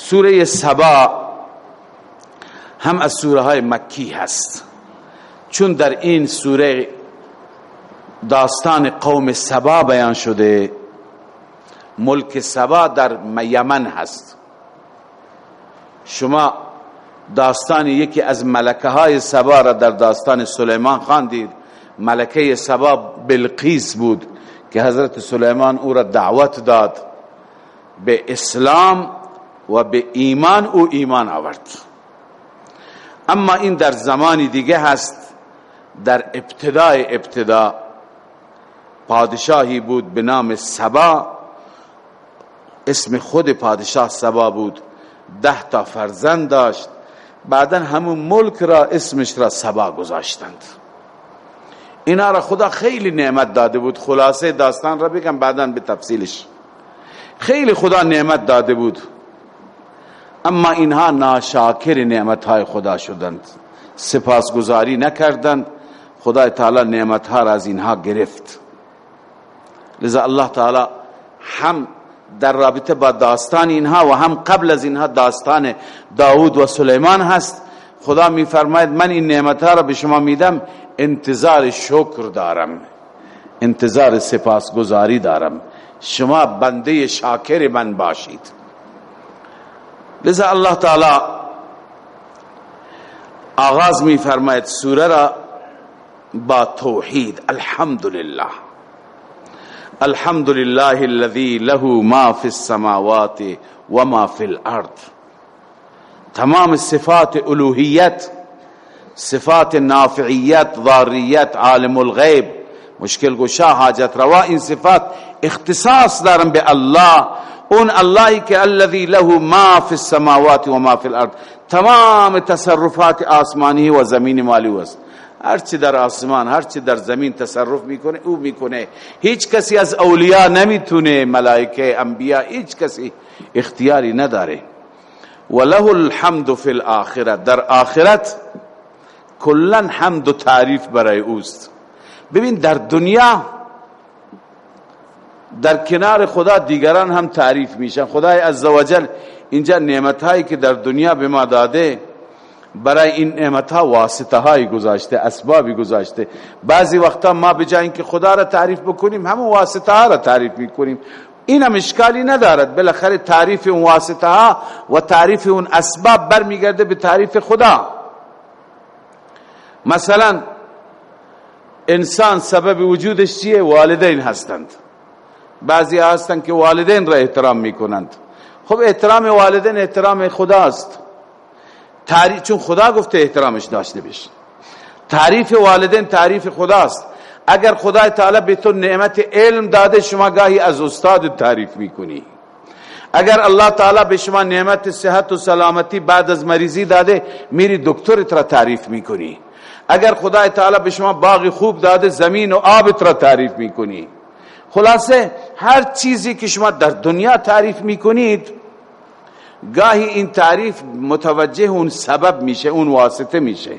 سوره سبا هم از سوره های مکی هست. چون در این سوره داستان قوم سبا بیان شده ملک سبا در یمن هست. شما داستان یکی از ملکه های سبا را در داستان سلیمان خواندید. ملکه سبا بلقیس بود که حضرت سلیمان او را دعوت داد به اسلام و به ایمان او ایمان آورد. اما این در زمانی دیگه هست در ابتدای ابتدا پادشاهی بود به نام سبا. اسم خود پادشاه سبا بود. ده تا فرزند داشت. بعدا همون ملک را اسمش را سبا گذاشتند. اینا را خدا خیلی نعمت داده بود. خلاصه داستان را بگم بعدا به تفصیلش. خیلی خدا نعمت داده بود. اما اینها ناشاکر نعمت های خدا شدند. سپاسگزاری نکردند. خدا تعالی نعمت ها را از اینها گرفت. لذا الله تعالی هم در رابطه با داستان اینها و هم قبل از اینها داستان داود و سلیمان هست. خدا میفرماید من این نعمت ها را به شما میدم. انتظار شکر دارم. انتظار سپاسگزاری دارم. شما بنده شاکر من باشید. لذا الله تعالی آغاز می فرماید سوره را با توحید. الحمدلله. الحمد لله الذي له ما في السماوات وما في الأرض. تمام صفات الوهیت صفات نافعیت ضاریت عالم الغیب مشکل گشا حاجت روا این صفات اختصاص دارن به الله اون اللهی که الذي له ما في السماوات وما في الارض. تمام تصرفات آسمانی و زمین مالی است. هرچی در آسمان هرچی در زمین تصرف می‌کنه او می‌کنه. هیچ کسی از اولیاء نمی‌تونه ملائکه انبیاء هیچ کسی اختیاری نداره. وله الحمد فی الاخره در آخرت کلا حمد و تعریف برای اوست. ببین در دنیا در کنار خدا دیگران هم تعریف میشن. خدای عزوجل اینجا نعمت هایی که در دنیا به ما داده برای این نعمت ها واسطه های گذاشته اسبابی گذاشته. بعضی وقتا ما به جای اینکه خدا را تعریف بکنیم همون واسطه ها را تعریف می‌کنیم. این هم اشکالی ندارد. بالاخره تعریف اون واسطه ها و تعریف اون اسباب برمیگرده به تعریف خدا. مثلا انسان سبب وجودش چیه؟ والدین هستند. بعضی هستند که والدین را احترام می‌کنند. خب احترام والدین احترام خداست. تعریف چون خدا گفته احترامش داشته بشه تعریف والدین تعریف خداست. اگر خدای تعالی به تو نعمت علم داده شما گاهی از استاد تعریف می‌کنی. اگر الله تعالی به شما نعمت صحت و سلامتی بعد از مریضی داده میری دکترت را تعریف می‌کنی. اگر خدای تعالی به شما باغ خوب داده زمین و آبت را تعریف می‌کنی. خلاصه هر چیزی که شما در دنیا تعریف می‌کنید گاهی این تعریف متوجه اون سبب میشه اون واسطه میشه.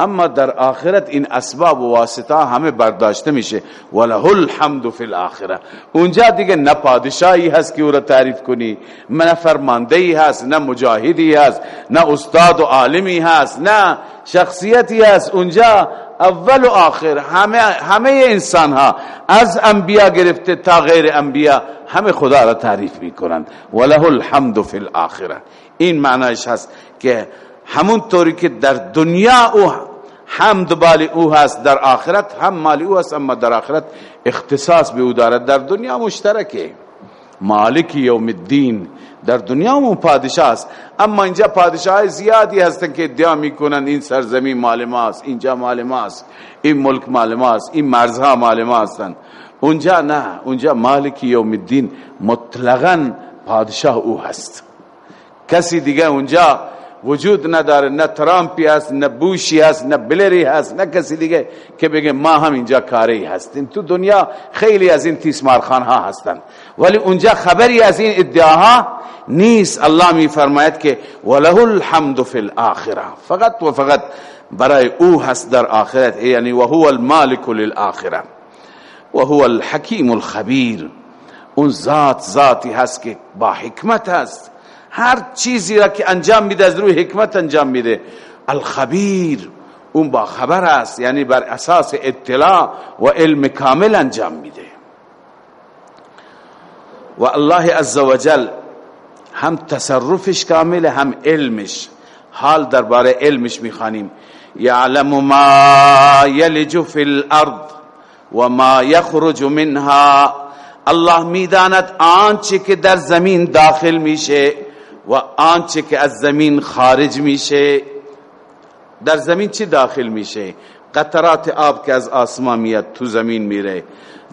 اما در آخرت این اسباب و واسطه همه برداشته میشه. وله الحمد فی الاخره. اونجا دیگه نه پادشاهی هست که او را تعریف کنی نه فرمانده هست نه مجاهدی هست نه استاد و عالمی هست نه شخصیتی هست. اونجا اول و آخر همه همه انسان ها از انبیا گرفته تا غیر انبیا همه خدا را تعریف می‌کنند. وله الحمد فی الاخره. این معنیش هست که همون طوری که در دنیا او حمد بالی او هست در آخرت هم مالی او هست اما در آخرت اختصاص به او دارد. در دنیا مشترکه. مالک یوم الدین. در دنیا هم پادشاه است. اما اینجا پادشاه زیادی هستن که ادعا می‌کنن این سرزمین مال ماست اینجا مال ماست این ملک مال ماست این مرزها مال ما اونجا نه اونجا مالک یوم الدین مطلقا پادشاه او هست. کسی دیگه اونجا وجود نداره نه ترامپی هست نه بوشی هست نه بلری هست نه کسی دیگه که بگه ما هم اینجا کاری هستیم. تو دنیا خیلی از این تیسمارخان ها هستن. ولی اونجا خبری از این ادعاها نیست. الله می فرماید که وله الحمد فی الاخره. فقط و فقط برای او هست در آخرت. یعنی و هو المالک للآخره و هو الحکیم الخبیر. اون ذات ذاتی هست که با حکمت هست. هر چیزی را که انجام میده از روی حکمت انجام میده. الخبیر اون با خبر است. یعنی بر اساس اطلاع و علم کامل انجام میده. و الله عزوجل هم تصرفش کامل هم علمش. حال درباره علمش می‌خوانیم. یعلم ما یلج فی الارض و ما یخرج منها. الله می‌داند آنچه که در زمین داخل میشه و آنچه که از زمین خارج میشه. در زمین چی داخل میشه؟ قطرات آب که از آسمان میاد تو زمین میره.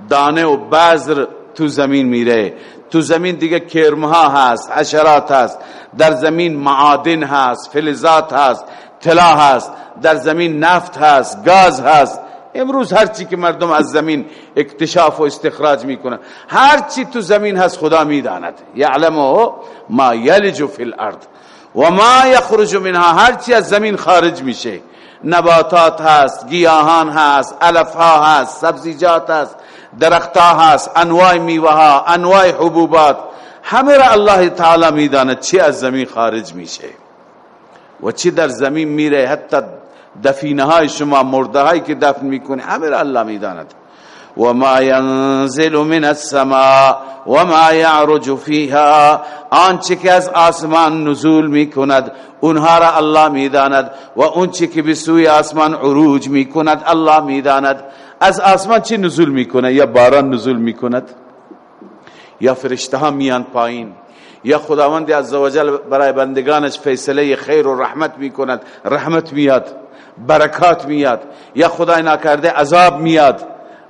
دانه و بذر تو زمین میره. تو زمین دیگه کرمها هست حشرات هست. در زمین معادن هست فلزات هست طلا هست. در زمین نفت هست گاز هست. امروز هر چی که مردم از زمین اکتشاف و استخراج می‌کنن هر چی تو زمین هست خدا می‌داند. یعلمه ما یلج فی الارض و ما یخرج منها. هر چی از زمین خارج میشه. نباتات هست گیاهان هست علفها هست سبزیجات هست. درختها هست انواع میوه ها انواع حبوبات همه را الله تعالی می‌داند چی از زمین خارج میشه. و چی در زمین میره حتی دفینه های شما مرده هایی که دفن می‌کنه همه را الله می‌داند. و ما ینزل من السماء و ما یعرج فیها آنچه که از آسمان نزول می‌کند اونها را الله می‌داند. و اونچه که به سوی آسمان عروج می‌کند الله می‌داند. از آسمان چی نزول می‌کنه؟ یا باران نزول می‌کند؟ یا فرشته ها میان پایین؟ یا خداوند عزوجل برای بندگانش فیصله خیر و رحمت می‌کند؟ رحمت میاد برکات میاد. یا خدای نکرده عذاب میاد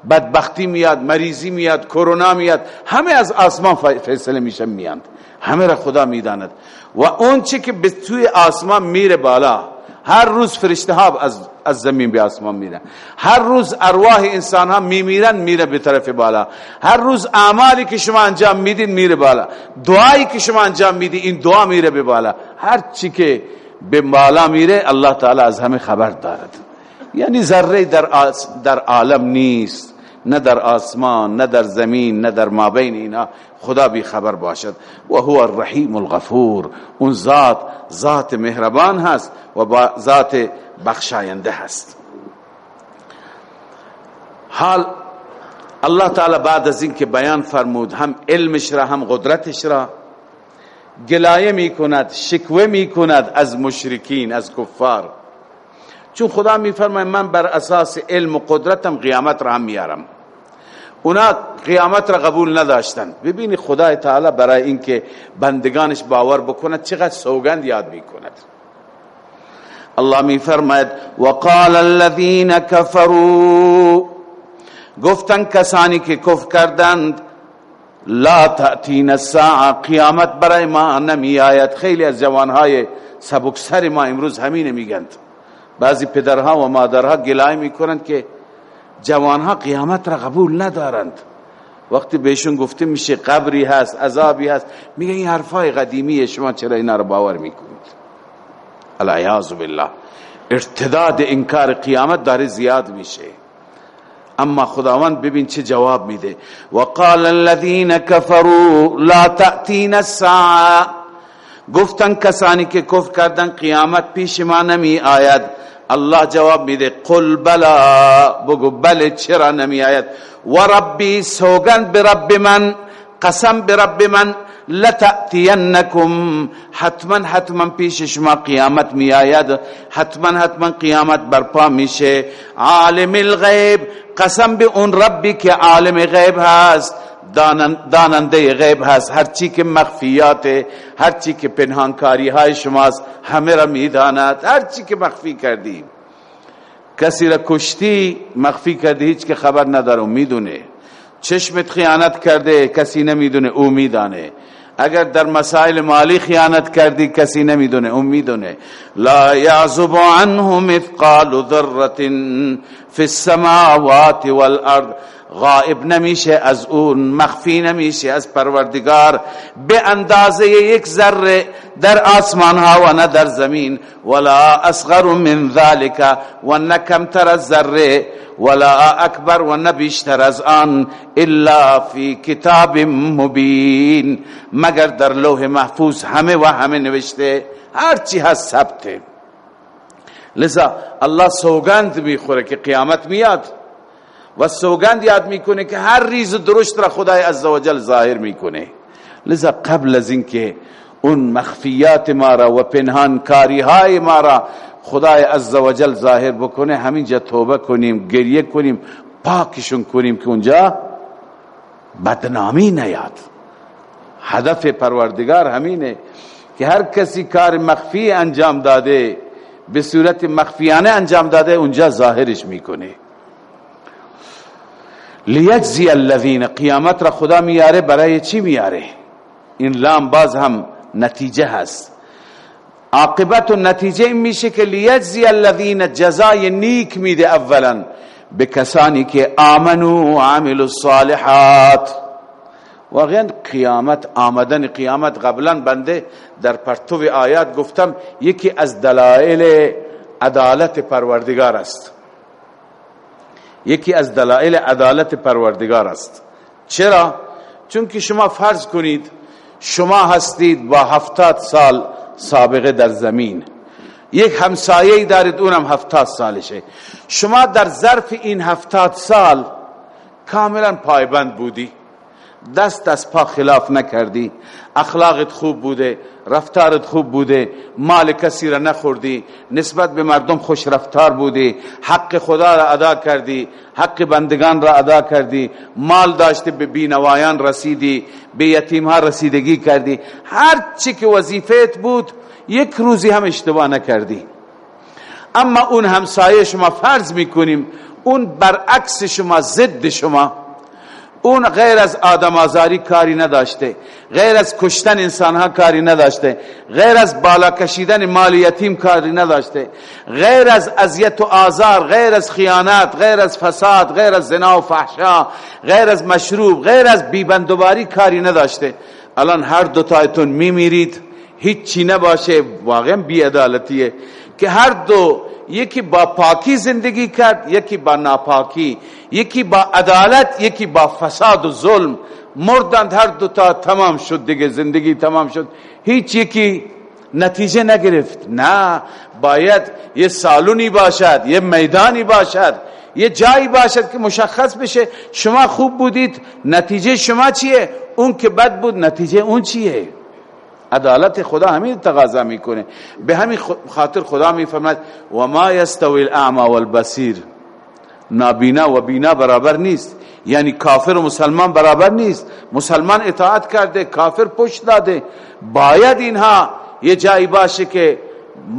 بدبختی میاد مریضی میاد کرونا میاد. همه از آسمان فیصله میشن میاند. همه را خدا می‌داند. و اون چی که به توی آسمان میره بالا هر روز فرشته ها از, از زمین به آسمان میره. هر روز ارواح انسان ها میمیرن میره به طرف بالا. هر روز اعمالی که شما انجام میدین میره بالا. دعایی که شما انجام میدین این دعا میره به بالا. هر چی که به بالا میره الله تعالی از همه خبر دارد. یعنی ذره در, در عالم نیست. نه در آسمان نه در زمین نه در مابین اینا. خدا بی خبر باشد. و هو الرحیم الغفور. اون ذات ذات مهربان هست و ذات بخشاینده هست. حال الله تعالی بعد از این که بیان فرمود هم علمش را هم قدرتش را گلایه می کند شکوه می کند از مشرکین از کفار. چون خدا می فرماید من بر اساس علم و قدرتم قیامت را هم میارم اونا قیامت را قبول نداشتن. ببینی خدا تعالی برای اینکه بندگانش باور بکند چقدر سوگند یاد می‌کند. الله می فرماید وقال الذين كفروا گفتن کسانی که کفر کردند لا تأتین الساعه قیامت برای ما نمی آید خیلی از جوانهای سبکسر ما امروز همین میگند. بعضی پدرها و مادرها گلای می‌کنند که جوانها قیامت را قبول ندارند. وقتی بهشون گفته میشه قبری هست عذابی هست میگه این حرفای قدیمی شما چرا اینا رو باور می‌کنید؟ العیاذ بالله. ارتداد انکار قیامت داره زیاد میشه. اما خداوند ببین چه جواب میده. وقال الذين كفروا لا تأتين الساعه گفتن کسانی که کفر کردن قیامت پیش ما نمی آید الله جواب میده قل بلا. بگو بله چرا نمی آید و ربی سوگند برب من قسم برب من لتأتینکم. حتما حتما پیش شما قیامت می آید حتما حتما قیامت برپا میشه. عالم الغیب قسم به اون ربی که عالم غیب هست. داننده غیب هست. هر چی که مخفیات هر چی که پنهانکاری های شماست همه را می‌داند. هر چی که مخفی کردی. کسی را کشتی مخفی کردی هیچ که خبر نداره می‌دونه. چشمت خیانت کرده کسی نمی‌دونه او میدانه. اگر در مسائل مالی خیانت کردی کسی نمی‌دونه اون می‌دونه. لا یعزب عنه مثقال ذره فی السماوات والارض. غائب نمیشه از اون مخفی نمیشه از پروردگار. به اندازه یک ذره در آسمان ها و نه در زمین. ولا اصغر من ذلك و نه کمتر از ذره ولا اکبر و نه بیشتر از آن الا فی کتاب مبین. مگر در لوح محفوظ همه و همه نوشته؟ هرچی هست ثبته لذا الله سوگند می‌خوره که قیامت میاد. و سوگند یاد می‌کنه که هر ریز درشت را خدای عزوجل ظاهر می‌کنه. لذا قبل از اینکه اون مخفیات ما را و پنهان کاری های ما را خدای عزوجل ظاهر بکنه همینجا توبه کنیم گریه کنیم پاکشون کنیم که اونجا بدنامی نیاد. هدف پروردگار همینه که هر کسی کار مخفی انجام داده به صورت مخفیانه انجام داده اونجا ظاهرش می‌کنه. لیجزی الذین قیامت را خدا میاره برای چی میاره؟ این لام باز هم نتیجه هست. عاقبت و نتیجه این میشه که لیجزی الذین جزای نیک میده اولا به کسانی که آمنو و عملوا الصالحات. واقعا قیامت آمدن قیامت قبلا بنده در پرتو آیات گفتم یکی از دلائل عدالت پروردگار است. یکی از دلائل عدالت پروردگار است. چرا؟ چون که شما فرض کنید شما هستید با هفتاد سال سابقه در زمین. یک همسایه دارید اونم هفتاد سالشه. شما در ظرف این هفتاد سال کاملا پایبند بودی. دست از پا خلاف نکردی. اخلاقت خوب بوده رفتارت خوب بوده مال کسی را نخوردی نسبت به مردم خوش رفتار بودی حق خدا را ادا کردی حق بندگان را ادا کردی مال داشته به بینوایان رسیدی به یتیم ها رسیدگی کردی. هر چی که وظیفت بود یک روزی هم اشتباه نکردی. اما اون همسایه شما فرض می‌کنیم اون برعکس شما ضد شما. اون غیر از آدم آزاری کاری نداشته. غیر از کشتن انسان ها کاری نداشته. غیر از بالا کشیدن مال یتیم کاری نداشته. غیر از اذیت و آزار غیر از خیانت غیر از فساد غیر از زنا و فحشا غیر از مشروب غیر از بیبندوباری کاری نداشته. الان هر دو تایتون میمیرید. هیچی نباشه. واقعا بیعدالتیه. که هر دو یکی با پاکی زندگی کرد یکی با ناپاکی. یکی با عدالت یکی با فساد و ظلم. مردند هر دوتا تمام شد دیگه زندگی تمام شد. هیچ یکی نتیجه نگرفت. نه باید یه سالونی باشد یه میدانی باشد یه جایی باشد که مشخص بشه شما خوب بودید نتیجه شما چیه؟ اون که بد بود نتیجه اون چیه؟ عدالت خدا همین تقاضا می‌کنه. به همین خاطر خدا میفرماید و ما یستوی الاعمى والبصیر. نابینا و بینا برابر نیست. یعنی کافر و مسلمان برابر نیست. مسلمان اطاعت کرده کافر پشت داده. باید اینها یه جایی باشه که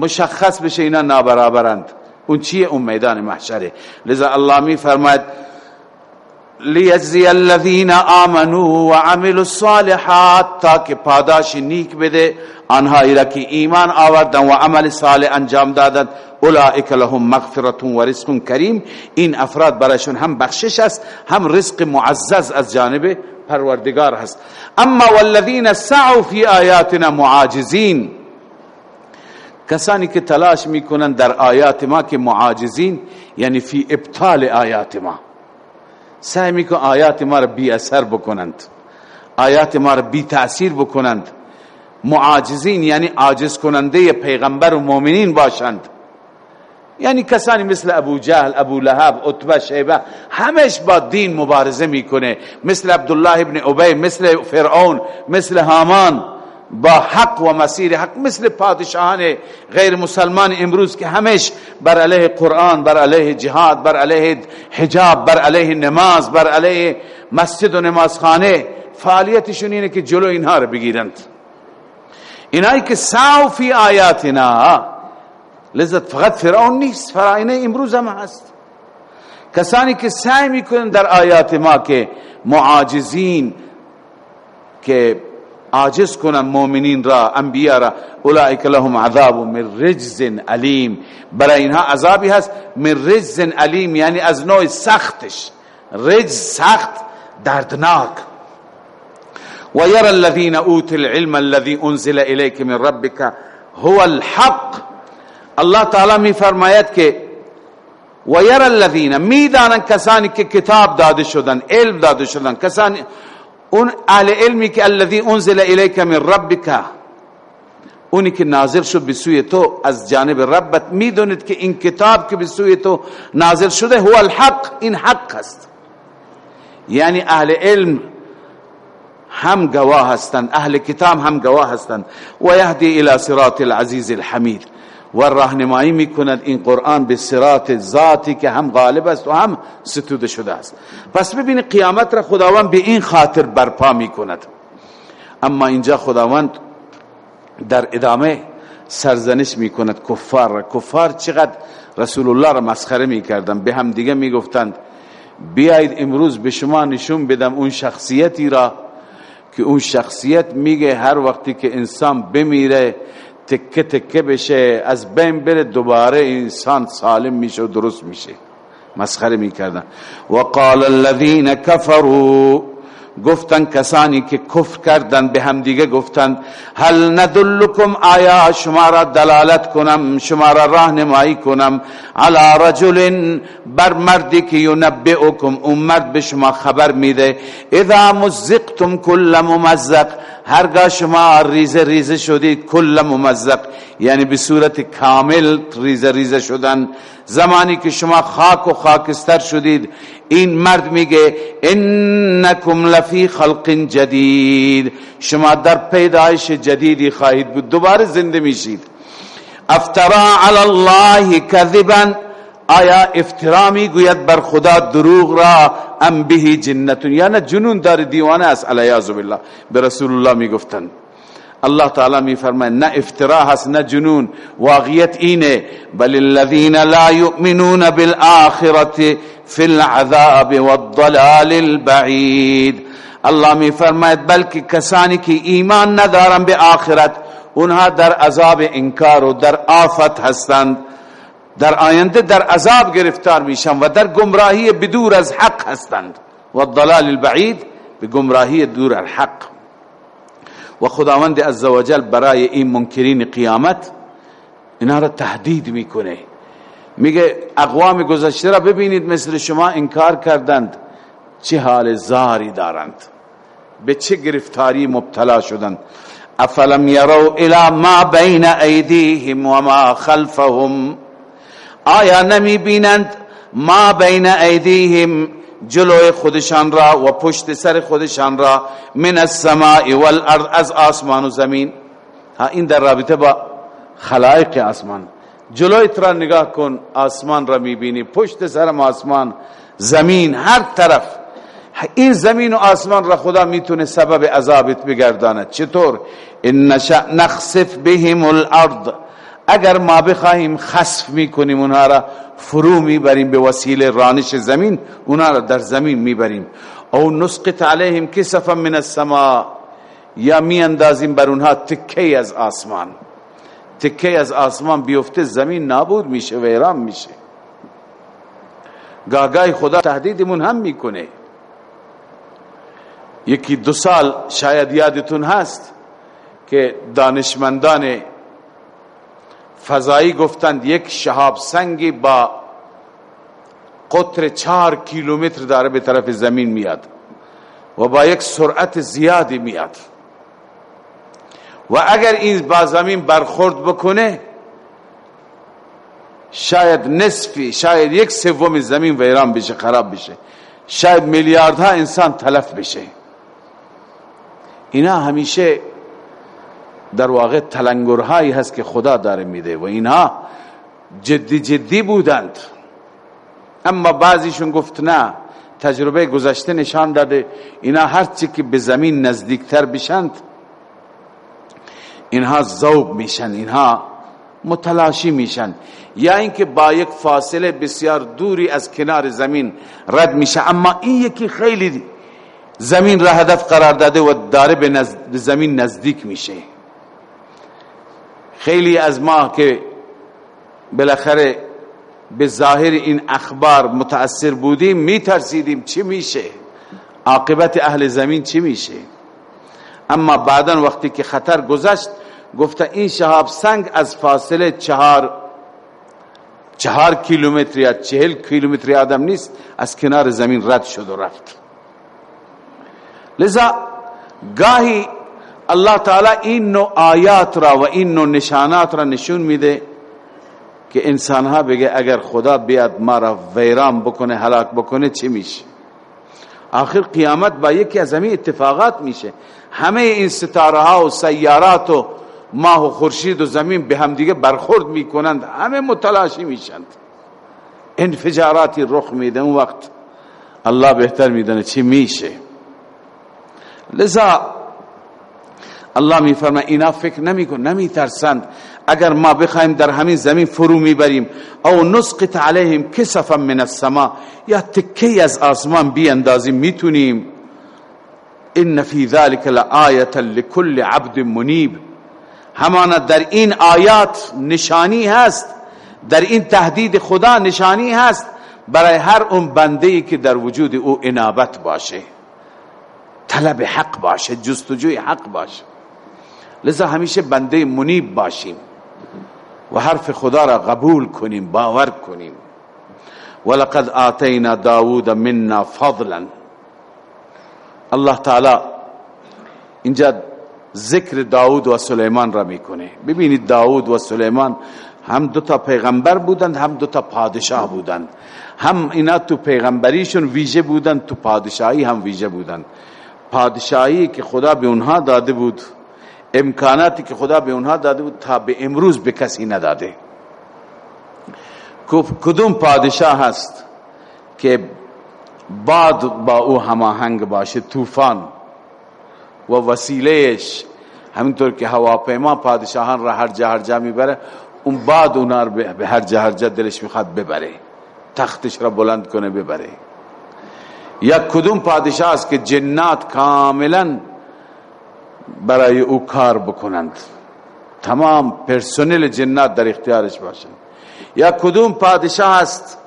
مشخص بشه اینا نابرابرند. اون چیه؟ اون میدان محشره. لذا الله می فرماید لیجزی الذین آمنوا و عملوا الصالحات تا پاداش نیک بده آنهایی را که ایمان آوردن و عمل صالح انجام دادند اولئک لهم مغفرت و رزق کریم. این افراد برایشون هم بخشش است هم رزق معزز از جانب پروردگار هست. اما والذین سعوا فی آیاتنا معاجزین. کسانی که تلاش می‌کنن در آیات ما که معاجزین یعنی فی ابطال آیات ما. سعی میکن آیات ما را بی اثر بکنند. آیات ما را بی تأثیر بکنند. معاجزین یعنی عاجز کننده پیغمبر و مؤمنین باشند. یعنی کسانی مثل ابو جهل ابو لهب عتبه شیبه همش با دین مبارزه می‌کنه. مثل عبدالله ابن ابی مثل فرعون مثل هامان. با حق و مسیر حق مثل پادشاهان غیر مسلمان امروز که همش بر علیه قرآن بر علیه جهاد بر علیه حجاب بر علیه نماز بر علیه مسجد و نمازخانه فعالیتشون اینه که جلو اینها رو بگیرند. اینایی که سعو فی آیاتنا لذت فقط فرعون نیست فرعینه امروز هم هست. کسانی که سعی می‌کنن در آیات ما که معاجزین که عاجز کنن مؤمنین را انبیا را. اولئک لهم عذاب من رجز علیم. برای اینها عذابی هست. من رجز علیم یعنی از نوع سختش. رجز سخت دردناک. و یر الذین اوت العلم الذي انزل الیک من ربک هو الحق. الله تعالی می فرماید که و یر الذین می‌دانن کسانی که کتاب داده شدن علم داده شدن کسانی اون أهل علمی که الذي أنزل الیک من ربک اونی که نازل شد به سوی تو از جانب ربت. میدونید که این کتاب که به سوی تو نازل شده هو الحق این حق است. یعنی أهل علم هم گواه هستند أهل کتاب هم گواه هستند. و یهدی إلى صراط العزیز الحمید. و راهنمایی می‌کند این قرآن به صراط ذاتی که هم غالب است و هم ستوده شده است. پس ببینید قیامت را خداوند به این خاطر برپا می‌کند. اما اینجا خداوند در ادامه سرزنش می‌کند کفار را. کفار چقدر رسول الله را مسخره می‌کردن. به هم دیگه می‌گفتند بیایید امروز به شما نشون بدم اون شخصیتی را که اون شخصیت میگه هر وقتی که انسان بمیره تکه تکه بشه از بین بره دوباره انسان سالم میشه و درست میشه. مسخره می‌کردن. و قال الذين كفروا گفتن کسانی که کفر کردن به هم دیگه گفتن هل ندلکم آیا شما را دلالت کنم شما را راهنمایی کنم؟ علی رجل بر مردی که ینبئکم اون مرد به شما خبر میده. اذا مزقتم کل ممزق هرگاه شما ریزه ریزه شدید کل ممزق. یعنی به صورت کامل ریزه ریزه شدن. زمانی که شما خاک و خاکستر شدید این مرد میگه انکم لفی خلق جدید. شما در پیدایش جدیدی خواهید بود. دوباره زنده میشید. افترا علی الله کذبا. آیا افترا می‌گوید بر خدا دروغ را؟ ام به جنتون. یا نه جنون دار دیوانه است. علیاذ بالله. به رسول الله می‌گفتند. الله تعالی می فرماید نه افترا هست نه جنون. واقعیت اینه. بل الذين لا يؤمنون بالآخرة في العذاب والضلال البعید. الله می فرماید بلکه کسانی که ایمان ندارن به آخرت اونها در عذاب انکار و در آفت هستند. در آینده در عذاب گرفتار میشن و در گمراهی بدور از حق هستند. و الضلال البعید به گمراهی دور از حق. و خداوند عزوجل برای این منکرین قیامت اینا را تهدید می‌کنه. میگه اقوام گذشته را ببینید مثل شما انکار کردند. چه حال زاری دارند. به چه گرفتاری مبتلا شدند افلم یرو الى ما بین ایدیهم و ما خلفهم؟ آیا نمی بینند ما بین ایدیهم جلوی خودشان را و پشت سر خودشان را من السماء والارض از آسمان و زمین؟ ها این در رابطه با خلایق آسمان. جلوی را نگاه کن آسمان را می‌بینی پشت سر آسمان زمین هر طرف. این زمین و آسمان را خدا می‌تونه سبب عذابت بگرداند. چطور؟ ان نخسف بهم الارض. اگر ما بخواهیم خسف می‌کنیم اونها را فرو می‌بریم به وسیله رانش زمین اونها را در زمین می‌بریم. او نسقط علیهم کسفا من السماء. یا می اندازیم بر اونها تکه از آسمان. تکه از آسمان بیفته زمین نابود میشه و ایران میشه. گاگای خدا تهدیدمون هم می‌کنه. یکی دو سال شاید یادتون هست که دانشمندان فضایی گفتند یک شهاب سنگی با قطر چهار کیلومتر داره به طرف زمین میاد و با یک سرعت زیادی میاد. و اگر این با زمین برخورد بکنه شاید نصفی شاید یک سوم زمین ویران بشه خراب بشه. شاید میلیاردها انسان تلف بشه. اینا همیشه در واقع تلنگرهایی هست که خدا داره میده و اینها جدی جدی بودند. اما بعضیشون گفت نه تجربه گذشته نشان داده اینا هرچی که به زمین نزدیکتر بشند اینها ذوب میشن اینها متلاشی میشن. یا اینکه با یک فاصله بسیار دوری از کنار زمین رد میشه. اما این یکی خیلی زمین را هدف قرار داده و داره به زمین نزدیک میشه. خیلی از ما که بالاخره به ظاهر این اخبار متاثر بودیم میترسیدیم چی میشه؟ عاقبت اهل زمین چی میشه؟ اما بعدا وقتی که خطر گذشت گفته این شهاب سنگ از فاصله چهار چهار کیلومتر یا چهل کیلومتر آدم نیست از کنار زمین رد شد و رفت. لذا گاهی الله تعالی این نوع آیات را و این نوع نشانات را نشون میده که انسان ها بگه اگر خدا بیاد ما را ویران بکنه هلاک بکنه چی میشه؟ آخر قیامت با یکی از همین اتفاقات میشه. همه این ستاره ها و سیارات و ماه و خورشید و زمین به هم دیگه برخورد می‌کنند. همه متلاشی میشند. انفجاراتی رخ میده. اون وقت الله بهتر می‌دونه چی میشه. لذا الله میفرما اینا فکر نمیکن نمیترسند. اگر ما بخوایم در همین زمین فرو می‌بریم او نسقط علیهم کسفا من السما یا تکی از آسمان بیاندازیم می‌تونیم. ان فی ذلك لآیه لكل عبد منیب. همانا در این آیات نشانی هست در این تهدید خدا نشانی هست برای هر اون بنده ای که در وجود او انابت باشه. طلب حق باشه جستجوی حق باشه. لذا همیشه بنده منیب باشیم و حرف خدا را قبول کنیم باور کنیم. ولقد آتینا داود منا فضلا. الله تعالی اینجا ذکر داود و سلیمان را می‌کنه. ببینید داود و سلیمان هم دو تا پیغمبر بودند هم دو تا پادشاه بودند. هم اینا تو پیغمبریشون ویژه بودند تو پادشاهی هم ویژه بودند. پادشاهی که خدا به اونها داده بود امکاناتی که خدا به اونها داده بود تا به امروز به کسی نداده. کدوم پادشاه هست که باد با او هماهنگ باشه؟ طوفان و وسیلهش همینطور که هواپیما پادشاهان را هر جا هر جا می‌بره اون باد اونا به هر جا هر جا دلش می‌خواد ببره. تختش را بلند کنه ببره. یا کدوم پادشاه است که جنات کاملا برای او کار بکنند. تمام پرسنل جنات در اختیارش باشند. یا کدوم پادشاه است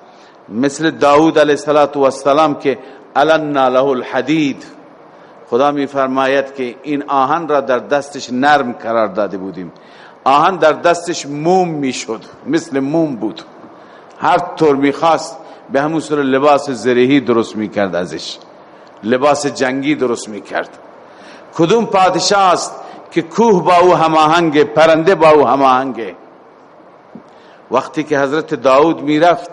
مثل داود علیه السلام که علنا له الحدید. خدا می فرماید که این آهن را در دستش نرم قرار داده بودیم. آهن در دستش موم می‌شد مثل موم بود. هر طور می‌خواست به همون سر لباس زرهی درست می‌کرد ازش. لباس جنگی درست می‌کرد. کدوم پادشاه است که کوه با او هماهنگ پرنده با او هماهنگ وقتی که حضرت داود می‌رفت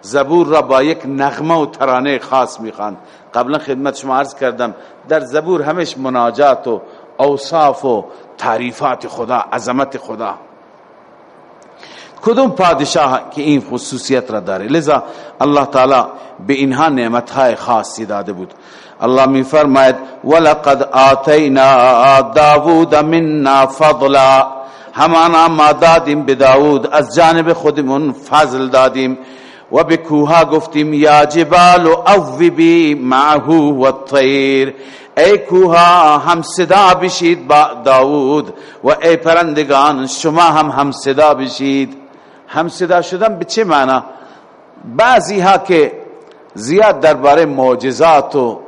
زبور را با یک نغمه و ترانه خاص می‌خواند. قبلا خدمت شما عرض کردم در زبور همش مناجات و اوصاف و تعریفات خدا عظمت خدا. کدوم پادشاه که این خصوصیت را داره؟ لذا الله تعالی به اینها نعمتهای خاصی داده بود. الله می فرماید ولقد آتینا داوود منا فضلا. همانا ما دادیم به داود از جانب خودمون فضل دادیم و به کوها گفتیم یا جبال اوبی معه و الطیر. ای کوها هم صدا بشید با داود و ای پرندگان شما هم هم صدا بشید. هم صدا شدن به چه معنی بعضی ها که زیاد درباره معجزات و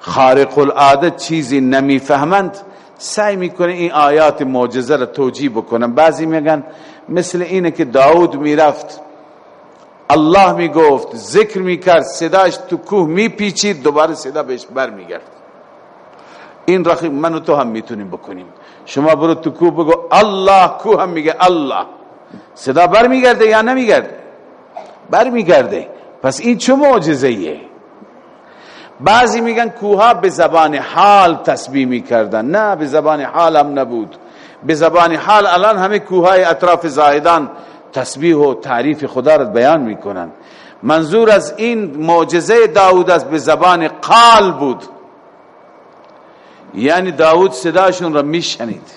خارق العاده چیزی نمی‌فهمند سعی می‌کنه این آیات معجزه را توجیه بکنن. بعضی میگن مثل اینه که داود می‌رفت الله می‌گفت ذکر می‌کرد صداش تو کوه میپیچید دوباره صدا بهش بر میگرد این رخی من و تو هم می‌تونیم بکنیم. شما برو تو کوه بگو الله کوه هم میگه الله. صدا بر میگرده یا نمیگرده؟ بر میگرده پس این چه معجزه بعضی میگن کوها به زبان حال تسبیح می‌کردن. نه به زبان حال هم نبود. به زبان حال الان همه کوهای اطراف زاهدان تسبیح و تعریف خدا را بیان می‌کنن. منظور از این معجزه داود از به زبان قال بود. یعنی داود صداشون را میشنید.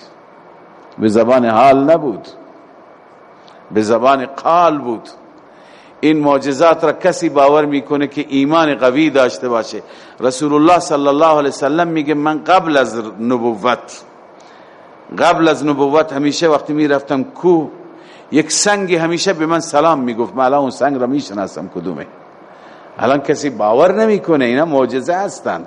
به زبان حال نبود. به زبان قال بود. این معجزات را کسی باور می‌کنه که ایمان قوی داشته باشه. رسول الله صلی الله علیه وسلم میگه من قبل از نبوت قبل از نبوت همیشه وقتی می‌رفتم کو یک سنگی همیشه به من سلام می‌گفت. من اون سنگ را می‌شناسم کدومه. الان کسی باور نمی‌کنه اینا معجزه هستند.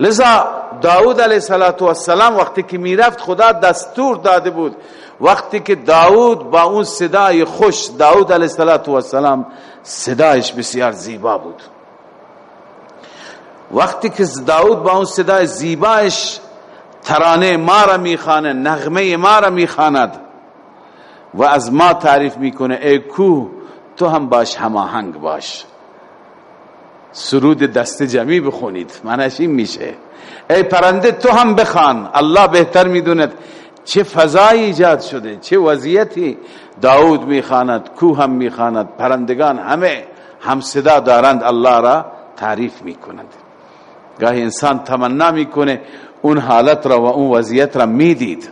لذا داود علیه السلام وقتی که می‌رفت خدا دستور داده بود. وقتی که داود با اون صدای خوش داود علیه السلام صدایش بسیار زیبا بود. وقتی که داود با اون صدای زیبایش ترانه ما را میخانه نغمه ما را میخاند و از ما تعریف می‌کنه ای کو تو هم باش هماهنگ باش. سرود دست جمعی بخونید معنیش این میشه. ای پرنده تو هم بخوان الله بهتر می‌دوند. چه فضایی ایجاد شده چه وضعیتی داود می‌خواند کو هم می‌خواند پرندگان همه هم صدا دارند الله را تعریف می‌کنند گاهی انسان تمنا می‌کنه اون حالت را و اون وضعیت را می‌دید.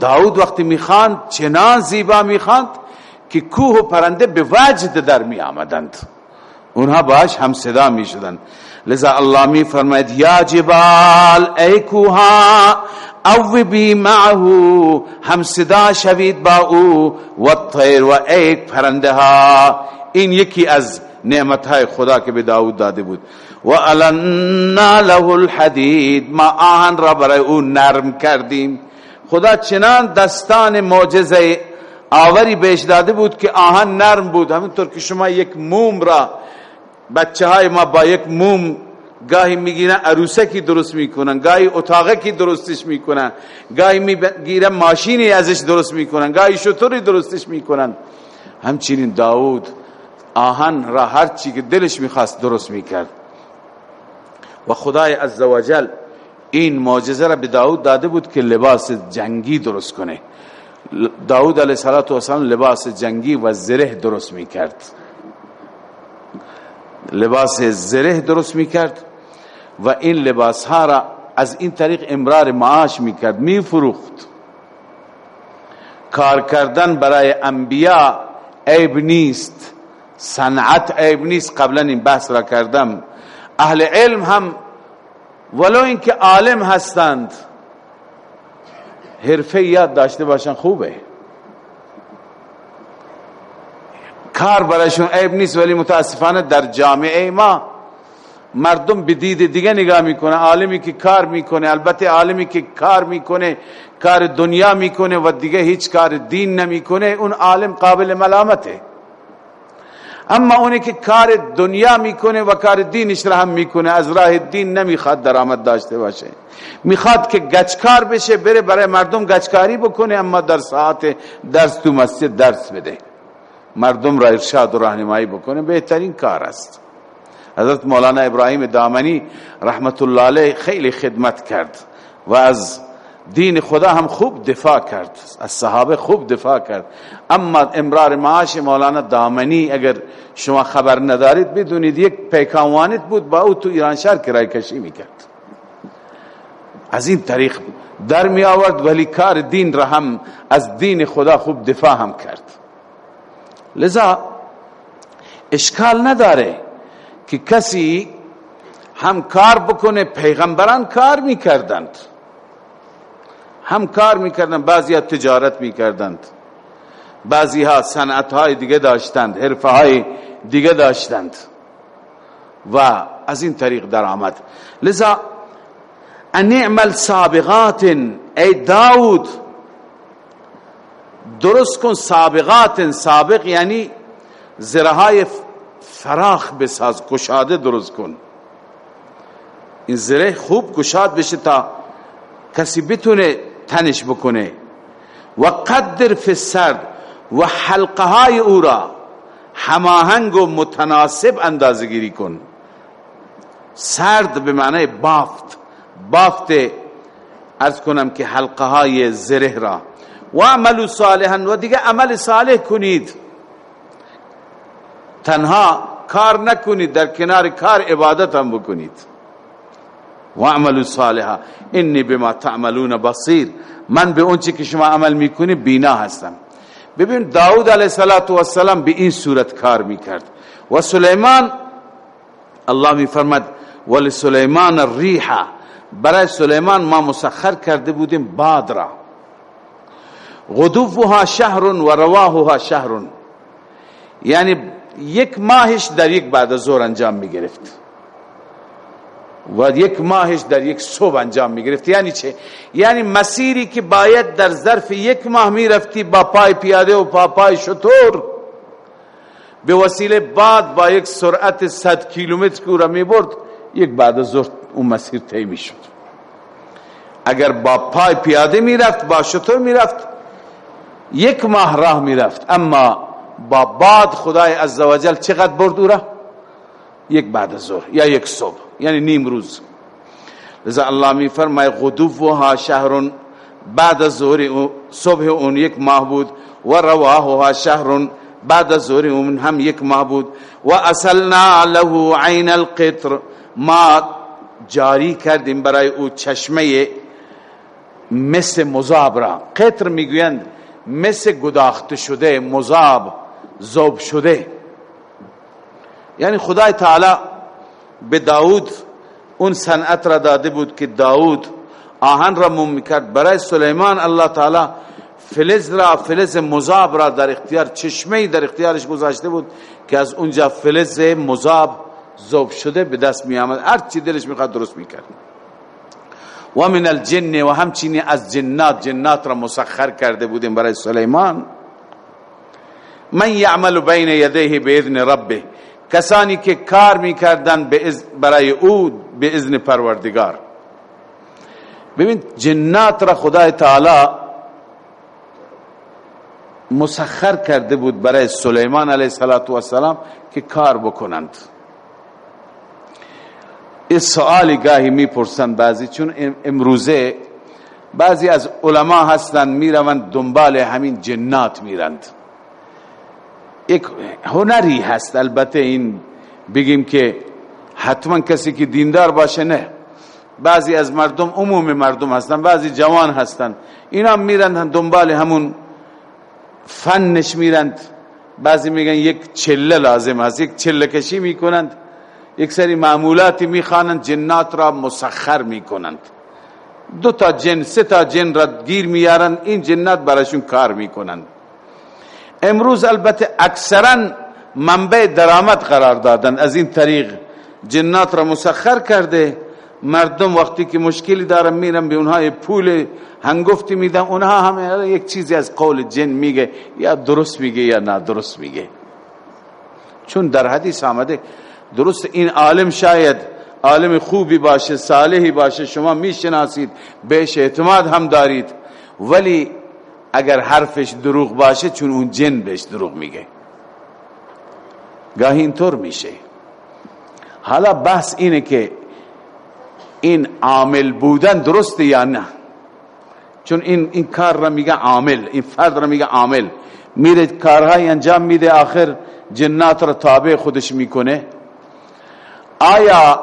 داود وقتی می‌خواند چنان زیبا می‌خواند که کوه و پرنده به وجد در می آمدند اونها باش هم صدا می شدن لذا الله می فرماید یا جبال ای کوها او بی معه هم صدا شوید با او و طیر و ای پرنده ها. این یکی از نعمت های خدا که به داود داده بود. و النا له الحدید. ما آهن را برای او نرم کردیم. خدا چنان دستان معجزه آوری بهش داده بود که آهن نرم بود. همینطور که شما یک موم را بچه های ما با یک موم گاهی می‌گیرن عروسکی درست می‌کنن گاهی اتاقه کی درستش می‌کنن گاهی می‌گیرن ماشینی ازش درست می‌کنن گاهی شطوری درستش می‌کنن. همچنین داود آهن را هر چی که دلش می‌خواست درست می‌کرد. و خدای عزوجل این معجزه را به داود داده بود که لباس جنگی درست کنه. داود علیه السلام لباس جنگی و زره درست می‌کرد. لباس زره درست می‌کرد و این لباس ها را از این طریق امرار معاش می‌کرد میفروخت. کار کردن برای انبیا عیب نیست صنعت عیب نیست. قبلا این بحث را کردم. اهل علم هم ولو اینکه عالم هستند حرفه یاد داشته باشن خوبه. کار برایشون عیب نیست ولی متاسفانه در جامعه ما مردم به دید دیگه نگاه می‌کنه. عالمی که کار می‌کنه البته عالمی که کار می‌کنه کار دنیا می‌کنه و دیگه هیچ کار دین نمی‌کنه اون عالم قابل ملامته. اما اونی که کار دنیا می‌کنه و کار دینش را هم می‌کنه از راه دین نمی‌خواد درآمد داشته باشه. می‌خواد که گچکار بشه بره برای مردم گچکاری بکنه اما در ساعت درس تو مسجد درس بده. مردم را ارشاد و راهنمایی بکنه بهترین کار است. حضرت مولانا ابراهیم دامنی رحمت الله علیه خیلی خدمت کرد و از دین خدا هم خوب دفاع کرد از صحابه خوب دفاع کرد. اما امرار معاش مولانا دامنی اگر شما خبر ندارید بدونید یک پیکانوانت بود با او تو ایران شهر کرای کشی می‌کرد. از این طریق در می آورد ولی کار دین را هم از دین خدا خوب دفاع هم کرد. لذا اشکال نداره که کسی هم کار بکنه پیغمبران کار می‌کردند. هم کار می‌کردند بعضی ها تجارت می‌کردند. بعضی ها صنعت های دیگه داشتند حرفه های دیگه داشتند. و از این طریق درآمد. لذا ان اعمل سابقات ای داود درست کن سابقات سابق یعنی زرهای فراخ بساز گشاده درست کن. این زره خوب گشاد بشه تا کسی بتونه تنش بکنه. و قدر فی سرد و حلقه های او را هماهنگ و متناسب اندازه گیری کن. سرد به معنی بافت. بافت ارز کنم که حلقه های زره را. و عمل صالحا و دیگه عمل صالح کنید. تنها کار نکنید در کنار کار عبادت هم بکنید. و عمل صالحا. انی بما تعملون بصیر. من به اون که شما عمل می‌کنی بینا هستم. ببین داود علیه السلام به این صورت کار می‌کرد. و سلیمان الله میفرمد ولی سلیمان الریحه برای سلیمان ما مسخر کرده بودیم باد را. غدوفها شهر و رواهها شهر. یعنی یک ماهش در یک بعد از ظهر انجام می گرفت و یک ماهش در یک صبح انجام می‌گرفت. یعنی چه؟ یعنی مسیری که باید در ظرف یک ماه می‌رفتی با پای پیاده و پا پای شطور به وسیله بعد با یک سرعت 100 کیلومتر که او را می‌برد یک بعد از ظهر اون مسیر طی می‌شد. اگر با پای پیاده می‌رفت با شطور می‌رفت یک ماه راه می‌رفت. اما با بعد خدای عزوجل چقدر برد را؟ یک بعد از ظهر یا یک صبح یعنی نیم روز. لذا الله می فرمای ها شهر بعد از ظهر صبح اون یک ماه بود و ها شهر بعد از ظهر اون هم یک ماه بود. و اصلنا له عین القطر ما جاری کردیم برای او چشمه مثل مذاب را. قطر می‌گویند مثل گداخته شده مذاب زوب شده. یعنی خدای تعالی به داود اون صنعت را داده بود که داود آهن را موم می‌کرد. برای سلیمان الله تعالی فلز را فلز مذاب را در اختیار چشمه در اختیارش گذاشته بود که از اونجا فلز مذاب زوب شده به دست می آمد هر چی دلش می‌خواد درست می‌کرد. و من الجن و همچینی از جنات جنات را مسخر کرده بودیم برای سلیمان. من یعمل بین یدیه باذن ربه. کسانی که کار می‌کردن برای او به اذن پروردگار. ببین جنات را خدای تعالی مسخر کرده بود برای سلیمان علیه السلام که کار بکنند. این سوالی گاهی می‌پرسن بعضی چون امروزه بعضی از علما هستند می‌روند دنبال همین جنات میرند. یک هنری هست البته این بگیم که حتما کسی که دیندار باشه نه. بعضی از مردم عموم مردم هستن بعضی جوان هستن. اینا میرند دنبال همون فنش میرند. بعضی میگن یک چله لازم هست یک چله کشی می‌کنند. یک سری معمولاتی می‌خوانند جنات را مسخر می‌کنند. دو تا جن سه تا جن را گیر میارند این جنات براشون کار می‌کنند. امروز البته اکثرا منبع درآمد قرار دادن. از این طریق جنات را مسخر کرده مردم وقتی که مشکلی دارن میرن به اونها پول هنگفتی میدن اونها همه یک چیزی از قول جن میگه یا درست میگه یا نه درست میگه. چون در حدیث آمده درست این عالم شاید عالم خوبی باشه صالحی باشه شما می‌شناسید بهش اعتماد هم دارید. ولی اگر حرفش دروغ باشه چون اون جن بهش دروغ میگه. گاهی اینطور میشه. حالا بحث اینه که این عامل بودن درسته یا نه؟ چون این این کار را میگه عامل این فرد را میگه عامل. میره کارهای انجام میده آخر جنات را تابع خودش می‌کنه. آیا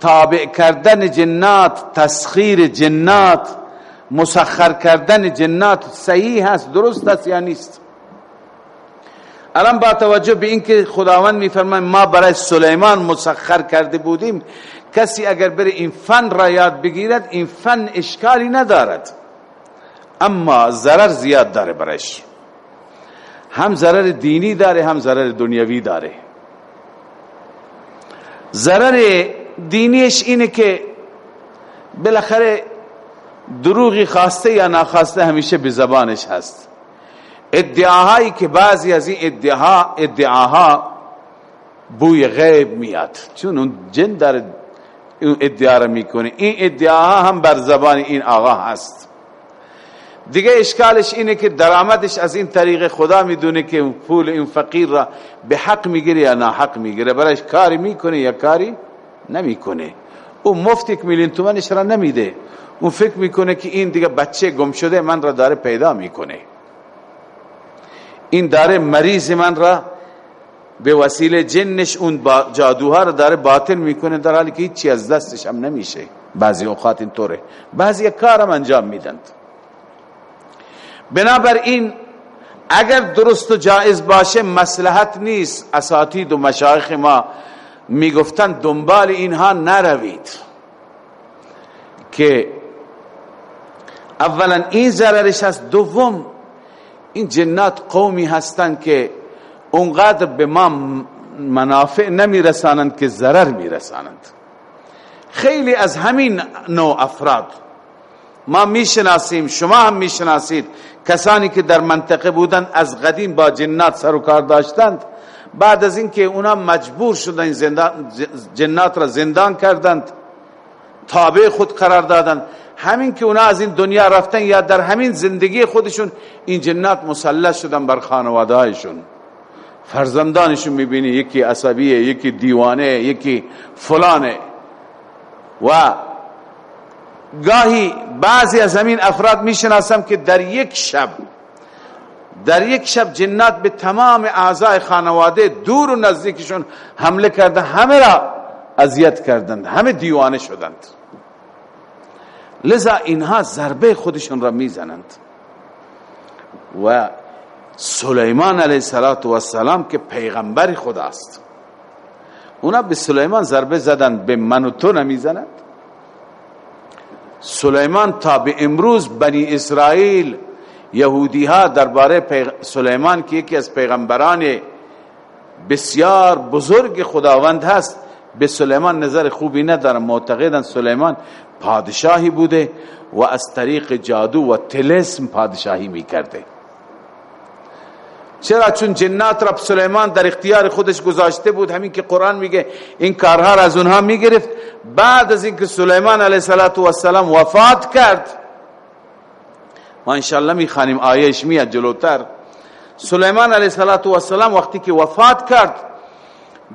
تابع کردن جنات تسخیر جنات مسخر کردن جنات صحیح هست درست است یا نیست؟ الان با توجه به اینکه خداوند میفرماید ما برای سلیمان مسخر کرده بودیم کسی اگر بره این فن را یاد بگیرد این فن اشکالی ندارد. اما ضرر زیاد داره برش هم ضرر دینی داره هم ضرر دنیوی داره. ضرر دینیش اینه که بالاخره دروغی خواسته یا ناخواسته همیشه به زبانش هست. ادعاهایی که بعضی از این ادعاها ادعاها بوی غیب میاد. چون اون جن اون ادعا می‌کنه. این ادعاها هم بر زبان این آقا هست. دیگه اشکالش اینه که درآمدش از این طریق خدا می‌دونه که پول این فقیر را به حق می‌گیره یا ناحق می‌گیره. برایش کاری می‌کنه یا کاری نمی‌کنه. او مفت یک میلیون تومنش را نمیده. اون فکر می‌کنه که این دیگه بچه گم شده من را داره پیدا می‌کنه. این داره مریض من را به وسیله جنش اون جادوها را داره باطل می‌کنه در حالی که هیچی از دستش هم نمیشه. بعضی اوقات این طوره بعضی کارم انجام میدند. بنابراین اگر درست و جائز باشه مسلحت نیست. اساتید و مشایخ ما می‌گفتن دنبال اینها نروید. که اولا این ضررش هست دوم این جنات قومی هستند که اونقدر به ما منافع نمیرسانند که ضرر میرسانند. خیلی از همین نوع افراد ما می‌شناسیم شما هم می‌شناسید. کسانی که در منطقه بودند از قدیم با جنات سر و کار داشتند بعد از اینکه اونا مجبور شدن جنات را زندان کردند تابع خود قرار دادند. همین که اونا از این دنیا رفتن یا در همین زندگی خودشون این جنات مسلط شدن بر خانواده هایشون فرزندانشون می‌بینی یکی عصبیه یکی دیوانه یکی فلانه. و گاهی بعضی از همین افراد می‌شناسم که در یک شب در یک شب جنات به تمام اعضای خانواده دور و نزدیکشون حمله کرده همه را اذیت کردند همه دیوانه شدند. لذا اینها ضربه خودشون را می‌زنند. و سلیمان علیه السلام که پیغمبر خداست اونا به سلیمان ضربه زدن به من و تو نمی‌زنند سلیمان تا به امروز بنی اسرائیل یهودی ها درباره سلیمان که یکی از پیغمبران بسیار بزرگ خداوند هست به سلیمان نظر خوبی ندارن معتقدن سلیمان پادشاهی بوده و از طریق جادو و تلسم پادشاهی می‌کرده. چرا؟ چون جنات را سلیمان در اختیار خودش گذاشته بود. همین که قرآن میگه این کارها را از اونها می‌گرفت. بعد از اینکه سلیمان علیه السلام وفات کرد ما انشاءالله می‌خوانیم آیهش میاد جلوتر. سلیمان علیه السلام وقتی که وفات کرد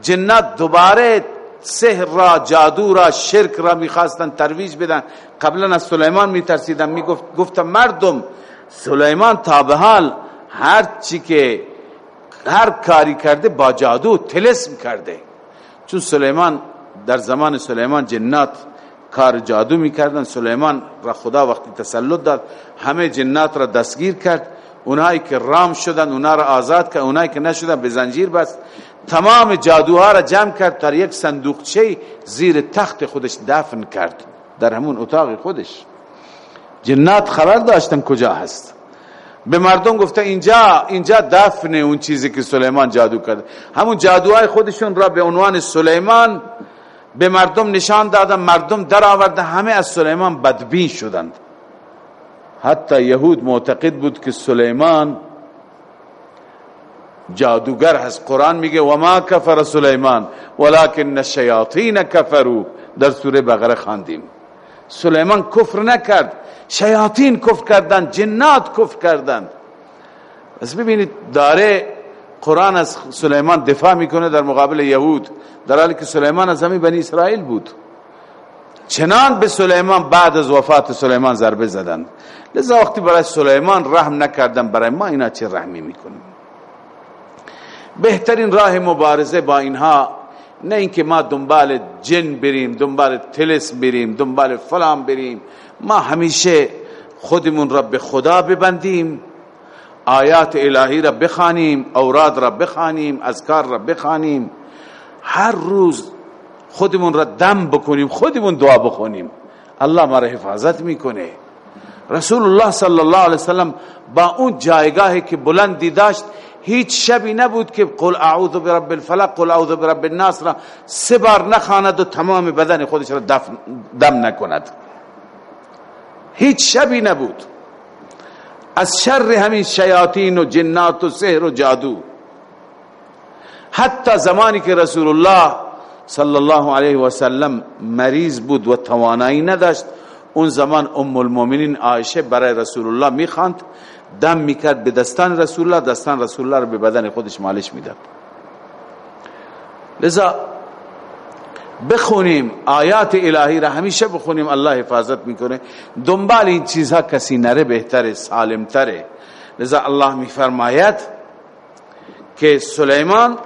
جنات دوباره سحر را جادو را شرک را می‌خواستن ترویج بدن. قبلا از سلیمان میترسیدن. می‌گفت گفتم مردم سلیمان تا هر چی که هر کاری کرده با جادو تلسم کرده چون سلیمان در زمان سلیمان جنات کار جادو می‌کردن سلیمان را خدا وقتی تسلط داد همه جنات را دستگیر کرد. اونایی که رام شدن اونا را آزاد کرد اونایی که نشدن به زنجیر بست. تمام جادوها را جمع کرد در یک صندوقچه زیر تخت خودش دفن کرد. در همون اتاق خودش. جنات خبر داشتن کجا هست. به مردم گفته اینجا اینجا دفن اون چیزی که سلیمان جادو کرد. همون جادوهای خودشون را به عنوان سلیمان به مردم نشان دادن مردم در آورده همه از سلیمان بدبین شدند. حتی یهود معتقد بود که سلیمان جادوگر هست. قرآن میگه و ما کفر سلیمان ولكن الشیاطین کفروا. در سوره بقره خواندیم. سلیمان کفر نکرد. شیاطین کفر کردند جنات کفر کردند بس ببینید داره قرآن از سلیمان دفاع می‌کنه در مقابل یهود در حالی که سلیمان از همین بنی اسرائیل بود. چنان به سلیمان بعد از وفات سلیمان ضربه زدند لذا وقتی برای سلیمان رحم نکردن برای ما اینا چه رحمی می‌کنیم بهترین راه مبارزه با اینها نه اینکه ما دنبال جن بریم دنبال تلس بریم دنبال فلان بریم. ما همیشه خودمون را به خدا ببندیم آیات الهی را بخوانیم اوراد را بخوانیم اذکار را بخوانیم. هر روز خودمون را دم بکنیم خودمون دعا بخونیم. الله ما را حفاظت می‌کنه. رسول الله صلی الله علیه وسلم با اون جایگاهی که بلندی داشت هیچ شبی نبود که قل اعوذ برب الفلق قل اعوذ برب الناس را سه بار نخواند و تمام بدن خودش را دم نکند. هیچ شبی نبود. از شر همین شیاطین و جنات و سحر و جادو. حتی زمانی که رسول الله صلی الله علیه و سلم مریض بود و توانایی نداشت اون زمان ام المؤمنین عایشه برای رسول الله می‌خواند دم می‌کرد به دستان رسول الله دستان رسول الله رو به بدن خودش مالش می‌داد. لذا بخونیم آیات الهی را همیشه بخونیم الله حفاظت می‌کنه. دنبال این چیزها کسی نره بهتره سالمتره. لذا الله میفرماید که سلیمان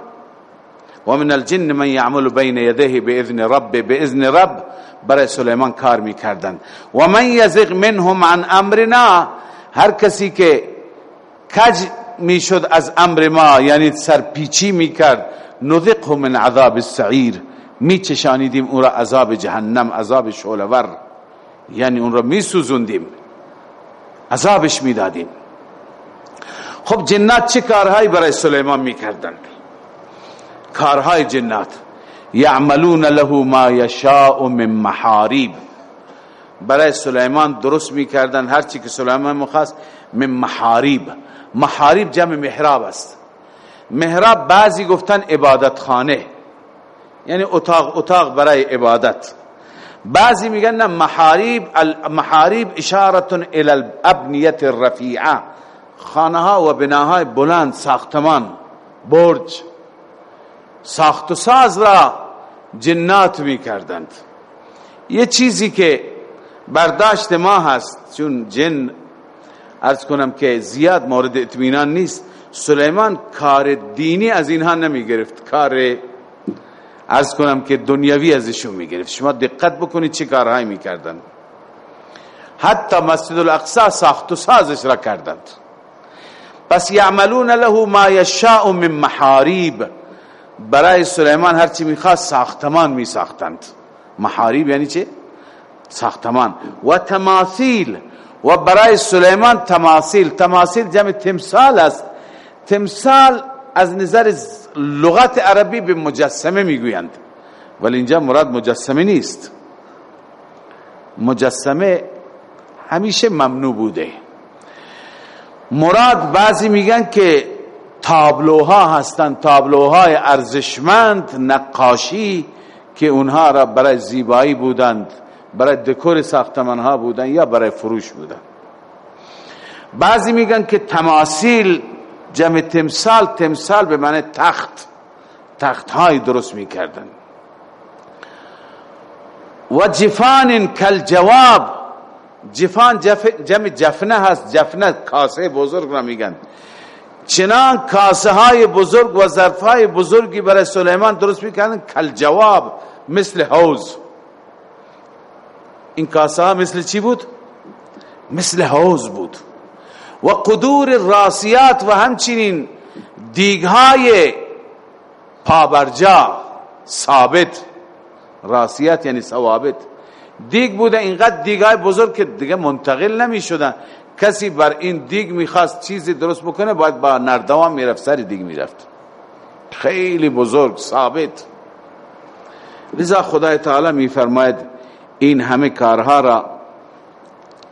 و من الجن من يعمل بین یدیه باذن رب باذن رب برای سلیمان کار می‌کردن. و من یزغ منهم عن امرنا هر کسی که کج می‌شد از امر ما یعنی سرپیچی می‌کرد نذقه من عذاب السعیر. میچشانیدیم اون را عذاب جهنم عذاب شولور یعنی اون را میسوزوندیم عذابش می‌دادیم. خب جنات چه کارهایی برای سلیمان می‌کردند کارهای جنات. یعملون له ما یشاء من محاریب برای سلیمان درست می‌کردن. هر چی که سلیمان مخواست من محاریب محاریب جمع محراب است. محراب بعضی گفتن عبادت خانه یعنی اتاق اتاق برای عبادت. بعضی میگن نه محاریب المحاریب اشارت الى الابنیت الرفیعه. خانه ها و بناهای بلند ساختمان برج. ساخت و ساز را جنات می کردند یه چیزی که برداشت ما هست. چون جن ارز کنم که زیاد مورد اطمینان نیست. سلیمان کار دینی از اینها نمی گرفت. کار ارز کنم که دنیاوی ازشون می گرفت. شما دقت بکنید چه کارهایی می کردن. حتی مسجد الاقصا ساخت و سازش را کردند. پس یعملون له ما یشاء من محاریب برای سلیمان هرچی می‌خواست ساختمان می ساختند محاریب یعنی چه؟ ساختمان. و تماثیل. و برای سلیمان تماثیل. تماثیل جمع تمثال است. تمثال از نظر لغت عربی به مجسمه می‌گویند. ولی اینجا مراد مجسمه نیست. مجسمه همیشه ممنوع بوده. مراد بعضی میگن که تابلوها هستند. تابلوهای ارزشمند نقاشی که اونها را برای زیبایی بودند. برای دکور ساختمان ها بودن یا برای فروش بودن. بعضی میگن که تماثیل جمع تمثال تمثال به معنی تخت تخت های درست می‌کردن. و جفان کل جواب جفان جف جمع جفنه هست جفنه کاسه بزرگ را میگن. چنان کاسه های بزرگ و ظرف های بزرگی برای سلیمان درست می‌کردن کل جواب مثل حوز این کاسه ها مثل چی بود؟ مثل حوز بود. و قدور راسیات و همچنین دیگهای پابرجا ثابت. راسیات یعنی ثوابت. دیگ بوده اینقدر دیگهای بزرگ که دیگه منتقل نمی شدن. کسی بر این دیگ می‌خواست چیزی درست بکنه باید با نردوان می‌رفت سر دیگ می‌رفت. خیلی بزرگ ثابت. لذا خدای تعالی میفرماید این همه کارها را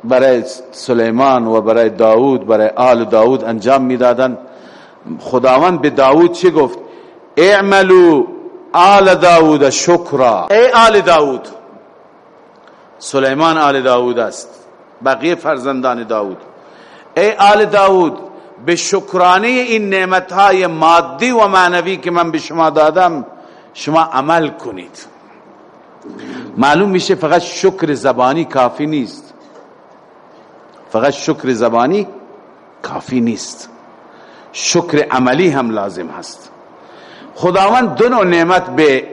برای سلیمان و برای داود برای آل داود انجام می‌دادن خداوند به داود چی گفت؟ اعملو آل داود شکرا. ای آل داود سلیمان آل داود است بقیه فرزندان داود ای آل داود به شکرانه این نعمتهای مادی و معنوی که من به شما دادم شما عمل کنید. معلوم میشه فقط شکر زبانی کافی نیست. فقط شکر زبانی کافی نیست. شکر عملی هم لازم هست. خداوند دو نوع نعمت به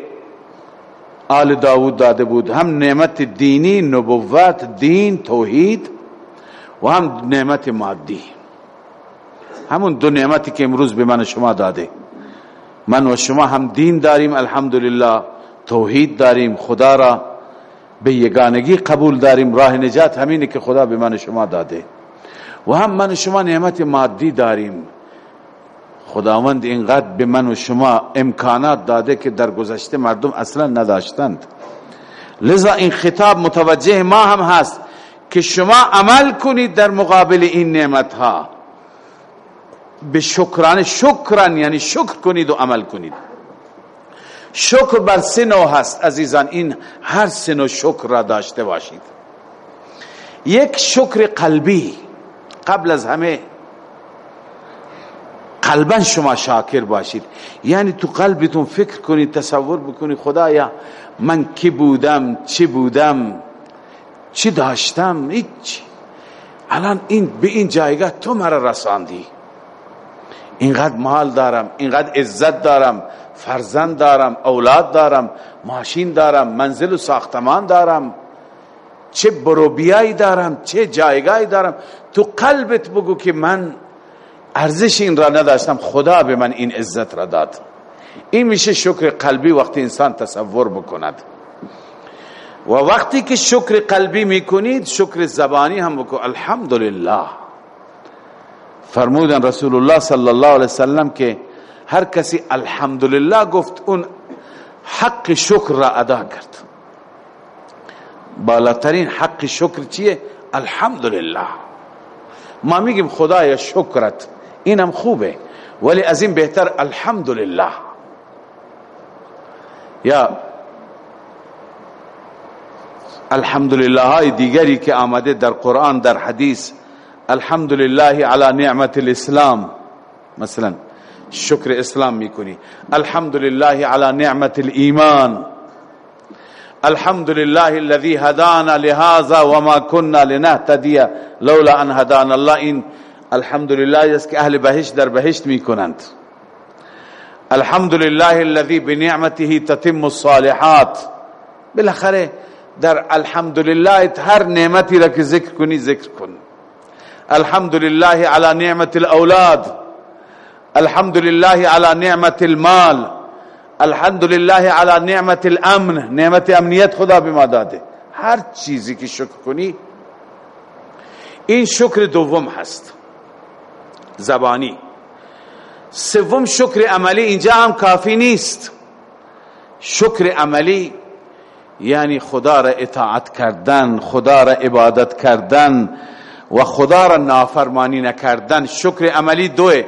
آل داود داده بود. هم نعمت دینی نبوت دین توحید و هم نعمت مادی. همون دو نعمتی که امروز به من شما داده. من و شما هم دین داریم الحمدلله. توحید داریم خدا را به یگانگی قبول داریم. راه نجات همینه که خدا به من شما داده. و هم من شما نعمت مادی داریم. خداوند اینقدر به من و شما امکانات داده که در گذشته مردم اصلا نداشتند. لذا این خطاب متوجه ما هم هست که شما عمل کنید در مقابل این نعمت ها به شکران شکران یعنی شکر کنید و عمل کنید. شکر بر سه نوع هست عزیزان. این هر سه نوع شکر را داشته باشید. یک شکر قلبی. قبل از همه قلبا شما شاکر باشید. یعنی تو قلبتون فکر کنید تصور بکنید خدایا من کی بودم چی بودم چی داشتم؟ هیچ. الان این به این جایگاه تو مرا رساندی. اینقدر مال دارم اینقدر عزت دارم. فرزند دارم اولاد دارم ماشین دارم منزل و ساختمان دارم. چه بروبیایی دارم چه جایگاهی دارم. تو قلبت بگو که من ارزش این را نداشتم خدا به من این عزت را داد. این میشه شکر قلبی وقتی انسان تصور بکند. و وقتی که شکر قلبی می‌کنید شکر زبانی هم بکن. الحمدلله. فرمودن رسول الله صلی الله علیه وسلم که هر کسی الحمدلله گفت اون حق شکر را ادا کرد. بالاترین حق شکر چیه؟ الحمدلله. ما میگیم خدای شکرت اینم خوبه ولی از این بهتر الحمدلله. یا الحمدلله های دیگری که آمده در قرآن در حدیث الحمدلله علی نعمت الاسلام. مثلا شکر اسلام میکنی. الحمدلله علی نعمت الایمان. الحمد لله الذي هدانا لهذا وما كنا لنهتدي لولا ان هدانا الله این الحمد لله است که أهل بهشت در بهشت میکنند. الحمد لله الذي بنعمته تتم الصالحات. بالاخره در الحمد لله هر نعمتی را که ذکر کنی ذکر کن. الحمد لله على نعمت الاولاد. الحمد لله على نعمت المال الحمد لله على نعمت الامن نعمت امنیت خدا به ما داده هر چیزی که شکر کنی این شکر دوم هست زبانی سوم شکر عملی اینجا هم کافی نیست شکر عملی یعنی خدا را اطاعت کردن خدا را عبادت کردن و خدا را نافرمانی نکردن شکر عملی دوه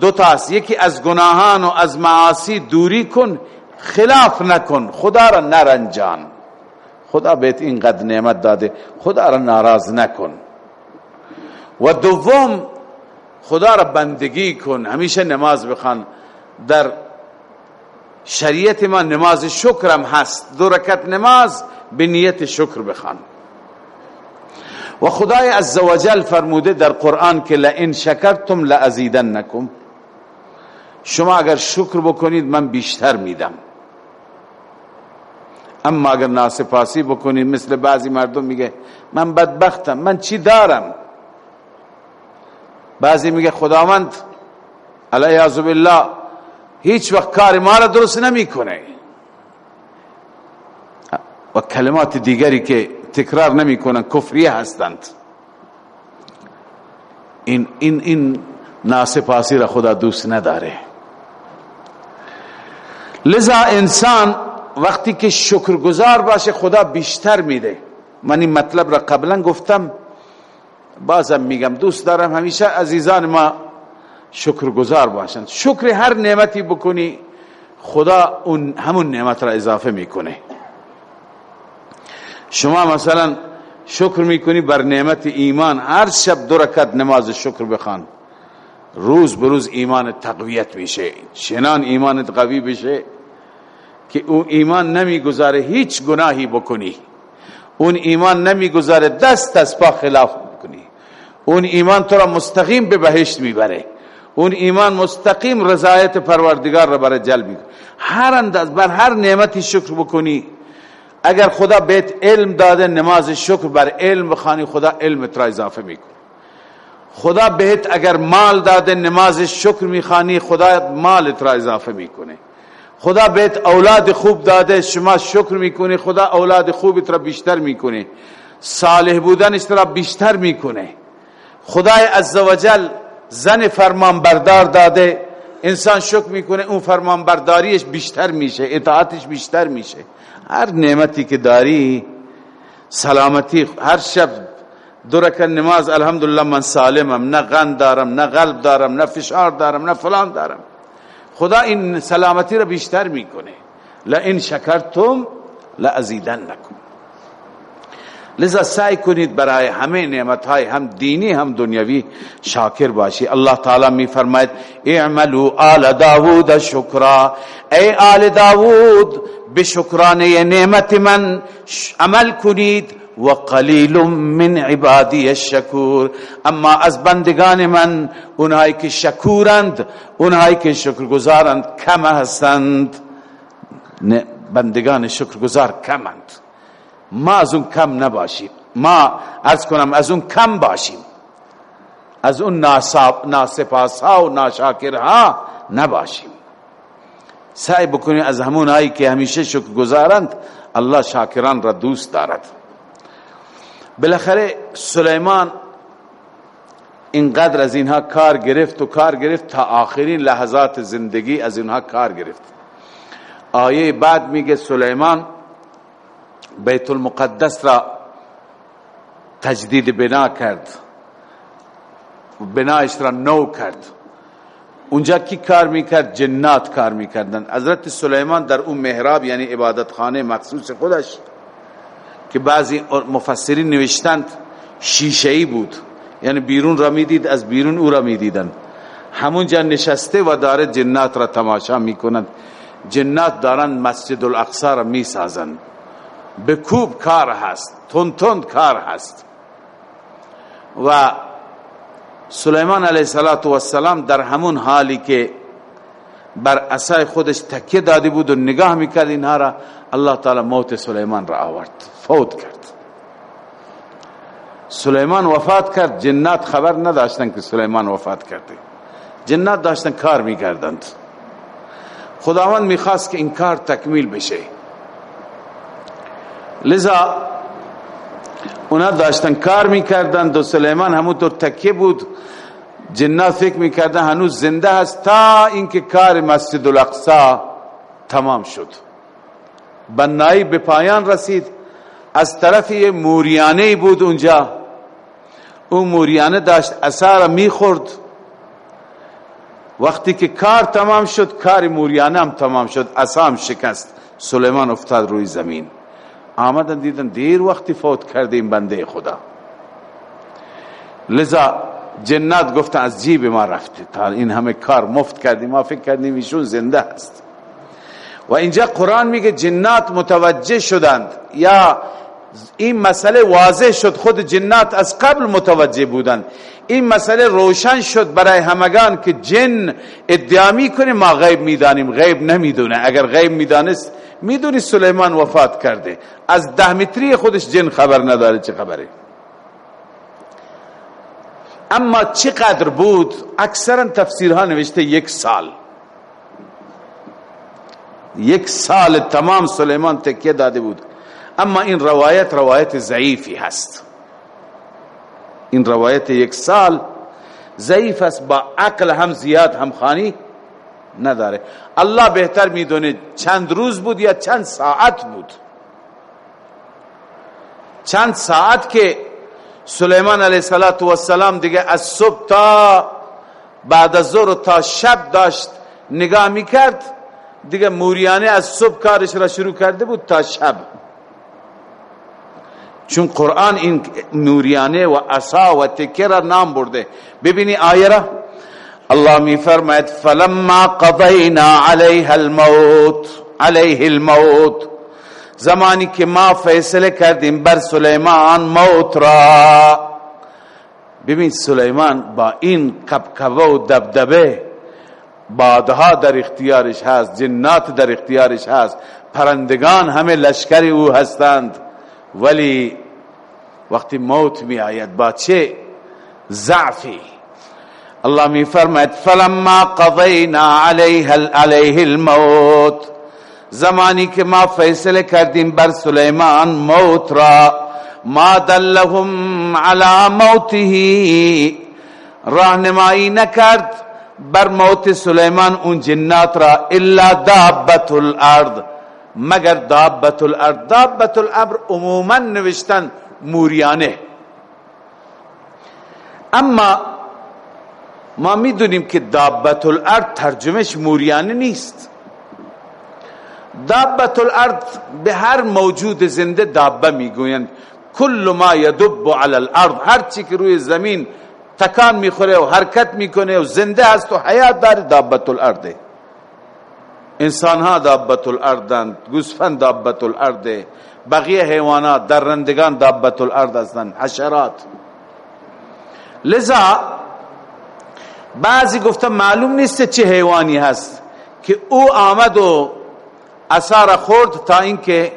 دو تاست یکی از گناهان و از معاصی دوری کن خلاف نکن خدا را نرنجان. خدا بهت اینقدر نعمت داده خدا را ناراض نکن. و دوم خدا را بندگی کن همیشه نماز بخوان. در شریعت ما نماز شکرم هست دو رکت نماز به نیت شکر بخوان. و خدای عزوجل فرموده در قرآن که لئن شکرتم لازیدنکم. شما اگر شکر بکنید من بیشتر میدم. اما اگر ناسپاسی بکنید مثل بعضی مردم میگه من بدبختم من چی دارم؟ بعضی میگه خداوند علیه بالله هیچ وقت کار ما را درست نمی‌کنه. و کلمات دیگری که تکرار نمی‌کنن کفریه هستند. این این این ناسپاسی را خدا دوست نداره. لذا انسان وقتی که شکرگزار باشه خدا بیشتر میده. من این مطلب را قبلا گفتم. بازم میگم دوست دارم همیشه عزیزان ما شکرگزار باشند. شکر هر نعمتی بکنی خدا اون همون نعمت را اضافه می‌کنه. شما مثلا شکر می‌کنی بر نعمت ایمان. هر شب دو رکعت نماز شکر بخوان. روز به روز ایمان تقویت میشه چنان ایمانت قوی بشه که اون ایمان نمی‌گذاره هیچ گناهی بکنی. اون ایمان نمی‌گذاره دست از پا خلاف بکنی. اون ایمان تو را مستقیم به بهشت می‌بره. اون ایمان مستقیم رضایت پروردگار را برای جلب می‌کنه. هر انداز بر هر نعمتی شکر بکنی. اگر خدا بهت علم داده نماز شکر بر علم بخوانی خدا علم را اضافه می‌کنه. خدا بهت اگر مال داده نماز شکر می‌خوانی خدا مالت را اضافه می‌کنه. خدا بهت اولاد خوب داده شما شکر می‌کنی خدا اولاد خوبت را بیشتر می‌کنه. صالح بودنش را بیشتر می‌کنه. خدای عزوجل زن فرمان بردار داده انسان شکر می‌کنه اون فرمان برداریش بیشتر میشه اطاعتش بیشتر میشه. هر نعمتی که داری سلامتی هر شب دو رکن نماز الحمدلله من سالمم نه غن دارم نه قلب دارم نه فشار دارم نه فلان دارم. خدا این سلامتی را بیشتر می‌کنه. لئن شکرتم لازیدنکم. لذا سعی کنید برای همه نعمت های هم دینی هم دنیوی شاکر باشی. الله تعالی می فرماید اعملوا آل داوود شکرا. ای آل داوود به شکرانه نعمت من عمل کنید. و قلیل من عبادی الشکور. اما از بندگان من اونهایی که شکورند اونهایی که شکرگزارند کم هستند. بندگان شکرگزار کمند. ما از اون کم نباشیم. ما از کنم از اون کم باشیم. از اون ناسپاس ها و ناشاکر ها نباشیم. سعی بکنیم از همون هایی که همیشه شکر گذارند الله شاکران را دوست دارد. بالاخره سلیمان اینقدر از اینها کار گرفت و کار گرفت تا آخرین لحظات زندگی از اینها کار گرفت. آیه بعد میگه سلیمان بیت المقدس را تجدید بنا کرد. بنایش را نو کرد. اونجا کی کار می‌کرد؟ جنات کار می‌کردن. حضرت سلیمان در اون محراب یعنی عبادت خانه مخصوص خودش که بعضی مفسرین نوشتند شیشه بود. یعنی بیرون را می‌دید از بیرون او را می‌دیدن همونجا نشسته و داره جنات را تماشا می‌کنند جنات دارن مسجد الاقصا را می‌سازند به کوب کار هست تند تند کار هست. و سلیمان علیه السلام در همون حالی که بر اسای خودش تکیه داده بود و نگاه می‌کرد اینها را الله تعالی موت سلیمان را آورد. فوت کرد. سلیمان وفات کرد جنات خبر نداشتن که سلیمان وفات کرده. جنات داشتن کار می‌کردند. خداوند می‌خواست که این کار تکمیل بشه. لذا اونا داشتن کار می‌کردند و سلیمان همونطور تکیه بود. جنات فکر می‌کردن هنوز زنده هست تا اینکه کار مسجد الاقصا تمام شد. بنایی به پایان رسید. از طرف موریانه بود اونجا. اون موریانه داشت اثار می‌خورد. وقتی که کار تمام شد کار موریانه هم تمام شد. اسام شکست. سلیمان افتاد روی زمین. آمدن دیدن دیر وقتی فوت کرده این بنده خدا. لذا جنات گفتن از جیب ما رفته تا این همه کار مفت کردیم ما فکر کردیم ایشون زنده است. و اینجا قرآن میگه جنات متوجه شدند. یا این مسئله واضح شد خود جنات از قبل متوجه بودند. این مسئله روشن شد برای همگان که جن ادعا می‌کنه ما غیب می‌دانیم. غیب نمی‌دونه. اگر غیب می‌دانست می‌دونی سلیمان وفات کرده. از ده متری خودش جن خبر نداره چه خبره؟ اما چقدر بود؟ اکثرا تفسیرها نوشته یک سال. یک سال تمام سلیمان تکیه داده بود. اما این روایت روایت ضعیفی هست. این روایت یک سال ضعیف است با عقل هم زیاد هم خانی نداره. الله بهتر می‌دونه چند روز بود یا چند ساعت بود. چند ساعت که سلیمان علیه السلام دیگه از صبح تا بعد از ظهر تا شب داشت نگاه می‌کرد. دیگه موریانه از صبح کارش را شروع کرده بود تا شب. چون قرآن این موریانه و عصا و تکه را نام برده. ببینی آیه را. الله می فرماید فلما قضینا علیها الموت. علیه الموت. زمانی که ما فیصله کردیم بر سلیمان موت را. ببین سلیمان با این کبکبه و دبدبه بادها در اختیارش هست جنات در اختیارش هست. پرندگان همه لشکر او هستند. ولی وقتی موت می آید با چه ضعفی؟ الله می فرماید فلما قضینا علیه علیه الموت. زمانی که ما فیصله کردیم بر سلیمان موت را ما دلهم علی موته. راهنمایی نکرد. بر موت سلیمان اون جنات را الا دابت الارض. مگر دابت الارض؟ دابت الامر عموما نوشتن موریانه. اما ما می‌دونیم که دابت الارض ترجمهش موریانه نیست. دابت الارض به هر موجود زنده دابه می‌گویند. کل ما یدب علی الارض. هر چی که روی زمین تکان می‌خوره و حرکت می‌کنه و زنده هست و حیات داره دابت الارض انسان ها دابت الارض گوسفند دابت الارض بقیه حیوانات درندگان دابت الارض هستند حشرات. لذا بعضی گفتن معلوم نیست چه حیوانی هست که او آمد و اثار خورد تا اینکه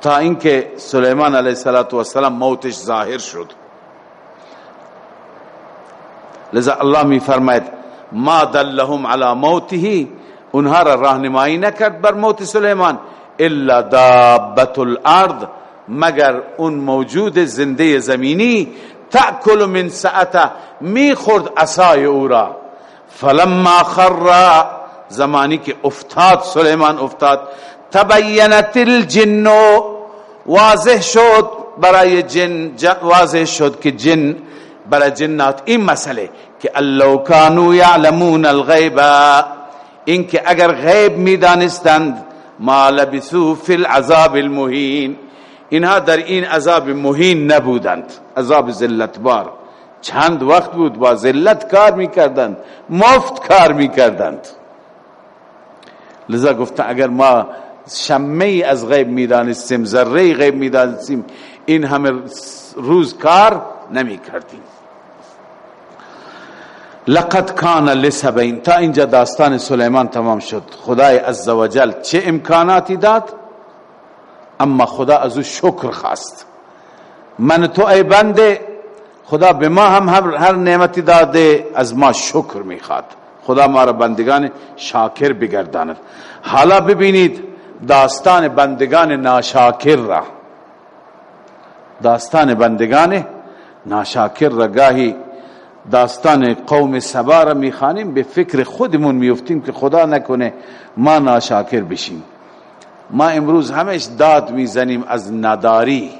تا اینکه سلیمان علیه السلام موتش ظاهر شد. لذا الله می فرماید ما دلهم علی موته اونها را راهنمایی نکرد بر موت سلیمان الا دابت الارض مگر اون موجود زنده زمینی تأکل من سعته می خورد عصای او را. فلما خر زمانی که افتاد سلیمان افتاد تبینت الجن واضح شد برای جن واضح شد که جن برای جنات. این مسئله که اللو کانو یعلمون الغیب. این که اگر غیب می‌دانستند ما لبثو فی العذاب المهین. اینها در این عذاب مهین نبودند. عذاب ذلتبار. چند وقت بود با ذلت کار می‌کردند مفت کار می‌کردند. لذا گفتن اگر ما شمه از غیب می‌دانستیم ذره غیب می‌دانستیم این همه روز کار نمی کردیم لقد کان لسبین تا اینجا داستان سلیمان تمام شد. خدای عزوجل چه امکاناتی داد؟ اما خدا از او شکر خواست. من تو ای بنده خدا به ما هم هر نعمتی داده از ما شکر می‌خواد. خدا ما را بندگان شاکر بگرداند. حالا ببینید داستان بندگان ناشاکر را. داستان بندگان ناشاکر را گاهی داستان قوم سبا را می‌خوانیم به فکر خودمون میفتیم که خدا نکنه ما ناشاکر بشیم. ما امروز همش داد می‌زنیم از نداری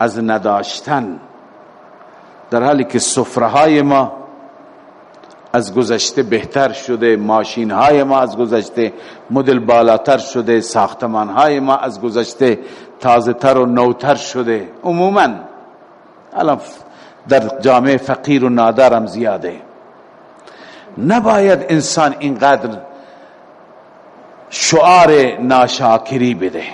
از نداشتن. در حالی که سفره ما از گذشته بهتر شده ماشین های ما از گذشته مدل بالاتر شده ساختمان های ما از گذشته تازه تر و نوتر شده. عموما الان در جامعه فقیر و نادرم زیاده. نباید انسان اینقدر شعار ناشاکری بده.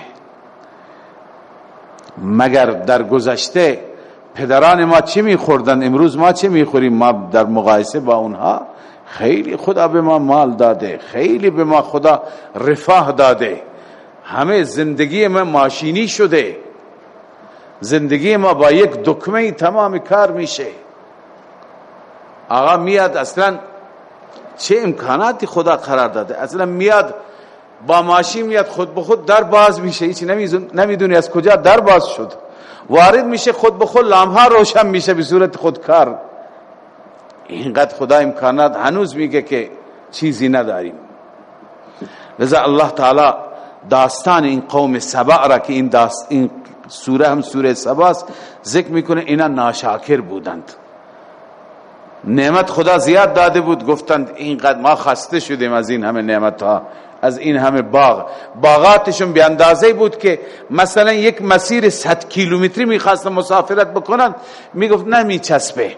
مگر در گذشته پدران ما چی میخوردن؟ امروز ما چی می‌خوریم؟ ما در مقایسه با اونها خیلی خدا به ما مال داده خیلی به ما خدا رفاه داده. همه زندگی ما ماشینی شده. زندگی ما با یک دکمه تمام کار میشه. آقا میاد اصلا چه امکاناتی خدا قرار داده؟ اصلا میاد با ماشین میاد خود به خود در باز میشه. هیچ نمی‌دونی از کجا در باز شد. وارد میشه خود به خود لامها روشن میشه به صورت خودکار اینقدر خدا امکانات هنوز میگه که چیزی نداریم. لذا الله تعالی داستان این قوم سبع را که این, داست این سوره هم سوره سباست. ذکر می‌کنه اینا ناشاکر بودند. نعمت خدا زیاد داده بود. گفتند اینقدر ما خسته شدیم از این همه نعمت ها از این همه باغ. باغاتشون به اندازه بود که مثلا یک مسیر 100 کیلومتری می‌خواستن مسافرت بکنن. می‌گفت نمیچسبه.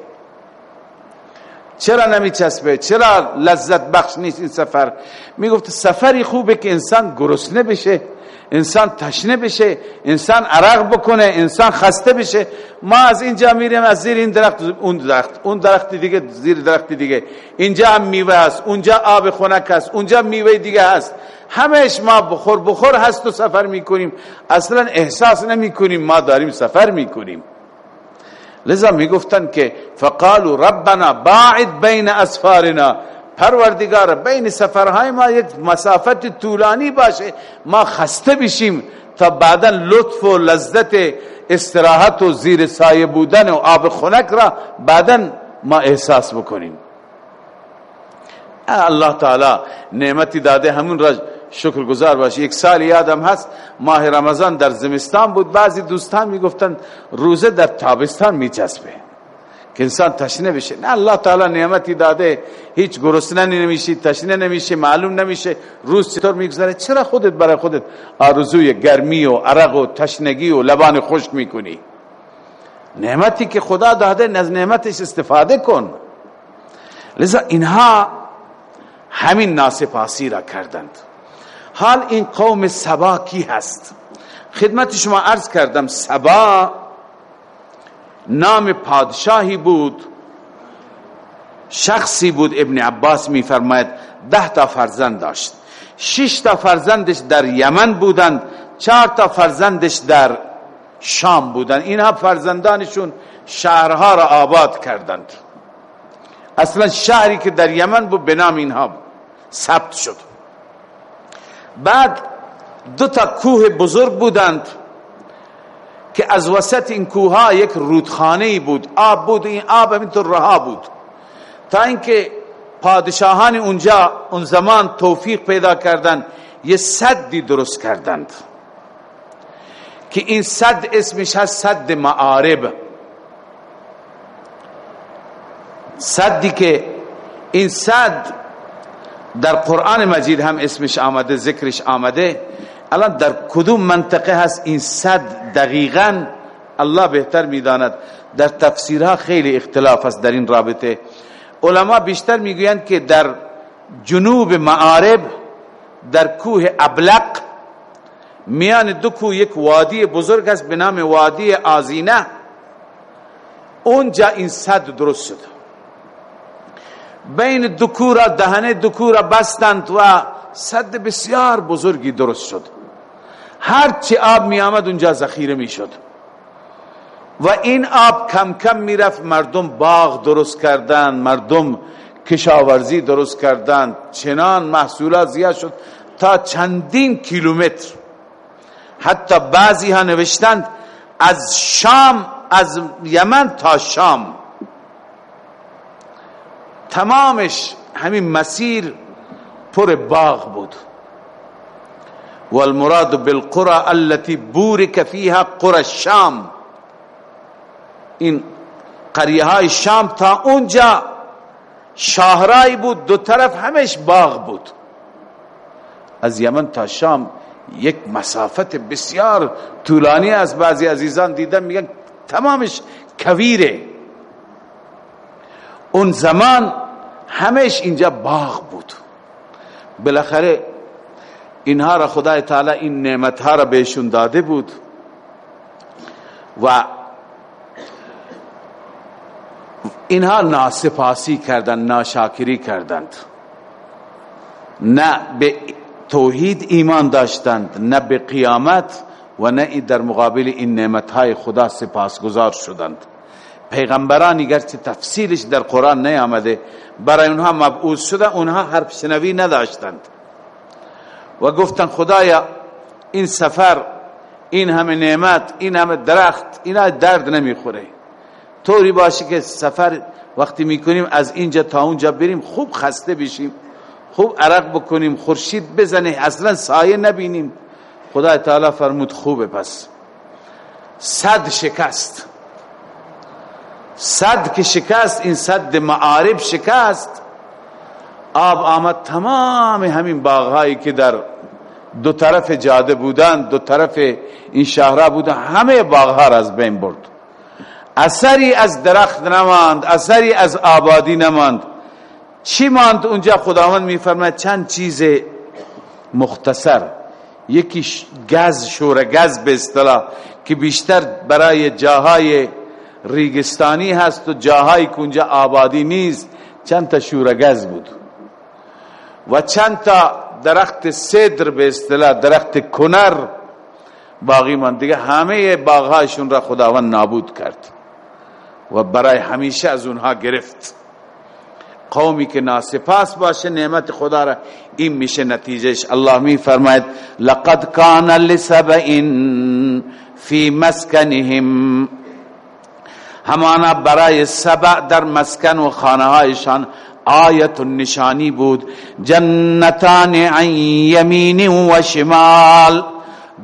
چرا نمیچسبه؟ چرا لذت بخش نیست این سفر؟ می‌گفت سفری خوبه که انسان گرسنه بشه. انسان تشنه بشه انسان عرق بکنه انسان خسته بشه. ما از اینجا میریم از زیر این درخت اون درخت اون درخت دیگه زیر درخت دیگه. اینجا هم میوه هست اونجا آب خنک هست اونجا میوه دیگه هست همش ما بخور بخور هست و سفر می‌کنیم. اصلا احساس نمی‌کنیم ما داریم سفر می‌کنیم. لذا می‌گفتن که فقالوا ربنا باعد بین اسفارنا. پروردگار بین سفرهای ما یک مسافت طولانی باشه. ما خسته بشیم تا بعدا لطف و لذت استراحت و زیر سایه بودن و آب خنک را بعدا ما احساس بکنیم. الله تعالی نعمتی داده. همون را شکر گزار باشی یک سال یادم هست ماه رمضان در زمستان بود. بعضی دوستان می‌گفتن روزه در تابستان میچسبه. که انسان تشنه بشه. نه الله تعالی نعمتی داده هیچ گرسنه نمیشی تشنه نمیشه معلوم نمیشه روز چطور میگذره؟ چرا خودت برای خودت آرزوی گرمی و عرق و تشنگی و لبان خشک می‌کنی؟ نعمتی که خدا داده از نعمتش استفاده کن. لذا اینها همین ناسپاسی را کردند. حال این قوم سبا کی هست؟ خدمت شما عرض کردم سبا نام پادشاهی بود. شخصی بود ابن عباس می فرماید ده تا فرزند داشت. شش تا فرزندش در یمن بودند چهار تا فرزندش در شام بودند. اینها فرزندانشون شهرها را آباد کردند. اصلا شهری که در یمن بود به نام اینها ثبت شد. بعد دو تا کوه بزرگ بودند. که از وسط این کوه ها یک رودخانه بود. آب بود این آب همینطور رها بود. تا اینکه پادشاهان اونجا اون زمان توفیق پیدا کردن یه صدی درست کردند. که این صد اسمش هست صد معارب. صدی که این صد در قرآن مجید هم اسمش آمده ذکرش آمده. الان در کدوم منطقه هست این صد دقیقا؟ الله بهتر می‌داند. در تفسیرها خیلی اختلاف است در این رابطه. علما بیشتر می‌گویند که در جنوب معارب در کوه ابلق میان دو کوه یک وادی بزرگ است به نام وادی آزینه. اونجا این صد درست شد. بین دکورا دهنه دکورا بستند و صد بسیار بزرگی درست شد. هرچی آب می آمد اونجا ذخیره می شد و این آب کم کم می رفت مردم باغ درست کردن مردم کشاورزی درست کردن چنان محصولات زیاد شد تا چندین کیلومتر. حتی بعضی ها نوشتند از شام از یمن تا شام. تمامش همین مسیر پر باغ بود. والمراد بالقرى التي بورك فيها قرى الشام. این قریه های شام تا اونجا شاهرای بود دو طرف همش باغ بود. از یمن تا شام یک مسافت بسیار طولانی از بعضی عزیزان دیدن میگن تمامش کویره. اون زمان همش اینجا باغ بود. بالاخره اینها را خدای تعالی این نعمتها را بهشون داده بود. و اینها ناسپاسی کردند ناشاکری کردند. نه به توحید ایمان داشتند نه به قیامت و نه در مقابل این نعمتهای خدا سپاسگزار شدند. پیغمبرانی گرچه تفصیلش در قرآن نیامده برای اونها مبعوث شده اونها حرف شنوی نداشتند. و گفتن خدایا این سفر این همه نعمت این همه درخت اینا درد نمی‌خوره. طوری باشه که سفر وقتی می‌کنیم از اینجا تا اونجا بریم خوب خسته بشیم خوب عرق بکنیم خورشید بزنه اصلا سایه نبینیم. خدا تعالی فرمود خوبه پس. صد شکست. صد که شکست این صد معارب شکست. آب آمد تمام همین باغهایی که در دو طرف جاده بودن دو طرف این شهرها بودن همه باغها را از بین برد. اثری از درخت نماند اثری از آبادی نماند. چی ماند اونجا؟ خداوند میفرماید چند چیز مختصر. یکی گز شور گز به اصطلاح که بیشتر برای جاهای ریگستانی هست و جاهایی که اونجا آبادی نیست چند تا شورگز بود. و چند تا درخت صدر به اصطلاح درخت کنر باقی من دیگه همه باغهایشون را خداوند نابود کرد و برای همیشه از اونها گرفت. قومی که ناسپاس باشه نعمت خدا را این میشه نتیجهش. الله می فرماید لقد کان لسبئ فی مسکنهم. همانا برای سبع در مسکن و خانه هایشان آیت نشانی بود. جنتان عن یمین و شمال.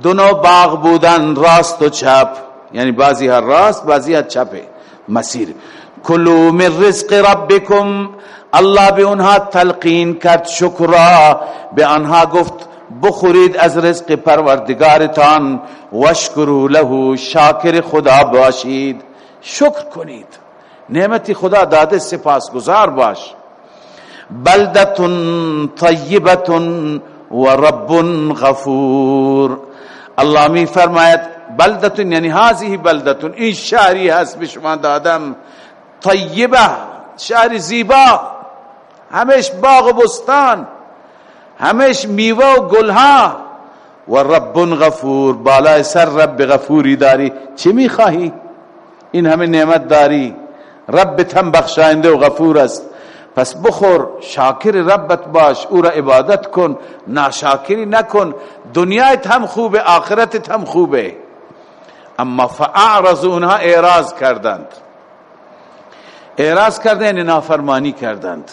دونو باغ بودن راست و چپ. یعنی بعضی ها راست بعضی ها چپه مسیر. کلو من رزق ربکم. الله به اونها تلقین کرد شکرا. به آنها گفت بخورید از رزق پروردگارتان وشکرو له. شاکر خدا باشید. شکر کنید. نعمتی خدا داده سپاسگزار باش. بلدتون طیبتون و رب غفور. الله می فرماید بلدتون یعنی هذه بلدتون این شهری هست به شما دادم. طیبه شهر زیبا. همش باغ و بستان همش میوه و گلها. و رب غفور بالای سر رب غفوری داری. چه می‌خواهی؟ این همه نعمت داری. رب هم بخشاینده و غفور است. پس بخور شاکر ربت باش او را عبادت کن ناشاکری نکن دنیایت هم خوبه آخرتت هم خوبه. اما فاعرض اونها اعراض کردند. اعراض کردند یعنی نافرمانی کردند.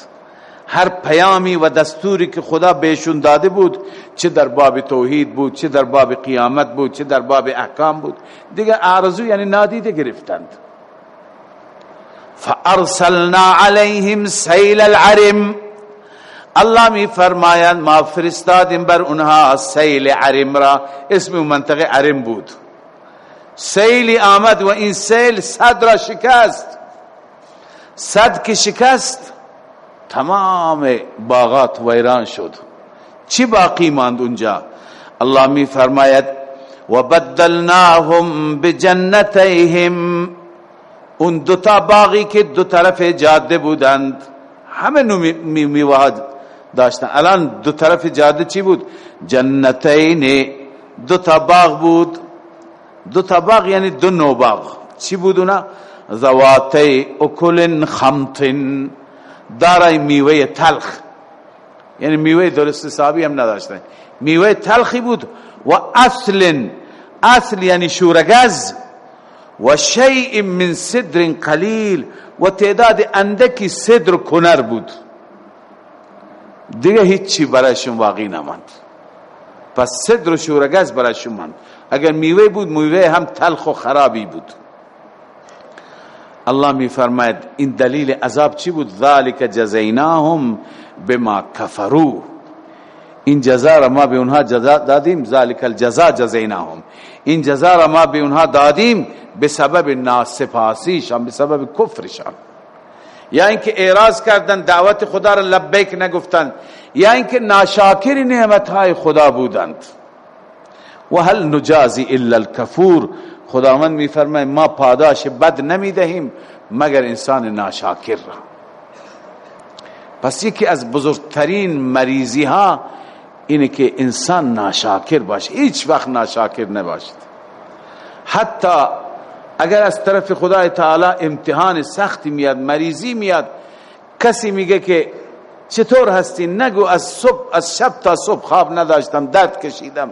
هر پیامی و دستوری که خدا بهشون داده بود چه در باب توحید بود چه در باب قیامت بود چه در باب احکام بود دیگه اعرضو یعنی نادیده گرفتند. فارسلنا علیهم سیل العرم الله می فرمایند ما فرستادیم بر اونها سیل عرم را. اسم منطقه عرم بود. سیلی آمد و این سیل صد را شکست. صد که شکست تمام باغات ویران شد. چی باقی ماند اونجا؟ الله می فرماید و بدلناهم اون دوتا باقی که دو طرف جاده بودند. همه نو می میواد داشتن. الان دو طرف جاده چی بود؟ جنتین. دو تا باغ بود. دو تا باغ یعنی دو نو باغ. چی بود اونا؟ ذواتی اکل خمط دارای میوه تلخ. یعنی میوه درست حسابی هم نداشتن. میوه تلخی بود و اصل اصل یعنی شورگز. و شیء من صدر قلیل و تعداد اندکی صدر کنر بود. دیگه هیچی برایشون واقعی نماند. پس صدر و شورگز برایشون ماند. اگر میوه بود میوه هم تلخ و خرابی بود. الله می فرماید این دلیل عذاب چی بود؟ ذالک جزیناهم بما کفروا. این جزا را ما به اونها جزا دادیم ذالک الجزا جزیناهم. این جزا را ما به اونها دادیم به سبب ناسپاسیشان به سبب کفرشان. یا اینکه اعراض کردن دعوت خدا را لبیک نگفتن. یا اینکه ناشاکر نعمت های خدا بودند. و هل نجازی الا الكفور خداوند میفرماید ما پاداش بد نمی‌دهیم مگر انسان ناشاکر را. پس یکی از بزرگترین مریضی ها اینه که انسان ناشاکر باشه. هیچ وقت ناشاکر نباشد حتی اگر از طرف خدای تعالی امتحان سختی میاد مریضی میاد کسی میگه که چطور هستی؟ نگو از صبح از شب تا صبح خواب نداشتم درد کشیدم.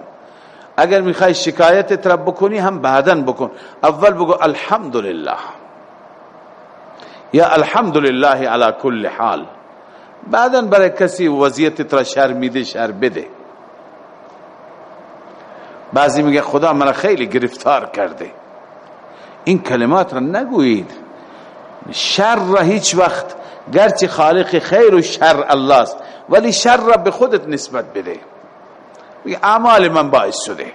اگر می‌خوای شکایت تر بکنی هم بعدن بکن. اول بگو الحمدلله. یا الحمدلله علی کل حال. بعدن برای کسی وضعیت تر شر میده شر بده. بعضی میگه خدا مرا خیلی گرفتار کرده. این کلمات را نگویید. شر را هیچ وقت گرچه خالق خیر و شر الله است ولی شر را به خودت نسبت بده. اعمال من باعث شده.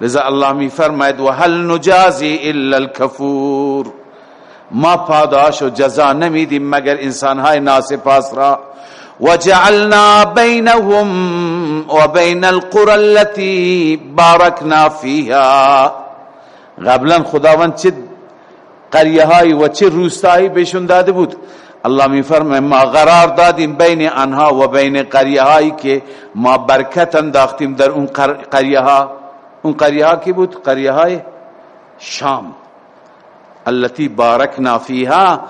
لذا الله می فرماید و هل نجازی الا الكفور ما پاداش و جزا نمیدیم مگر انسانهای ناسپاس را. وجعلنا بينهم وبين القرى التي باركنا فيها قبلا خداوند چه قریه های و چه روستایی بهشون داده بود. الله می فرمه ما قرار دادیم بین آنها و بین قریه هایی که ما برکت انداختیم در اون قریه ها اون قریه ها کی بود؟ قریه های شام. التي باركنا فيها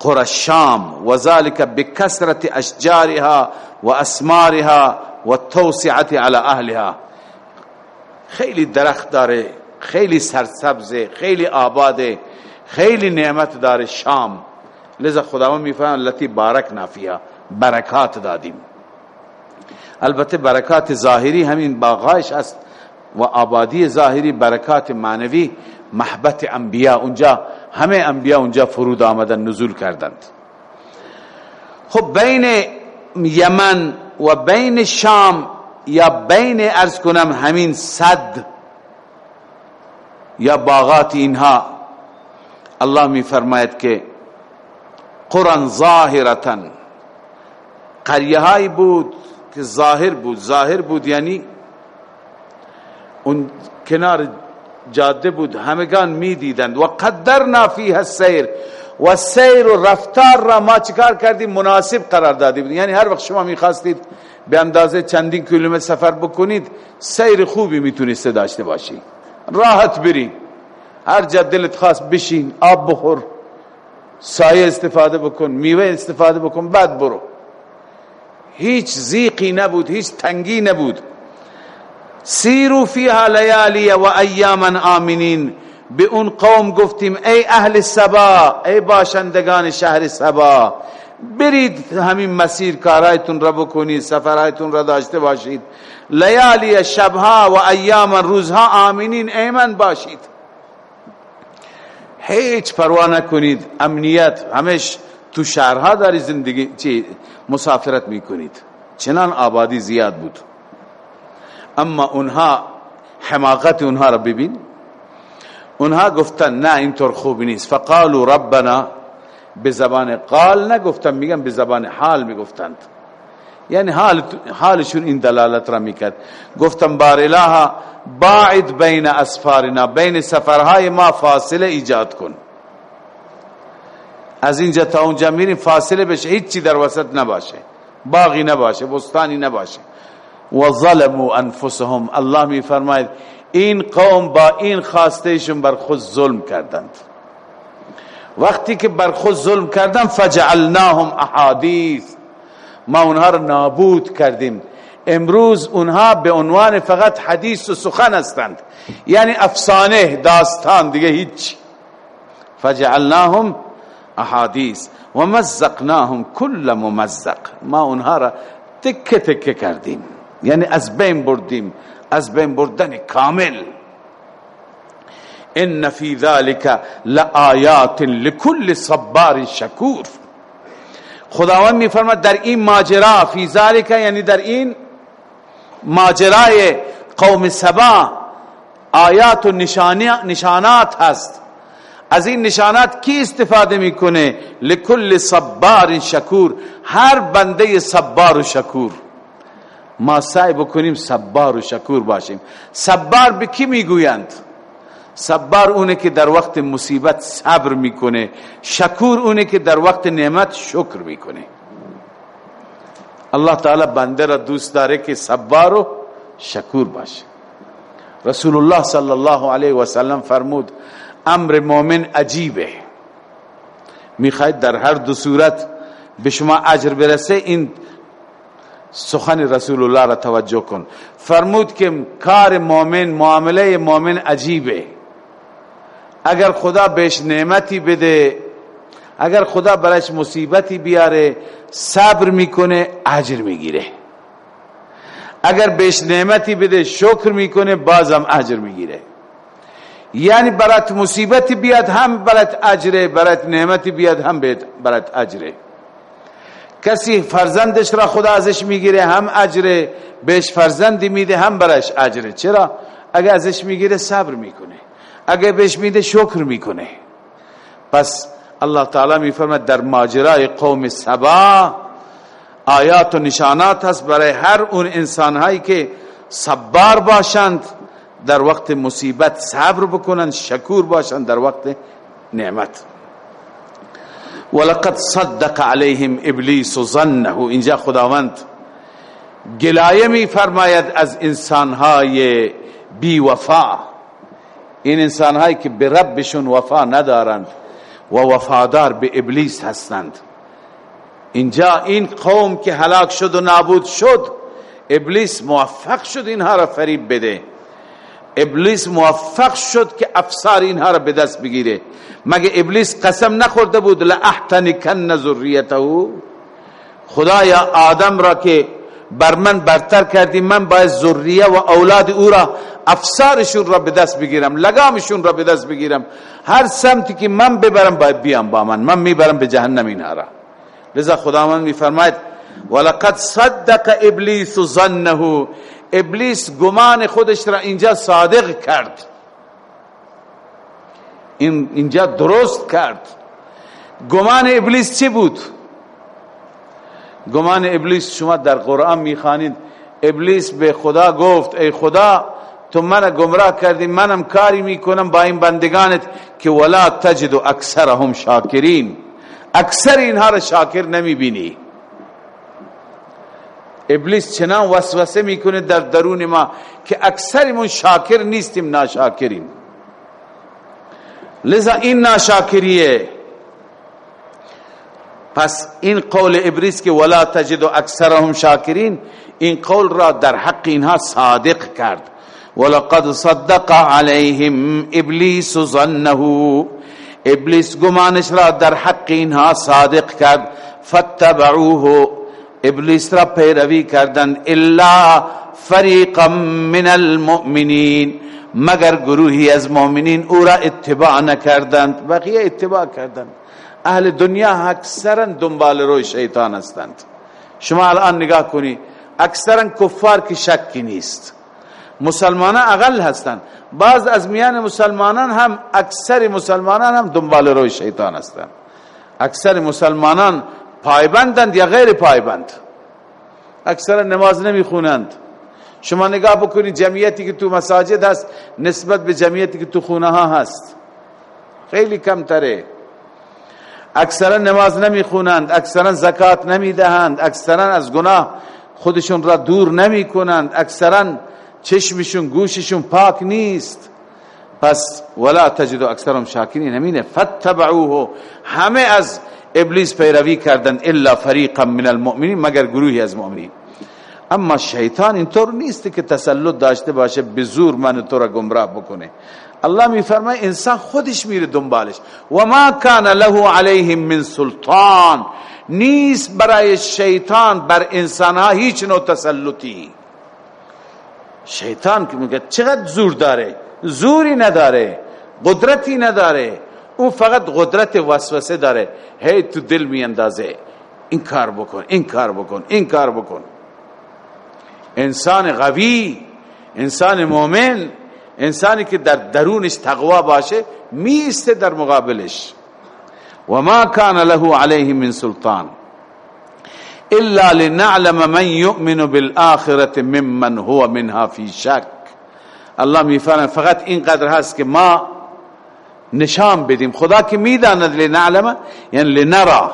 قرى الشام وذلك بكثرة اشجارها واسمارها والتوسعة على اهلها خیلی درخت داره خیلی سرسبزه خیلی آباده خیلی نعمت داره شام. لذا خداوند میفرماید لتی بارک نافیها برکات دادیم. البته برکات ظاهری همین باغایش است و آبادی ظاهری برکات معنوی محبت انبیاء اونجا همه انبیاء اونجا فرود آمدن نزول کردند. خب بین یمن و بین شام یا بین ارز کنم همین صد یا باغات اینها الله می فرماید که قرآن ظاهرتن قریه های بود که ظاهر بود. ظاهر بود یعنی اون کنار جاده بود. همگان می دیدند و قدرنا فیها السیر. و سیر و رفتار را ما چکار کردیم؟ مناسب قرار دادیم. یعنی هر وقت شما می‌خواستید به اندازه چندین کیلومتر سفر بکنید سیر خوبی می‌تونید داشته باشی راحت بری. هر جا دلت خواست بشین آب بخور سایه استفاده بکن میوه استفاده بکن بعد برو. هیچ زیقی نبود هیچ تنگی نبود. سیرو فیها لیالی و ایاما آمینین به اون قوم گفتیم ای اهل سبا ای باشندگان شهر سبا برید همین مسیر کارایتون را بکنید سفرهایتون را داشته باشید. لیالی شبها و ایام روزها آمینین ایمن باشید. هیچ پروا نکنید امنیت همش تو شهرها داری زندگی چی مسافرت می‌کنید. چنان آبادی زیاد بود. اما اونها حماقت اونها را ببین. اونها گفتن نه اینطور خوب نیست. فقالوا ربنا به زبان قال نگفتن میگن به زبان حال می‌گفتند. یعنی حال حالشون این دلالت را می‌کرد. گفتم بار اله باعد بین اسفارنا بین سفرهای ما فاصله ایجاد کن. از اینجا تا اونجا میریم فاصله بشه. هیچی در وسط نباشه. باغی نباشه بستانی نباشه. و ظلموا انفسهم. الله می فرماید این قوم با این خواستهشون بر خود ظلم کردند. وقتی که بر خود ظلم کردن فجعلناهم احادیث. ما اونها رو نابود کردیم. امروز اونها به عنوان فقط حدیث و سخن هستند. یعنی افسانه داستان دیگه هیچ. فجعلناهم احادیث. و مزقناهم کل ممزق. ما اونها را تکه تکه کردیم. یعنی از بین بردیم از بین بردن کامل. ان فی ذلك لآیات لكل صبار شکور. خداوند میفرماد در این ماجرا فی ذلك یعنی در این ماجرای قوم سبا آیات و نشانات هست. از این نشانات کی استفاده می‌کنه؟ لکل صبار شکور. هر بنده صبار و شکور. ما سعی بکنیم صبار و شکور باشیم. صبار به کی می‌گویند؟ صبار اونه که در وقت مصیبت صبر می‌کنه. شکور اونه که در وقت نعمت شکر می‌کنه. الله تعالی بنده را دوست داره که صبار و شکور باشه. رسول الله صلی الله علیه و سلم فرمود امر مؤمن عجیبه. می‌خواید در هر دو صورت به شما اجر برسه این سخن رسول الله را توجه کن. فرمود که کار مؤمن معامله مؤمن عجیبه. اگر خدا بهش نعمتی بده اگر خدا برش مصیبتی بیاره صبر می‌کنه اجر می‌گیره. اگر بهش نعمتی بده شکر می‌کنه بازم اجر می‌گیره. یعنی برات مصیبتی بیاد هم برات اجره برات نعمتی بیاد هم برات اجره. کسی فرزندش را خدا ازش می‌گیره هم اجره بهش فرزندی میده هم برش اجره چرا؟ اگر ازش می‌گیره صبر می‌کنه. اگه بهش میده شکر می‌کنه. پس الله تعالی میفرماد در ماجرای قوم سبا آیات و نشانات هست برای هر اون انسان هایی که صبار باشند در وقت مصیبت صبر بکنند شکور باشند در وقت نعمت. ولقد صدق عليهم ابلیس ظنه. اینجا خداوند گلایه می فرماید از انسانهای بی وفا این انسان هایی که به ربشون وفا ندارند و وفادار به ابلیس هستند. اینجا این قوم که هلاک شد و نابود شد ابلیس موفق شد اینها را فریب بده. ابلیس موفق شد که افسار اینها را به دست بگیره. مگه ابلیس قسم نخورده بود؟ لأحتنکن ذریته. خدایا آدم را که بر من برتر کردی من باید ذریه و اولاد او را افسارشون را به دست بگیرم لگامشون را به دست بگیرم. هر سمتی که من ببرم باید بیام با من. من می‌برم به جهنم اینها را. لذا خداوند میفرماید ولقد صدق ابلیس ظنه. ابلیس گمان خودش را اینجا صادق کرد. این اینجا درست کرد. گمان ابلیس چی بود؟ گمان ابلیس شما در قرآن می‌خوانید. ابلیس به خدا گفت ای خدا تو من گمراه کردی منم کاری می‌کنم با این بندگانت که ولا تجد اکثرهم شاکرین. اکثر اینها را شاکر نمی‌بینی. ابلیس چنان وسوسه می‌کنه در درون ما که اکثرمون شاکر نیستیم ناشاکریم. لذا این ناشاکریه. پس این قول ابلیس که ولا تجد اکثرهم شاکرین این قول را در حق اینها صادق کرد. ولقد صدق عليهم ابلیس ظنه. ابلیس گمانش را در حق اینها صادق کرد. فتبعوه ابلیس را پیروی کردند الا فریقا من المؤمنین مگر گروهی از مؤمنین او را اتباع نکردند؟ بقیه اتباع کردند اهل دنیا اکثرا دنبال روی شیطان هستند. شما الان نگاه کنی اکثرا کفار کی شکی نیست. مسلمانان اقل هستند. بعض از میان مسلمانان هم اکثر مسلمانان هم دنبال روی شیطان هستند. اکثر مسلمانان پایبندند یا غیر پایبند؟ اکثر نماز نمی خونند شما نگاه بکنید جمعیتی که تو مساجد هست نسبت به جمعیتی که تو خونه ها هست. خیلی کم تره اکثرا نماز نمی خونند اکثرا زکات نمی دهند اکثرا از گناه خودشون را دور نمی کنند اکثرا چشمشون گوششون پاک نیست. پس ولا تجد اکثرهم شاکرین. همینه. فتبعوه همه از ابلیس پیروی کردن الا فریقا من المؤمنین مگر گروهی از مؤمنین. اما شیطان اینطور نیست که تسلط داشته باشه به زور من تو را گمراه بکنه. الله می فرماید انسان خودش میره دنبالش. و ما کان له علیهم من سلطان. نیست برای شیطان بر انسان ها هیچ نوع تسلطی. شیطان که میگه چقدر زور داره؟ زوری نداره قدرتی نداره. او فقط قدرت وسوسه داره. هی تو دل می اندازه این کار بکن این کار بکن این کار بکن. انسان قوی انسان مؤمن انسانی که در درونش تقوا باشه میسته در مقابلش. و ما کان له علیه من سلطان. الا لنعلم من یؤمن بالآخرة ممن هو منها فی شک. الله میفرماید فقط این قدر هست که ما نشان بدیم. خدا که می‌داند لنعلم یعنی لنرا.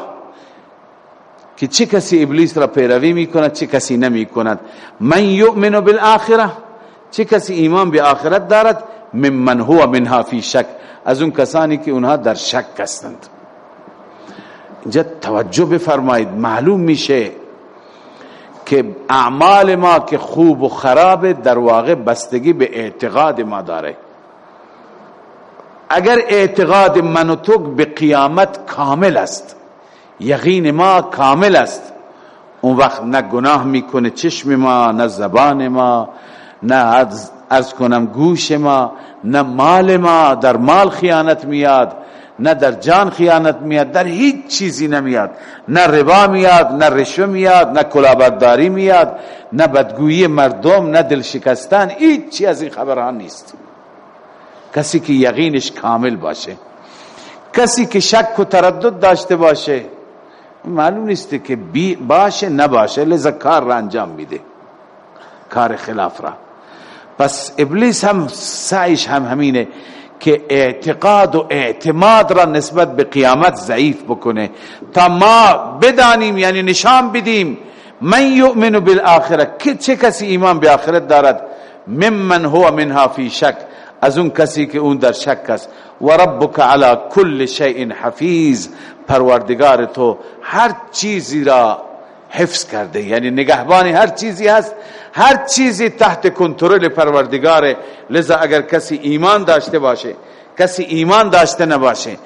که چه کسی ابلیس را پیروی می‌کند چه کسی نمی کند من یؤمن بالآخره چه کسی ایمان به آخرت دارد؟ ممن هو منها فی شک. از اون کسانی که اونها در شک هستند. اینجا توجه بفرمایید. معلوم میشه که اعمال ما که خوب و خراب در واقع بستگی به اعتقاد ما داره. اگر اعتقاد من و تو به قیامت کامل است یقین ما کامل است اون وقت نه گناه می‌کنه چشم ما نه زبان ما نه از کنم گوش ما نه مال ما در مال خیانت میاد نه در جان خیانت میاد در هیچ چیزی نمیاد نه ربا میاد نه رشوه میاد نه کلاهبرداری میاد نه بدگویی مردم نه دل شکستن هیچ چی از این خبران نیست. کسی که یقینش کامل باشه. کسی که شک و تردد داشته باشه معلوم نیست که بی باشه نباشه لذا کار را انجام میده. کار خلاف را. پس ابلیس هم سعیش هم همینه که اعتقاد و اعتماد را نسبت به قیامت ضعیف بکنه. تا ما بدانیم یعنی نشان بدیم من یؤمن بالآخره که چه کسی ایمان به آخرت دارد؟ ممن هو منها فی شک. از اون کسی که اون در شک است. و ربک علی کل شیء حفیظ. پروردگار تو هر چیزی را حفظ کرده. یعنی نگهبانی هر چیزی هست. هر چیزی تحت کنترل پروردگاره. لذا اگر کسی ایمان داشته باشه کسی ایمان داشته نباشه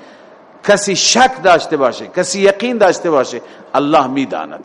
کسی شک داشته باشه کسی یقین داشته باشه الله می‌داند.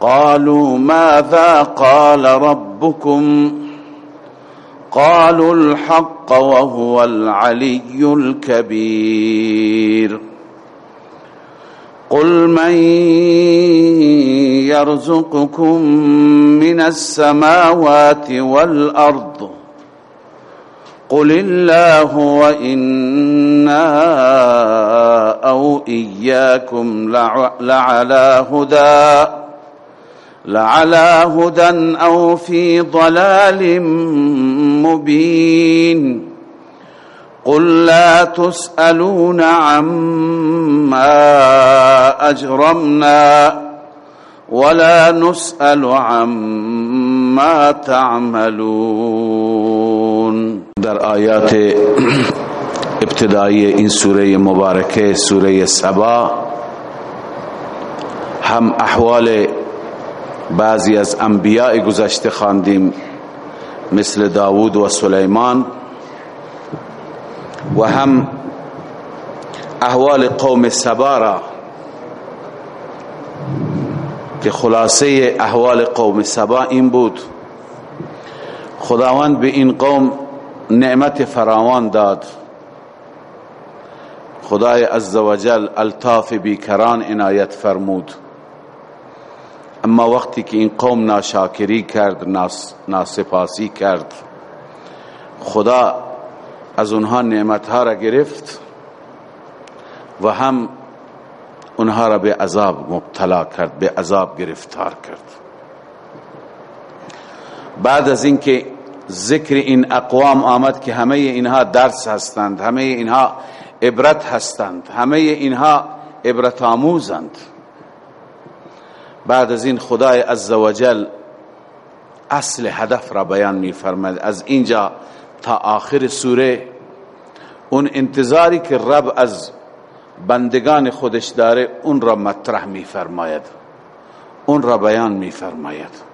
قالوا ماذا قال ربكم؟ قالوا الحق وهو العلي الكبير. قل من يرزقكم من السماوات والأرض؟ قل الله وإنا أو إياكم لعلى هدى. لعلى هدى أو في ضلال مبين. قل لا تسألون عما أجرمنا ولا نسأل عما تعملون. در آیات ابتدایی این سوره مبارکه سوره سبا هم احوال بعضی از انبیاء گذشته خواندیم مثل داوود و سلیمان. و هم احوال قوم سبا که خلاصه احوال قوم سبا این بود. خداوند به این قوم نعمت فراوان داد. خدای عزوجل الطاف بیکران عنایت فرمود. اما وقتی که این قوم ناشاکری کرد ناس ناسپاسی کرد خدا از اونها نعمتها را گرفت و هم اونها را به عذاب مبتلا کرد به عذاب گرفتار کرد. بعد از اینکه ذکر این اقوام آمد که همه اینها درس هستند همه اینها عبرت هستند همه اینها عبرت آموزند. بعد از این خدای عزوجل اصل هدف را بیان می فرمد از اینجا تا آخر سوره. اون انتظاری که رب از بندگان خودش داره اون را مطرح می فرماید اون را بیان می فرماید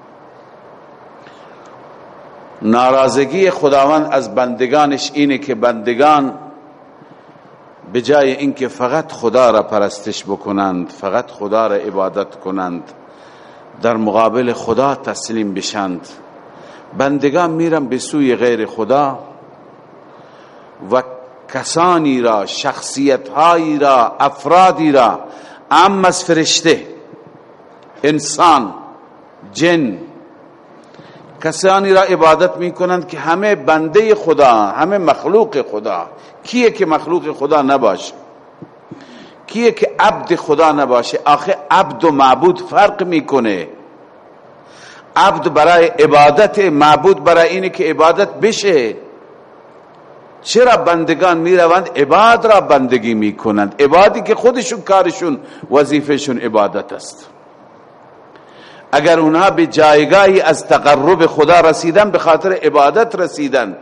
ناراضگی خداوند از بندگانش اینه که بندگان به جای اینکه فقط خدا را پرستش بکنند فقط خدا را عبادت کنند در مقابل خدا تسلیم بشند. بندگان میرن به سوی غیر خدا و کسانی را شخصیت هایی را افرادی را ام از فرشته انسان جن کسانی را عبادت می کنند که همه بنده خدا همه مخلوق خدا. کیه که مخلوق خدا نباشه؟ کیه که عبد خدا نباشه؟ آخه عبد و معبود فرق می‌کنه. عبد برای عبادت معبود برای اینه که عبادت بشه. چرا بندگان می روند عباد را بندگی می کنند عبادی که خودشون کارشون وظیفهشون عبادت است. اگر اونها به جایگاهی از تقرب خدا رسیدن به خاطر عبادت رسیدن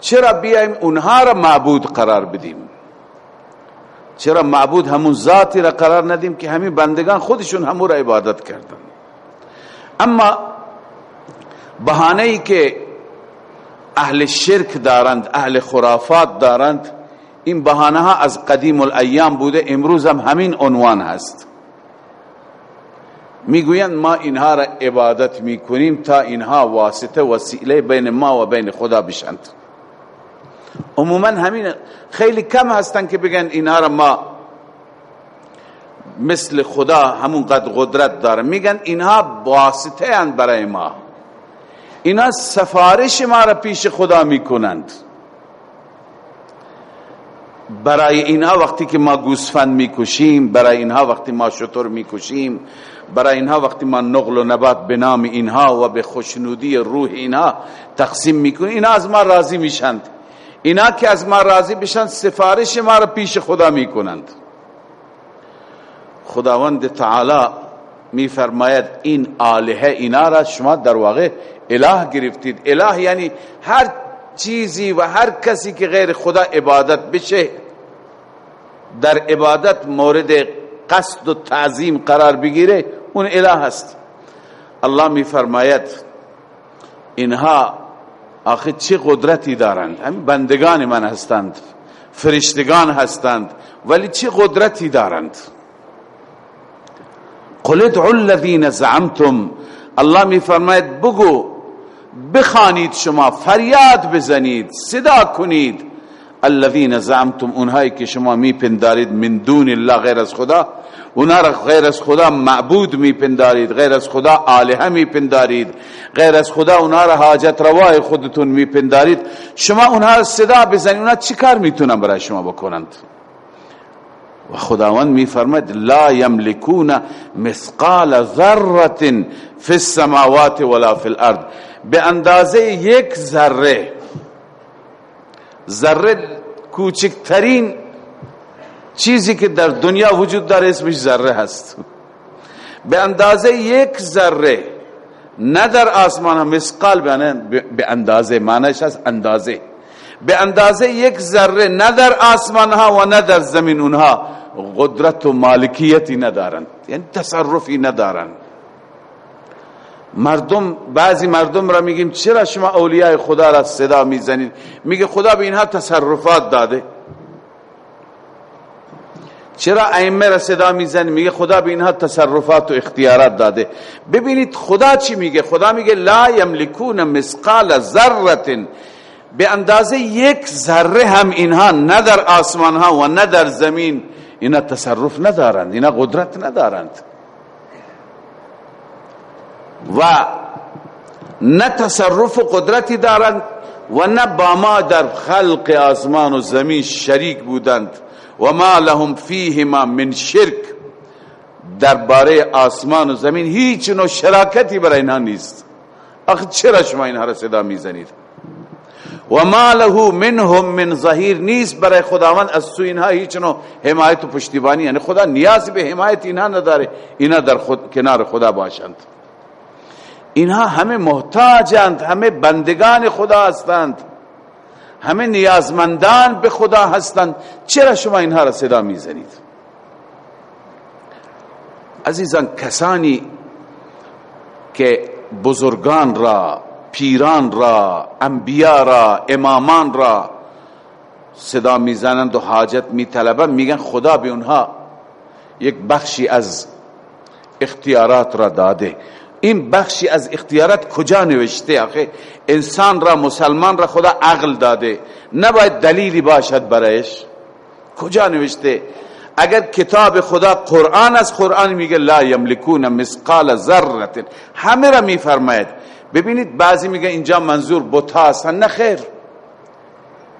چرا بیایم اونها را معبود قرار بدیم؟ چرا معبود همون ذاتی را قرار ندیم که همین بندگان خودشون همون را عبادت کردن. اما بهانه ای که اهل شرک دارند اهل خرافات دارند این بهانه ها از قدیم الایام بوده امروز هم همین عنوان هست. می‌گویند ما اینها را عبادت می‌کنیم تا اینها واسطه وسیله بین ما و بین خدا بشند. عموما همین خیلی کم هستند که بگن اینها را ما مثل خدا همون قد قدرت داره میگن اینها واسطه اند برای ما. اینا سفارش ما را پیش خدا می‌کنند. برای اینها وقتی که ما گوسفند می‌کشیم برای اینها وقتی ما شطور می‌کشیم برای اینها وقتی ما نقل و نبات به نام اینها و به خوشنودی روح اینها تقسیم می‌کنیم اینا از ما راضی میشند. اینا که از ما راضی بشند سفارش ما را پیش خدا می‌کنند. خداوند تعالی میفرماید این آلهه اینا را شما در واقع اله گرفتید. اله یعنی هر چیزی و هر کسی که غیر خدا عبادت بشه در عبادت مورد قصد و تعظیم قرار بگیره اون اله است. الله میفرماید اینها آخه چه قدرتی دارند؟ همین بندگان من هستند فرشتگان هستند ولی چه قدرتی دارند؟ قل ادعوا الذين زعمتم. الله میفرماید بگو بخانید شما فریاد بزنید صدا کنید. الذين زعمتم اونهایی که شما میپندارید من دون الله غیر از خدا اونا را غیر از خدا معبود میپندارید غیر از خدا آلهه میپندارید غیر از خدا اونا را حاجت روای خودتون میپندارید. شما اونها صدا بزنید اونا چی کار می‌تونن برای شما بکنند؟ و خداوند میفرماید لا یملکون مثقال ذره فی السماوات ولا فی الارض. به اندازه یک ذره ذره کوچکترین چیزی که در دنیا وجود داره اسمش ذره هست. به اندازه یک ذره نه در آسمان ها مسقال به اندازه معنیش هست اندازه. به اندازه یک ذره نه در آسمان ها و نه در زمین اونها قدرت و مالکیتی ندارند. یعنی تصرفی ندارند. مردم بعضی مردم را میگیم چرا شما اولیاء خدا را صدا می‌زنید؟ میگه خدا به اینها تصرفات داده. چرا ائمه را صدا می‌زنید میگه خدا به اینها تصرفات و اختیارات داده. ببینید خدا چی میگه؟ خدا میگه لا یملکون مسقال ذره به اندازه یک ذره هم اینها نه در آسمان ها و نه در زمین اینا تصرف ندارند اینا قدرت ندارند. و نه تصرف و قدرتی دارند و نه با ما در خلق آسمان و زمین شریک بودند. و ما لهم فیهما من شرک درباره آسمان و زمین هیچ نوع شراکتی برای اینها نیست. آخه چرا شما اینها را صدا می‌زنید؟ و ما له منهم من ظهیر نیست برای خداوند از سو اینها هیچ نوع حمایت و پشتیبانی یعنی خدا نیاز به حمایت اینها نداره. اینا در خود کنار خدا باشند. اینها همه محتاجند همه بندگان خدا هستند. همه نیازمندان به خدا هستند. چرا شما اینها را صدا می‌زنید؟ عزیزان کسانی که بزرگان را پیران را انبیا را امامان را صدا می‌زنند و حاجت میطلبند میگن خدا به اونها یک بخشی از اختیارات را داده. این بخشی از اختیارات کجا نوشته؟ آخه انسان را مسلمان را خدا عقل داده. نباید دلیلی باشد برایش. کجا نوشته؟ اگر کتاب خدا قرآن از قرآن میگه لا یملکون مسقال ذره همه را میفرماید. ببینید بعضی میگه اینجا منظور بتا هستن نه خیر.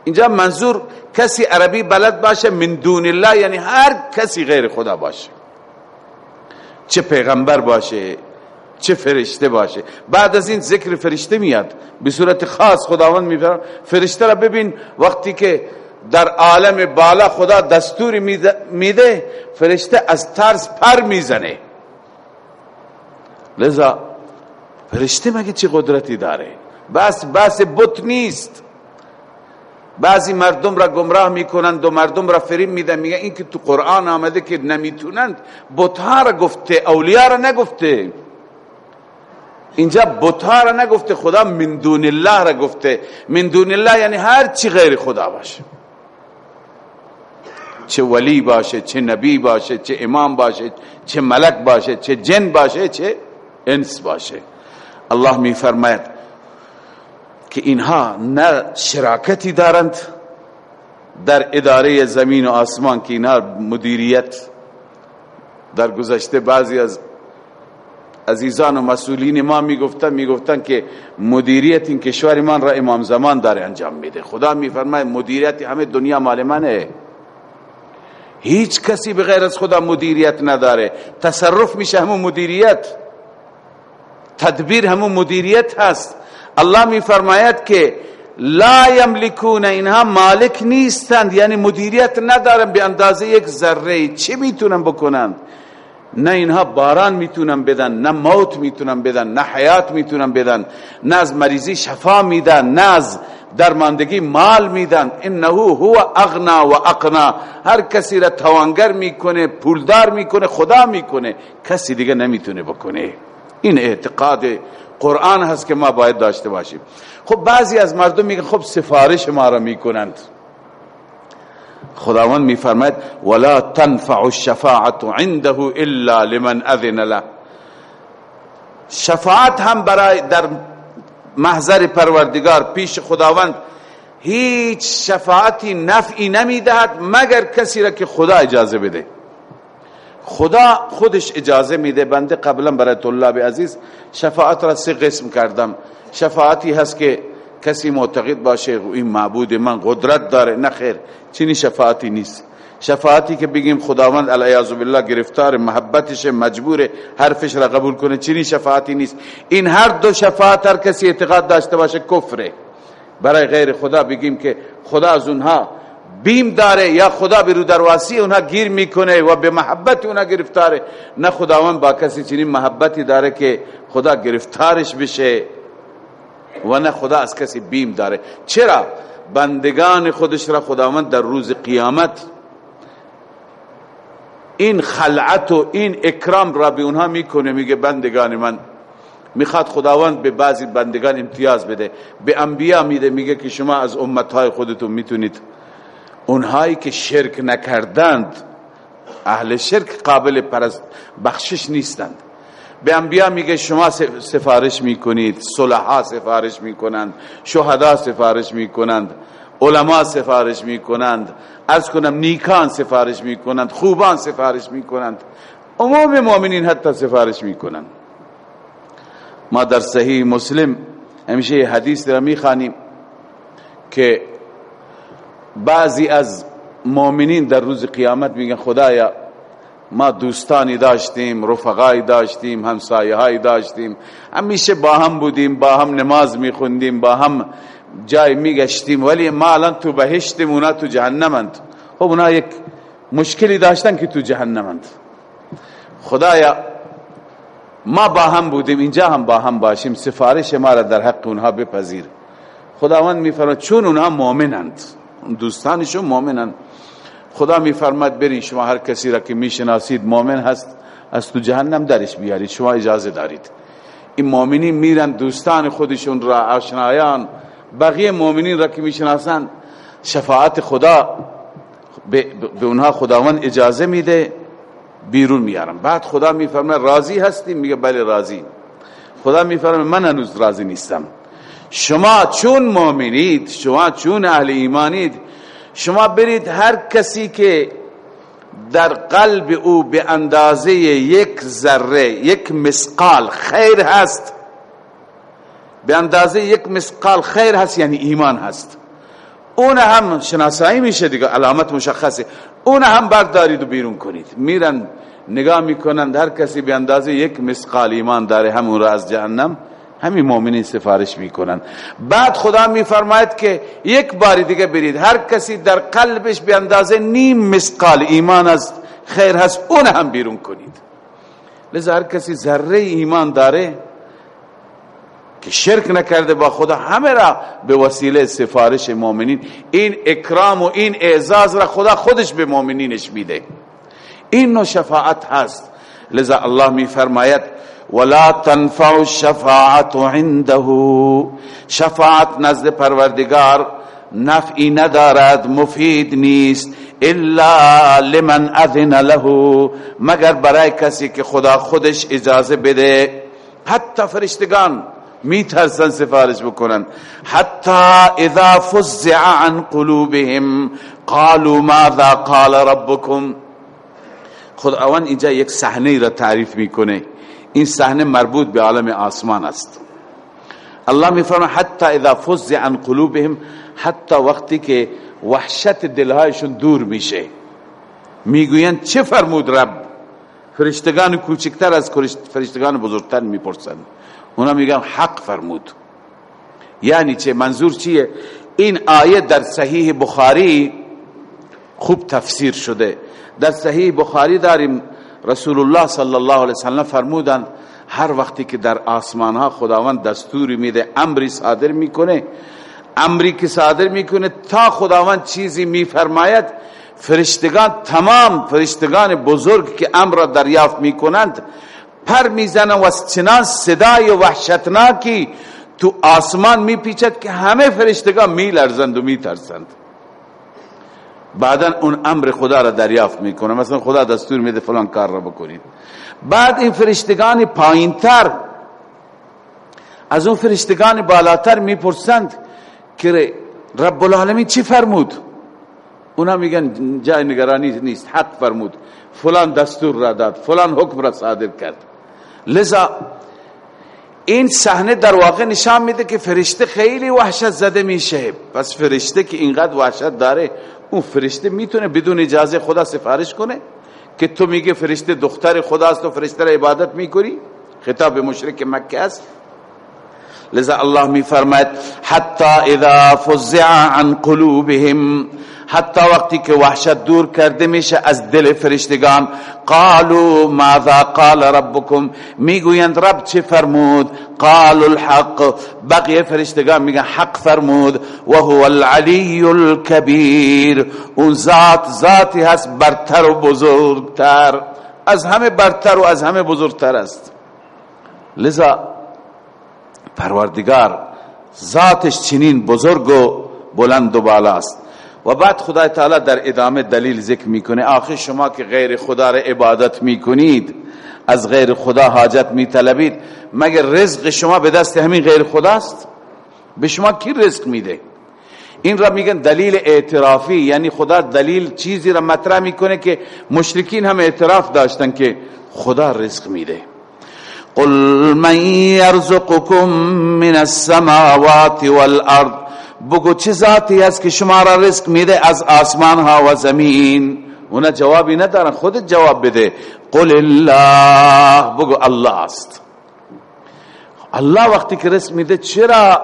اینجا منظور کسی عربی بلد باشه من دون الله یعنی هر کسی غیر خدا باشه. چه پیغمبر باشه چه فرشته باشه. بعد از این ذکر فرشته میاد. به صورت خاص خداوند میفرم فرشته را ببین وقتی که در عالم بالا خدا دستوری میده فرشته از ترس پر می‌زنه. لذا فرشته مگه چه قدرتی داره؟ بس بس بت نیست. بعضی مردم را گمراه می‌کنند و مردم را فریم میدن. میگه این که تو قرآن آمده که نمی‌تونند بتها را گفته اولیاء را نگفته. اینجا بتها را نگفته خدا من دون الله را گفته. من دون الله یعنی هر چی غیر خدا باشه. چه ولی باشه چه نبی باشه چه امام باشه چه ملک باشه چه جن باشه چه انس باشه. الله می فرماید که اینها نه شراکتی دارند در اداره زمین و آسمان که اینها مدیریت در گذشته بعضی از عزیزان و مسئولین ما می‌گفتن می‌گفتن که مدیریت این کشور من را امام زمان داره انجام میده. خدا میفرماید مدیریت همه دنیا مال منه. هیچ کسی به از خدا مدیریت نداره. تصرف میشه همون مدیریت. تدبیر همون مدیریت هست. الله میفرماید که لا یملکون اینها مالک نیستند. یعنی مدیریت ندارن. به اندازه یک ذره. چه می‌تونن بکنند نه اینها باران می‌تونن بدن نه موت می‌تونن بدن نه حیات می‌تونن بدن نه از مریضی شفا میدن نه از درماندگی مال میدن. انه هو اغنا و اقنا. هر کسی را توانگر می‌کنه پولدار می‌کنه خدا می‌کنه. کسی دیگه نمی‌تونه بکنه. این اعتقاد قرآن هست که ما باید داشته باشیم. خب بعضی از مردم میگن خب سفارش ما را می‌کنند. خداوند میفرماید ولا تنفع الشفاعت عنده الا لمن اذن له. شفاعت هم برای در محضر پروردگار پیش خداوند هیچ شفاعتی نفعی نمی‌دهد مگر کسی را که خدا اجازه بده. خدا خودش اجازه میده بنده قبلا برای طلاب عزیز شفاعت را سه قسم کردم. شفاعتی هست که کسی معتقد باشه این معبود من قدرت داره. نه خیر چنین شفاعتی نیست. شفاعتی که بگیم خداوند علیاذ بالله گرفتار محبتش مجبور حرفش را قبول کنه چنین شفاعتی نیست. این هر دو شفاعت هر کسی اعتقاد داشته باشه کفره. برای غیر خدا بگیم که خدا از اونها بیم داره یا خدا به رو درواسی اونها گیر می‌کنه و به محبت اونها گرفتاره. نه خداوند با کسی چنین محبتی داره که خدا گرفتارش بشه. و نه خدا از کسی بیم داره. چرا؟ بندگان خودش را خداوند در روز قیامت این خلعت و این اکرام را به اونها می‌کنه میگه بندگان من. می‌خواد خداوند به بعضی بندگان امتیاز بده. به انبیا میده میگه که شما از امتهای خودتون می‌تونید. اونهایی که شرک نکردند اهل شرک قابل پرست بخشش نیستند. به انبیا میگه شما سفارش می‌کنید صلحا سفارش می‌کنند شهدا سفارش می‌کنند علما سفارش می‌کنند از کنم نیکان سفارش می‌کنند خوبان سفارش می‌کنند. عموم مؤمنین حتی سفارش می‌کنند. ما در صحیح مسلم همیشه حدیث را می‌خوانیم که بعضی از مؤمنین در روز قیامت میگن خدایا ما دوستانی داشتیم رفقایی داشتیم همسایه هایی داشتیم. همیشه با هم بودیم با هم نماز میخوندیم با هم جای میگشتیم. ولی ما الان تو بهشتیم اونا تو جهنمند. خب اونا یک مشکلی داشتن که تو جهنمند. خدایا ما با هم بودیم اینجا هم با هم باشیم. سفارش ما را در حق اونها بپذیر. خداوند میفرماید چون اونها مؤمنند. دوستانشون مؤمنند خدا میفرماد برین شما هر کسی را که می‌شناسید مؤمن هست از تو جهنم درش بیارید شما اجازه دارید. این مؤمنین میرن دوستان خودشون را آشنایان بقیه مؤمنین را که می‌شناسن شفاعت خدا به اونها خداوند اجازه میده بیرون میارم بعد خدا میفرمه راضی هستی میگه بله راضی. خدا میفرمه من هنوز راضی نیستم. شما چون مؤمنید شما چون اهل ایمانید شما برید هر کسی که در قلب او به اندازه یک ذره یک مسقال خیر هست. به اندازه یک مسقال خیر هست یعنی ایمان هست. اون هم شناسایی میشه دیگه علامت مشخصه. اون هم بردارید و بیرون کنید. میرن نگاه می‌کنند هر کسی به اندازه یک مسقال ایمان داره همون را از جهنم همین مؤمنین سفارش می‌کنن. بعد خدا میفرماید که یک بار دیگه برید. هر کسی در قلبش به اندازه نیم مسقال ایمان از خیر هست اون هم بیرون کنید. لذا هر کسی ذره ایمان داره که شرک نکرده با خدا همه را به وسیله سفارش مؤمنین. این اکرام و این اعزاز را خدا خودش به مؤمنینش میده. این نوع شفاعت هست. لذا الله میفرماید ولا تنفع الشفاعت عنده. شفاعت نزد پروردگار نفعی ندارد مفید نیست الا لمن اذن له. مگر برای کسی که خدا خودش اجازه بده. حتی فرشتگان میترسن سفارش بکنن. حتی اذا فزع عن قلوبهم قالوا ماذا قال ربكم. خداوند اینجا یک صحنه را تعریف می‌کنه. این صحنه مربوط به عالم آسمان است. الله میفرماید حتی اذا فزع عن قلوبهم حتی وقتی که وحشت دلهایشون دور میشه. می‌گویند چه فرمود رب؟ فرشتگان کوچکتر از فرشتگان بزرگتر می‌پرسند. اونا میگن حق فرمود. یعنی چه؟ منظور چیه؟ این آیه در صحیح بخاری خوب تفسیر شده. در صحیح بخاری داریم رسول الله صلی الله علیه وسلم فرمودن هر وقتی که در آسمان ها خداوند دستوری میده امری صادر می‌کنه. امری که صادر می‌کنه تا خداوند چیزی میفرماید فرشتگان تمام فرشتگان بزرگ که امر را دریافت می‌کنند پر می‌زنن و چنان صدای وحشتناکی تو آسمان میپیچد که همه فرشتگان میلرزند و میترسند. بعدا اون امر خدا را دریافت می‌کنه. مثلا خدا دستور میده فلان کار را بکنید بعد این فرشتگان پایینتر از اون فرشتگان بالاتر می‌پرسند که رب العالمین چی فرمود؟ اونا میگن جای نگرانی نیست حق فرمود. فلان دستور را داد فلان حکم را صادر کرد. لذا این صحنه در واقع نشان میده که فرشته خیلی وحشت زده میشه. پس فرشته که اینقدر وحشت داره اون فرشته می‌تونه بدون اجازه خدا سفارش کنه که تو میگه فرشته دختر خداست و فرشته را عبادت می‌کنی؟ خطاب مشرک مکه است. لذا الله میفرماید حتی اذا فزع عن قلوبهم حتی وقتی که وحشت دور کرده میشه از دل فرشتگان. قالوا ماذا قال ربكم؟ می‌گویند رب چه فرمود؟ قالوا الحق. بقیه فرشتگان میگن حق فرمود. و هو العلی الكبیر اون ذات ذاتی هست برتر و بزرگتر. از همه برتر و از همه بزرگتر است. لذا پروردگار ذاتش چنین بزرگ و بلند و بالاست. و بعد خدای تعالی در ادامه دلیل ذکر می‌کنه آخر شما که غیر خدا را عبادت می‌کنید از غیر خدا حاجت میطلبید. مگر رزق شما به دست همین غیر خداست؟ به شما کی رزق میده؟ این را میگن دلیل اعترافی یعنی خدا دلیل چیزی را مطرح می‌کنه که مشرکین هم اعتراف داشتن که خدا رزق میده. قل من يرزقكم من السماوات والارض. بگو چه ذاتی است که شما را رزق میده از آسمان ها و زمین؟ اونا جوابی ندارن خودت جواب بده. قل الله بگو الله است. الله وقتی که رزق میده چرا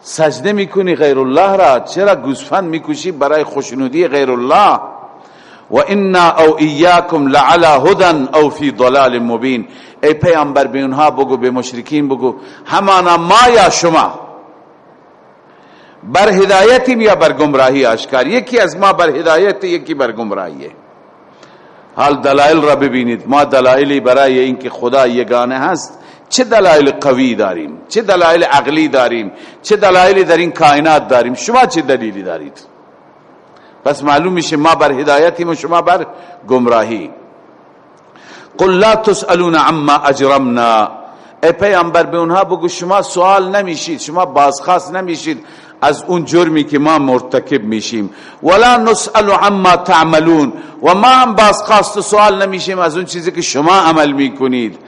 سجده می‌کنی غیر الله را؟ چرا گوسفند می‌کشی برای خوشنودی غیر الله؟ و انا او ایاکم لعلى هدى او فی ضلال مبین. ای پیامبر به اونها بگو به مشرکین بگو همانا ما یا شما؟ بر هدایتیم یا بر گمراهی آشکار؟ یکی از ما بر هدایت یکی بر گمراهیه حال دلائل را ببینید. ما دلائلی برای اینکه خدا یگانه هست. چه دلائل قوی داریم؟ چه دلائل عقلی داریم؟ چه دلائلی در این کائنات داریم؟ شما چه دلیلی دارید؟ پس معلوم میشه ما بر هدایتیم و شما بر گمراهی. قل لا تسألون عما اجرمنا. ای پیامبر به اونها بگو شما سوال نمیشید شما بازخواست نمیشید. از اون جرمی که ما مرتکب میشیم. ولا نسأل عما تعملون. و ما هم بازخواست سوال نمیشیم از اون چیزی که شما عمل می‌کنید.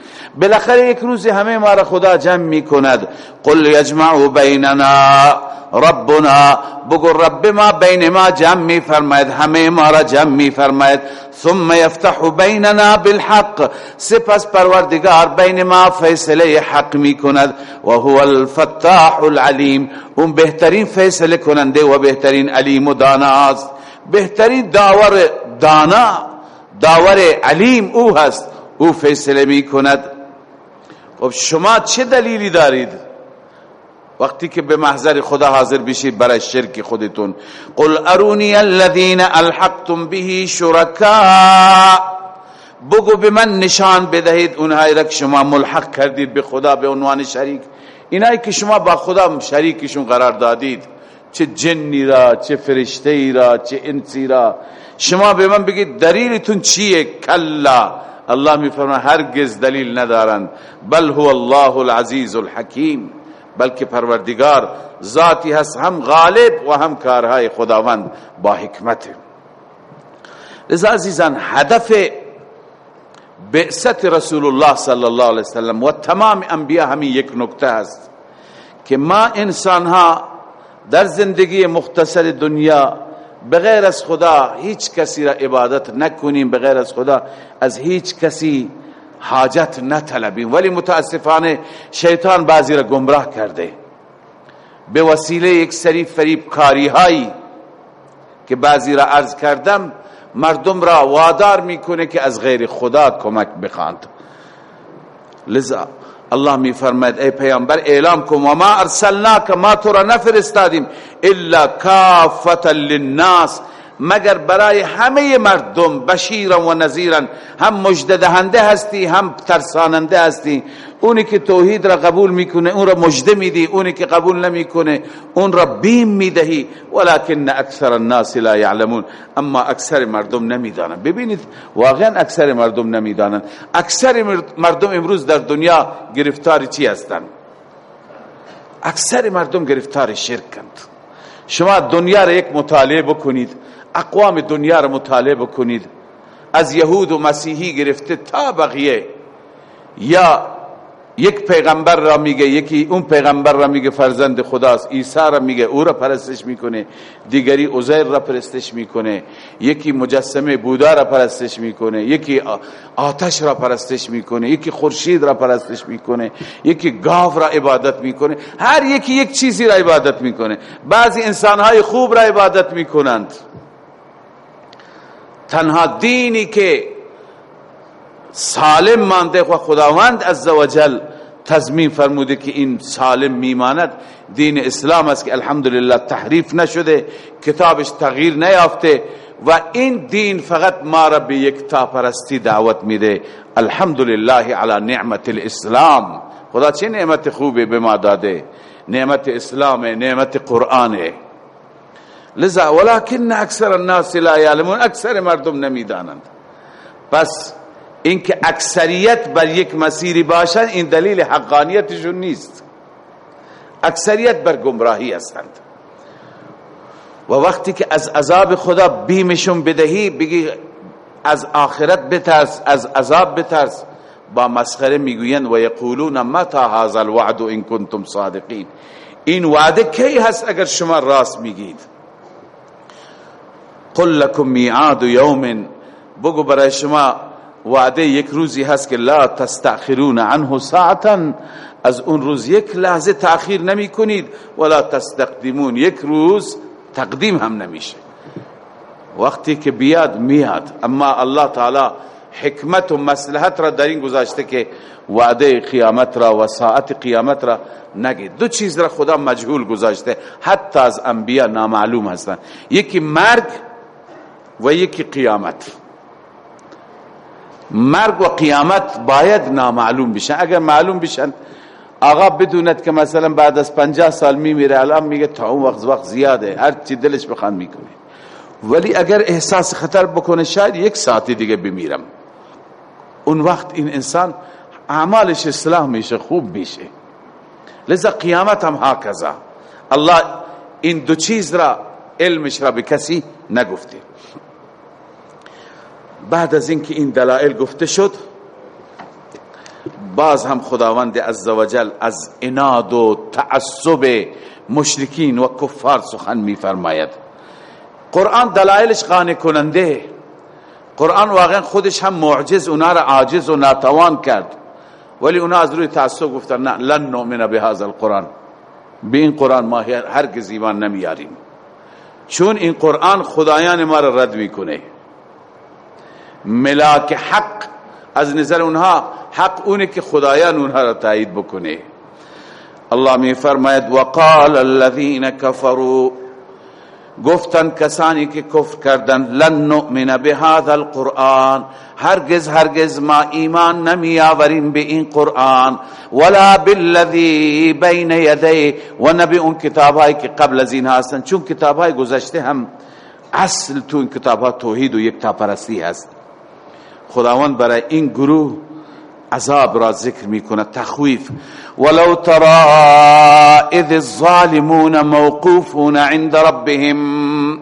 بالاخره یک روز همه ما را خدا جمع می‌کند. قل یجمع بیننا. ربنا بگو رب ما بین ما جمع می فرماید همه ما را جمع می فرماید ثم یفتح بیننا بالحق سپس پروردگار بین ما فیصله حق می کند و هو الفتاح العلیم اون بهترین فیصله کننده و بهترین علیم و دانا است. بهترین داور دانا داور علیم او هست. او فیصله می کند خب شما چه دلیلی دارید؟ وقتی که به محضر خدا حاضر بشید برای شرک خودتون قل ارونی الذین الحقتم به شرکا. بگو به من نشان بدهید اونهایی را که شما ملحق کردید به خدا به عنوان شریک. اینایی که شما با خدا شریکشون قرار دادید چه جنی را چه فرشته ای را چه انسی را. شما به من بگید دلیلتون چیه؟ کلا. الله میفرماید هرگز دلیل ندارند. بل هو الله العزیز الحکیم. بلکه پروردگار ذاتی هست هم غالب و هم کارهای خداوند با حکمت. لذا عزیزان هدف بعثت رسول الله صلی الله علیه وسلم و تمام انبیاء همین یک نکته است که ما انسان ها در زندگی مختصر دنیا بغیر از خدا هیچ کسی را عبادت نکنیم بغیر از خدا از هیچ کسی حاجت نطلبیم ولی متاسفانه شیطان بعضی را گمراه کرده. به وسیله یک سری فریب کاری هایی که بعضی را عرض کردم مردم را وادار می‌کنه که از غیر خدا کمک بخواند لذا الله می فرماید ای پیامبر اعلام کن و ما ارسلناک ما تو را نفرستادیم الا کافتا للناس. مگر برای همه مردم بشیرا و نذیرا هم مجد دهنده هستی هم ترساننده هستی. اونی که توحید را قبول می‌کنه اون را مجده میدی. اونی که قبول نمی‌کنه اون را بیم می‌دهی. ولكن اکثر الناس لا يعلمون اما اکثر مردم نمی‌دانن. ببینید واقعا اکثر مردم نمی‌دانن. اکثر مردم امروز در دنیا گرفتار چی هستند اکثر مردم گرفتار شرکند. شما دنیا را یک مطالعه بکنید. اقوام دنیا را مطالعه بکنید. از یهود و مسیحی گرفته تا بقیه. یا یک پیغمبر را میگه یکی اون پیغمبر را میگه فرزند خداست عیسی را میگه او را پرستش می‌کنه دیگری عزیر را پرستش می‌کنه یکی مجسمه بودا را پرستش می‌کنه یکی آتش را پرستش می‌کنه یکی خورشید را پرستش می‌کنه یکی گاو را عبادت می‌کنه هر یکی یک چیزی را عبادت می‌کنه. بعضی انسانهای خوب را عبادت می‌کنند. تنها دینی که سالم مانده و خداوند عزوجل تضمین فرموده که این سالم میماند دین اسلام است که الحمدلله تحریف نشده کتابش تغییر نیافته و این دین فقط ما را به یک تاپرستی دعوت میده الحمدلله علی نعمت الاسلام. خدا چه نعمت خوبه به ما داده؟ نعمت اسلام نعمت قرآنه. لذا ولكن اکثر الناس لا یعلمون اکثر مردم نمی‌دانند. پس اینکه اکثریت بر یک مسیری باشند این دلیل حقانیتشون نیست. اکثریت بر گمراهی هستند. و وقتی که از عذاب خدا بیمشون بدهی بگی از آخرت بترس از عذاب بترس. با مسخره می‌گویند و یقولون متى هذا الوعد ان کنتم صادقین. این وعده کی هست اگر شما راست میگید؟ قل لكم میعاد یوم بگو برای شما وعده یک روزی هست که لا تستأخرون عنه ساعتا. از اون روز یک لحظه تأخیر نمی کنید ولا تستقدمون. یک روز تقدیم هم نمیشه. وقتی که بیاد میاد. اما الله تعالی حکمت و مصلحت را در این گذاشته که وعده قیامت را و ساعت قیامت را نگید. دو چیز را خدا مجهول گذاشته. حتی از انبیا نامعلوم هستند یکی مرگ و یکی قیامت. مرگ و قیامت باید نامعلوم بشن. اگر معلوم بشن آقا بدوند که مثلا بعد از پنجاه سال میمیره الان میگه تا اون وقت وقت زیاده هر چی دلش بخواد می‌کنه. ولی اگر احساس خطر بکنه شاید یک ساعت دیگه بمیرم. اون وقت این انسان اعمالش اصلاح میشه خوب میشه. لذا قیامت هم هاکذا. الله این دو چیز را علمش را به کسی نگفته. بعد از اینکه این دلائل گفته شد باز هم خداوند عزوجل از اناد و تعصب مشرکین و کفار سخن میفرماید. قرآن دلائلش قانع کننده. قرآن واقعا خودش هم معجز اونا را عاجز و ناتوان کرد. ولی اونا از روی تعصب گفتن نه لن نؤمن به هذا القرآن. به این قرآن ما هرگز ایمان نمیاریم. چون این قرآن خدایان ما را رد می‌کنه. ملاک حق. از نظر اونها حق اونه که خدایان اونها را تایید بکنه. الله می فرماید وقال الذين كفروا گفتن کسانی که کفر کردن لن نؤمن بهذا القرآن. هرگز هرگز ما ایمان نمی آوریم به این قرآن. ولا بالذی بین یدی. و نبی اون کتاب که قبل از این هستن چون کتاب های گذشته هم اصل تو این کتاب ها توحید و یک تاپرستی هست. خداوند برای این گروه عذاب را ذکر می‌کنه تخویف. ولو ترى اذ الظالمون موقوفون عند ربهم.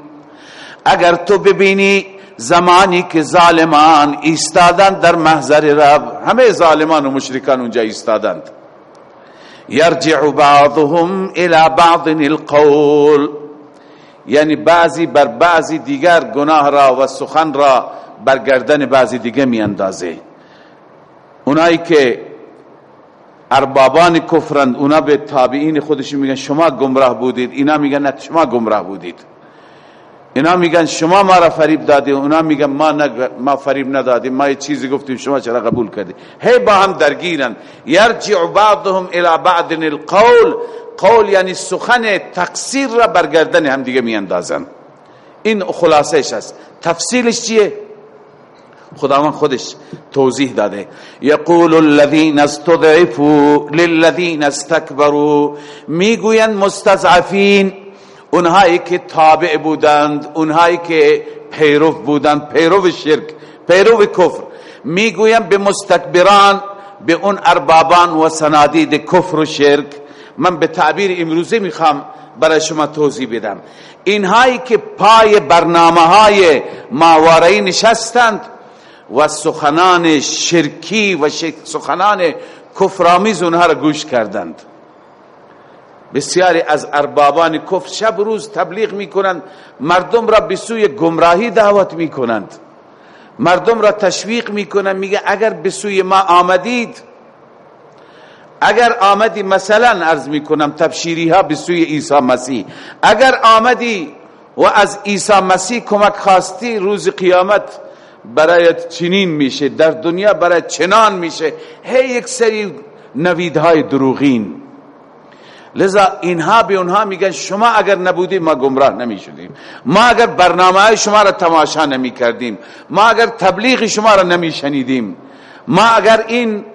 اگر تو ببینی زمانی که ظالمان ایستادند در محضر رب همه ظالمان و مشرکان اونجا ایستادند. یرجع بعضهم الى بعض القول. یعنی بعضی بر بعضی دیگر گناه را و سخن را بر گردن بعضی دیگه می اندازه اونایی که اربابان کفرند اونا به تابعین خودشون میگن شما گمراه بودید. اینا میگن نه شما گمراه بودید. اینا میگن شما ما را فریب دادید اونا میگن ما ما فریب ندادیم. ما یه چیزی گفتیم شما چرا قبول کردید هی با هم درگیرن. یرجع بعضهم الى بعض القول. قول یعنی سخن تقصیر را برگردن هم دیگه میاندازن. این خلاصش است. تفصیلش چیه؟ خداوند خودش توضیح داده. یقول الذين استضعفوا للذين استكبروا می‌گویند مستضعفین اونهایی که تابع بودند اونهایی که پیرو بودند پیرو شرک پیرو کفر. می‌گویند به مستکبران به اون اربابان و سنادید کفر و شرک. من به تعبیر امروزی می‌خوام برای شما توضیح بدم. اینهایی که پای برنامه های ماوارایی نشستند و سخنان شرکی و سخنان کفرآمیز اونها را گوش کردند. بسیاری از اربابان کفر شب روز تبلیغ می‌کنند. مردم را به سوی گمراهی دعوت می‌کنند. مردم را تشویق می‌کنند. میگه اگر به سوی ما آمدید اگر آمدی مثلا عرض می‌کنم تبشیری ها به سوی عیسی مسیح اگر آمدی و از عیسی مسیح کمک خواستی روز قیامت برایت چنین میشه در دنیا برای چنان میشه. هی یک سری نویدهای دروغین. لذا اینها به اونها میگن شما اگر نبودیم ما گمراه نمی شدیم ما اگر برنامه شما را تماشا نمی کردیم ما اگر تبلیغ شما را نمی شنیدیم ما اگر این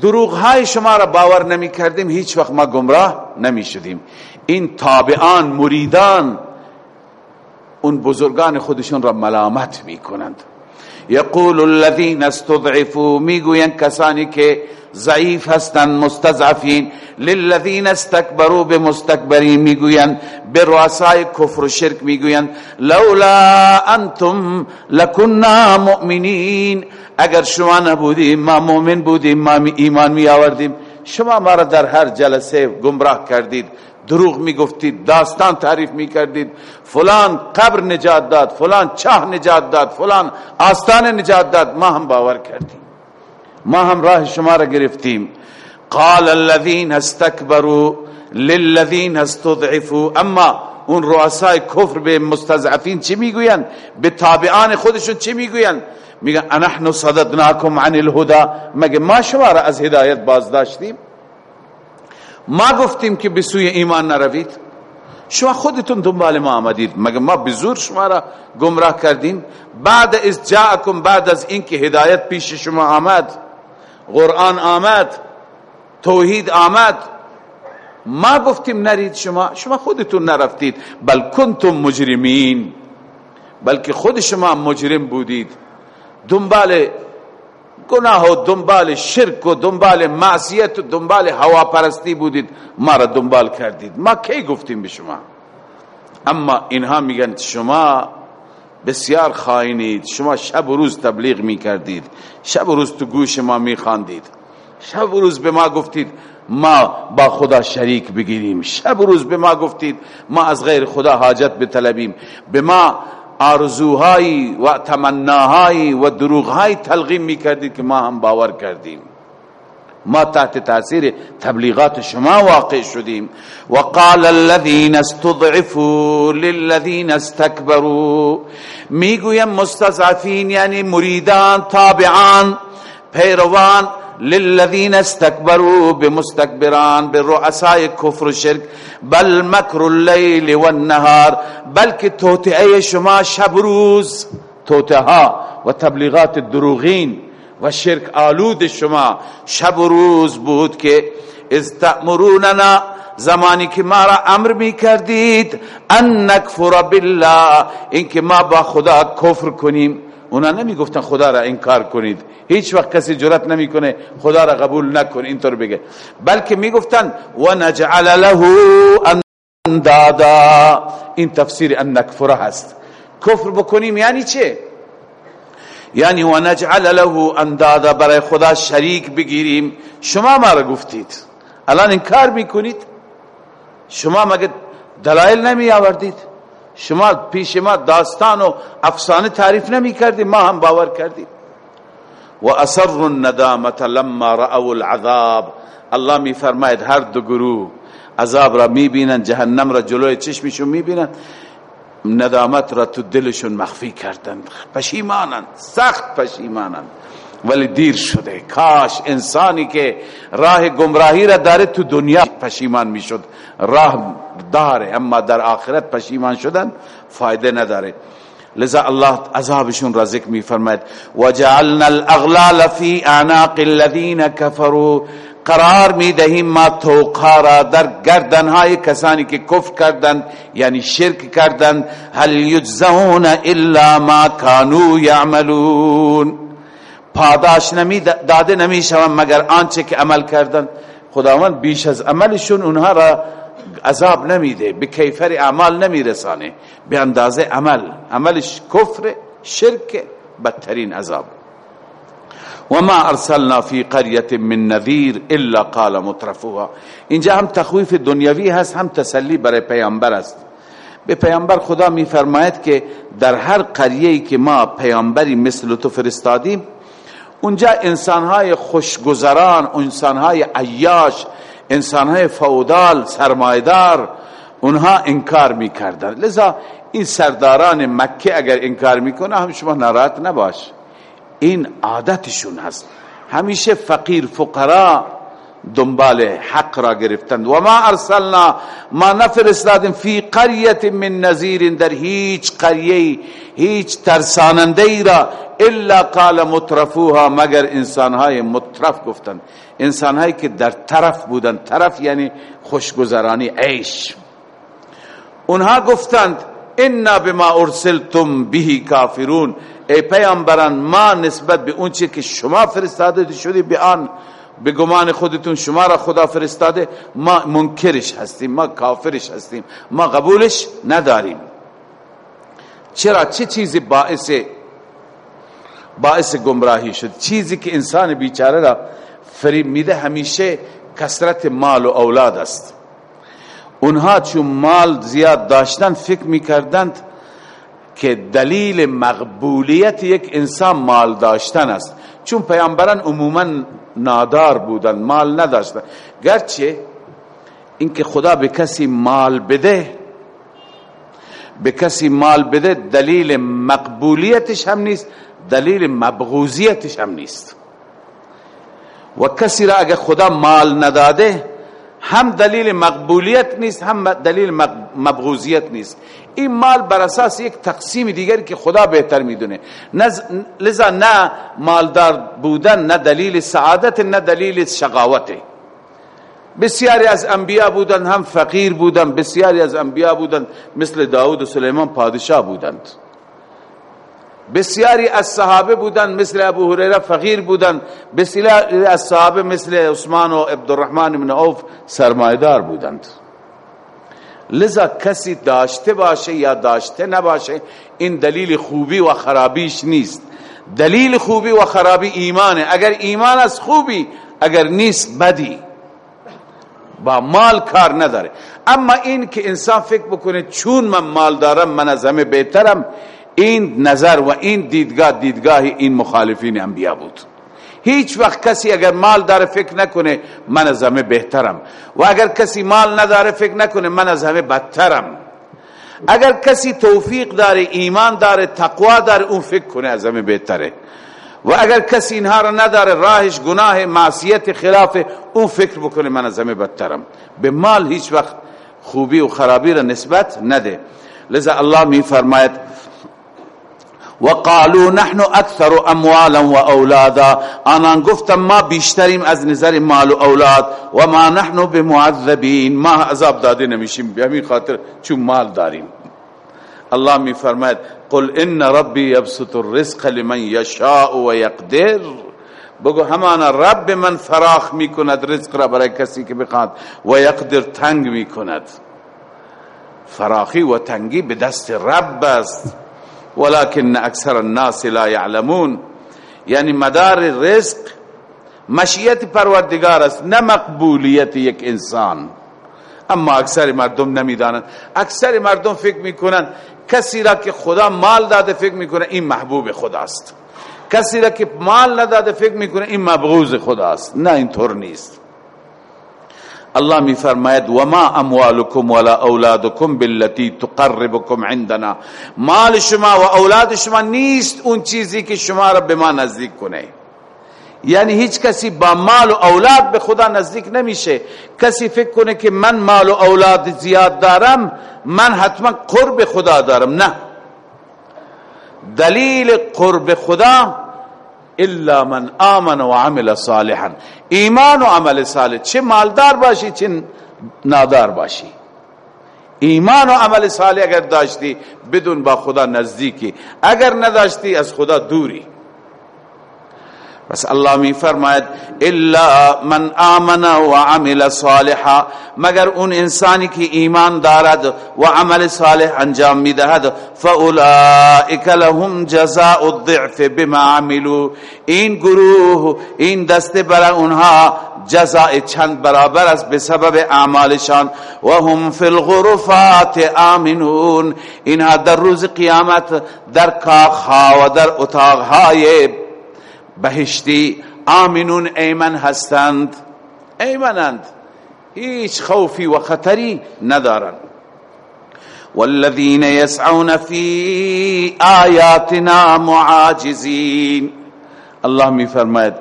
دروغ های شما را باور نمی کردیم هیچ وقت ما گمراه نمی شدیم این تابعان مریدان اون بزرگان خودشون را ملامت می کنند یقول الذين استضعفوا می‌گوین کسانی که ضعیف هستند مستضعفین. للذین استكبروا به مستكبرین می‌گویند. به رؤسای کفر و شرک می‌گویند. لولا انتم لكنا مؤمنین. اگر شما نبودیم ما مؤمن بودیم ما ایمان می آوردیم شما ما را در هر جلسه گمراه کردید. دروغ می گفتید داستان تعریف می کردید فلان قبر نجات داد فلان چاه نجات داد فلان آستان نجات داد ما هم باور کردیم. ما هم راه شما را گرفتیم. قال الذين استكبروا للذين استضعفوا. اما اون رؤسای کفر به مستضعفین چی می‌گویند؟ به تابعان خودشون چی می‌گویند؟ میگن انحن صددناکم عن الهدى. مگه ما شما را از هدایت باز داشتیم ما گفتیم که به سوی ایمان نروید. شما خودتون دنبال ما آمدید. مگه ما بزور شما را گمراه کردیم؟ بعد از جاءکم بعد از اینکه هدایت پیش شما آمد قرآن آمد توحید آمد ما گفتیم نرید شما. شما خودتون نرفتید. بل کنتم مجرمین. بلکه خود شما مجرم بودید. دنبال گناه و دنبال شرک و دنبال معصیت و دنبال هواپرستی بودید ما را دنبال کردید. ما کی گفتیم به شما؟ اما اینها میگن شما بسیار خائنید شما شب و روز تبلیغ می‌کردید شب و روز تو گوش ما میخواندید. شب و روز به ما گفتید ما با خدا شریک بگیریم. شب و روز به ما گفتید ما از غیر خدا حاجت بطلبیم. به ما آرزوهایی و تمناهایی و دروغهایی تلقیم می‌کردید که ما هم باور کردیم. ما تحت تاثیر تبلیغات شما واقع شدیم. وقال الذين استضعفوا للذين استكبروا می‌گویم مستضعفین یعنی مریدان تابعان پیروان للذین استكبروا بمستكبران برؤساء کفر و شرک بل مکر اللیل والنهار بلکه توطئه شما شب روز توطئها و تبلیغات دروغین و آلود شما شب و روز بود که استأمروننا. زمانی که ما را أمر می کردید ان نکفر بالله اینکه ما با خدا کفر کنیم. اونا نمی گفتن خدا را انکار کنید. هیچ وقت کسی جرات نمی‌کنه خدا را قبول نکن اینطور بگه. بلکه می گفتن و نجعل له اندادا. این تفسیر ان نکفر هست. کفر بکنیم یعنی چه؟ یعنی و نجعل له اندادا برای خدا شریک بگیریم. شما ما را گفتید. الان انکار می‌کنید. شما مگه دلایل نمی آوردید شما پیش ما داستان و افسانه تعریف نمی کردید ما هم باور کردیم. و اصر الندامت لما رأوا العذاب. الله می فرماید هر دو گروه عذاب را می بینن جهنم را جلوی چشمشون می بینن ندامت را تو دلشون مخفی کردند. پشیمانند سخت پشیمانند. ولی دیر شده. کاش انسانی که راه گمراهی را داره تو دنیا پشیمان می‌شد. راه داره اما در آخرت پشیمان شدن فایده نداره. لذا الله عذابشون را ذکر می وجعلنا الاغلال فی اعناق الذين كفروا. قرار می دهیم ما توقها در گردنهای کسانی که کفر کردند یعنی شرک کردند. هل یجزون الا ما كانوا يعملون پاداش نمی داده نمی شوند مگر آنچه که عمل کردند خداوند بیش از عملشون اونها را عذاب نمیده به کیفر اعمال نمیرسانه به اندازه عمل. عملش کفر شرک بدترین عذاب. و ما ارسلنا فی قریه من نذیر الا قال مترفوها. اینجا هم تخویف دنیوی هست هم تسلی برای پیامبر است. به پیامبر خدا میفرماید که در هر قریه که ما پیامبری مثل تو فرستادیم اونجا انسانهای خوشگذران انسانهای عیاش انسانهای فودال سرمایدار اونها انکار می‌کردن. لذا این سرداران مکه اگر انکار می‌کنه هم شما ناراحت نباش. این عادتشون هست. همیشه فقیر فقرا دنبال حق را گرفتند. و ما ارسلنا ما نفرستادیم فی قریت من نذیر در هیچ قریه هیچ ترساننده را الا قال مترفوها مگر انسانهای مترف گفتند. انسانهایی که در طرف بودند. طرف یعنی خوشگذرانی عیش. اونها گفتند انا بما ارسلتم به کافرون. ای پیامبران ما نسبت به اون که شما فرستاده شدی به آن به گمان خودتون شما را خدا فرستاده ما منکرش هستیم ما کافرش هستیم ما قبولش نداریم. چرا؟ چه چیزی باعث باعث گمراهی شد؟ چیزی که انسان بیچاره را فریب میده همیشه کسرت مال و اولاد است. اونها چون مال زیاد داشتن فکر می‌کردند که دلیل مقبولیت یک انسان مال داشتن است. چون پیامبران عموما نادار بودن مال نداشتن. گرچه اینکه خدا به کسی مال بده به کسی مال بده دلیل مقبولیتش هم نیست دلیل مبغوزیتش هم نیست. و کسی را اگه خدا مال نداده هم دلیل مقبولیت نیست هم دلیل مبغوزیت نیست. این مال بر اساس یک تقسیم دیگری که خدا بهتر می‌دونه. لذا نه مالدار بودن نه دلیل سعادت نه دلیل شقاوت. بسیاری از انبیاء بودن هم فقیر بودن بسیاری از انبیاء بودن مثل داود و سلیمان پادشاه بودند. بسیاری از صحابه بودند مثل ابو هریره فقیر بودند بسیاری از صحابه مثل عثمان و عبدالرحمن بن عوف سرمایدار بودند. لذا کسی داشته باشه یا داشته نباشه این دلیل خوبی و خرابیش نیست. دلیل خوبی و خرابی ایمانه. اگر ایمان از خوبی اگر نیست بدی. با مال کار نداره. اما این که انسان فکر بکنه چون من مال دارم من از همه بهترم این نظر و این دیدگاه دیدگاه این مخالفین انبیا بود. هیچ وقت کسی اگر مال داره فکر نکنه من از همه بهترم. و اگر کسی مال نداره فکر نکنه من از همه بدترم. اگر کسی توفیق داره ایمان داره تقوا داره اون فکر کنه از همه بهتره. و اگر کسی اینها را نداره راهش گناه معصیت خلاف اون فکر بکنه من از همه بدترم. به مال هیچ وقت خوبی و خرابی را نسبت نده. لذا الله می فرماید وقالوا نحن اكثر اموالا و اولادا. آنان گفتم ما بیشتریم از نظر مال و اولاد و ما نحن بمعذبین. ما عذاب داده نمیشیم. به همین خاطر چون مال داریم. الله می فرماید قل ان ربی یبسط الرزق لمن یشاء و یقدر. بگو همان رب من فراخ می کند رزق را برای کسی که بخواد و یقدر تنگ می کند فراخی و تنگی به دست رب است. ولكن اکثر الناس لا يعلمون. یعنی مدار رزق مشیت پروردگار است نه مقبولیت یک انسان. اما اکثر مردم نمی‌دانند. اکثر مردم فکر می‌کنند کسی را که خدا مال داده فکر می‌کنه این محبوب خداست. کسی را که مال نداده فکر می‌کنه این مبغوز خداست. نه اینطور نیست. الله می فرماید و ما اموالکم ولا اولادکم بالتي تقربكم عندنا. مال شما و اولاد شما نیست اون چیزی که شما را به ما نزدیک کنه. یعنی هیچ کسی با مال و اولاد به خدا نزدیک نمیشه. کسی فکر کنه که من مال و اولاد زیاد دارم من حتما قرب خدا دارم. نه. دلیل قرب خدا الا من آمن و عمل صالحا. ایمان و عمل صالح چه مالدار باشی چه نادار باشی. ایمان و عمل صالح اگر داشتی بدون با خدا نزدیکی. اگر نداشتی از خدا دوری. بس الله می فرماید الا من آمن و عمل صالحا. مگر اون انسانی که ایمان دارد و عمل صالح انجام می دهد فاولئک لهم جزاء الضعف بما عملوا. این گروه این دسته برای اونها جزاء چند برابر است به سبب اعمالشان. و هم فی الغرفات آمنون. اینها در روز قیامت در کاخها و در اتاقهای بهشتی آمنون ایمن هستند. ایمنند. هیچ خوفی و خطری ندارند. والذین يسعون في آیاتنا معاجزین. الله می فرماید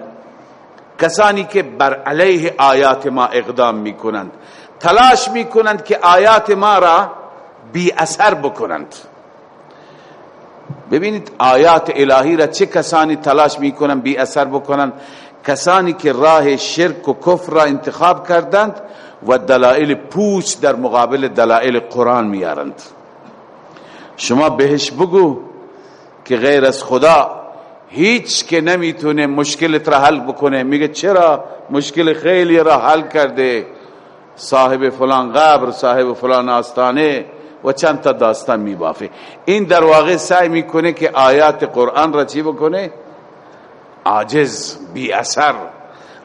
کسانی که بر علیه آیات ما اقدام می کنند تلاش می کنند که آیات ما را بی اثر بکنند. ببینید آیات الهی را چه کسانی تلاش می‌کنن بی اثر بکنن؟ کسانی که راه شرک و کفر را انتخاب کردند و دلائل پوچ در مقابل دلائل قرآن میارند شما بهش بگو که غیر از خدا هیچ که نمی‌تونه مشکلت را حل بکنه. میگه چرا؟ مشکل خیلی را حل کرده. صاحب فلان قبر صاحب فلان آستانه. و چند تا داستان می بافه این در واقع سعی می‌کنه که آیات قرآن را چی بکنه؟ عاجز بی اثر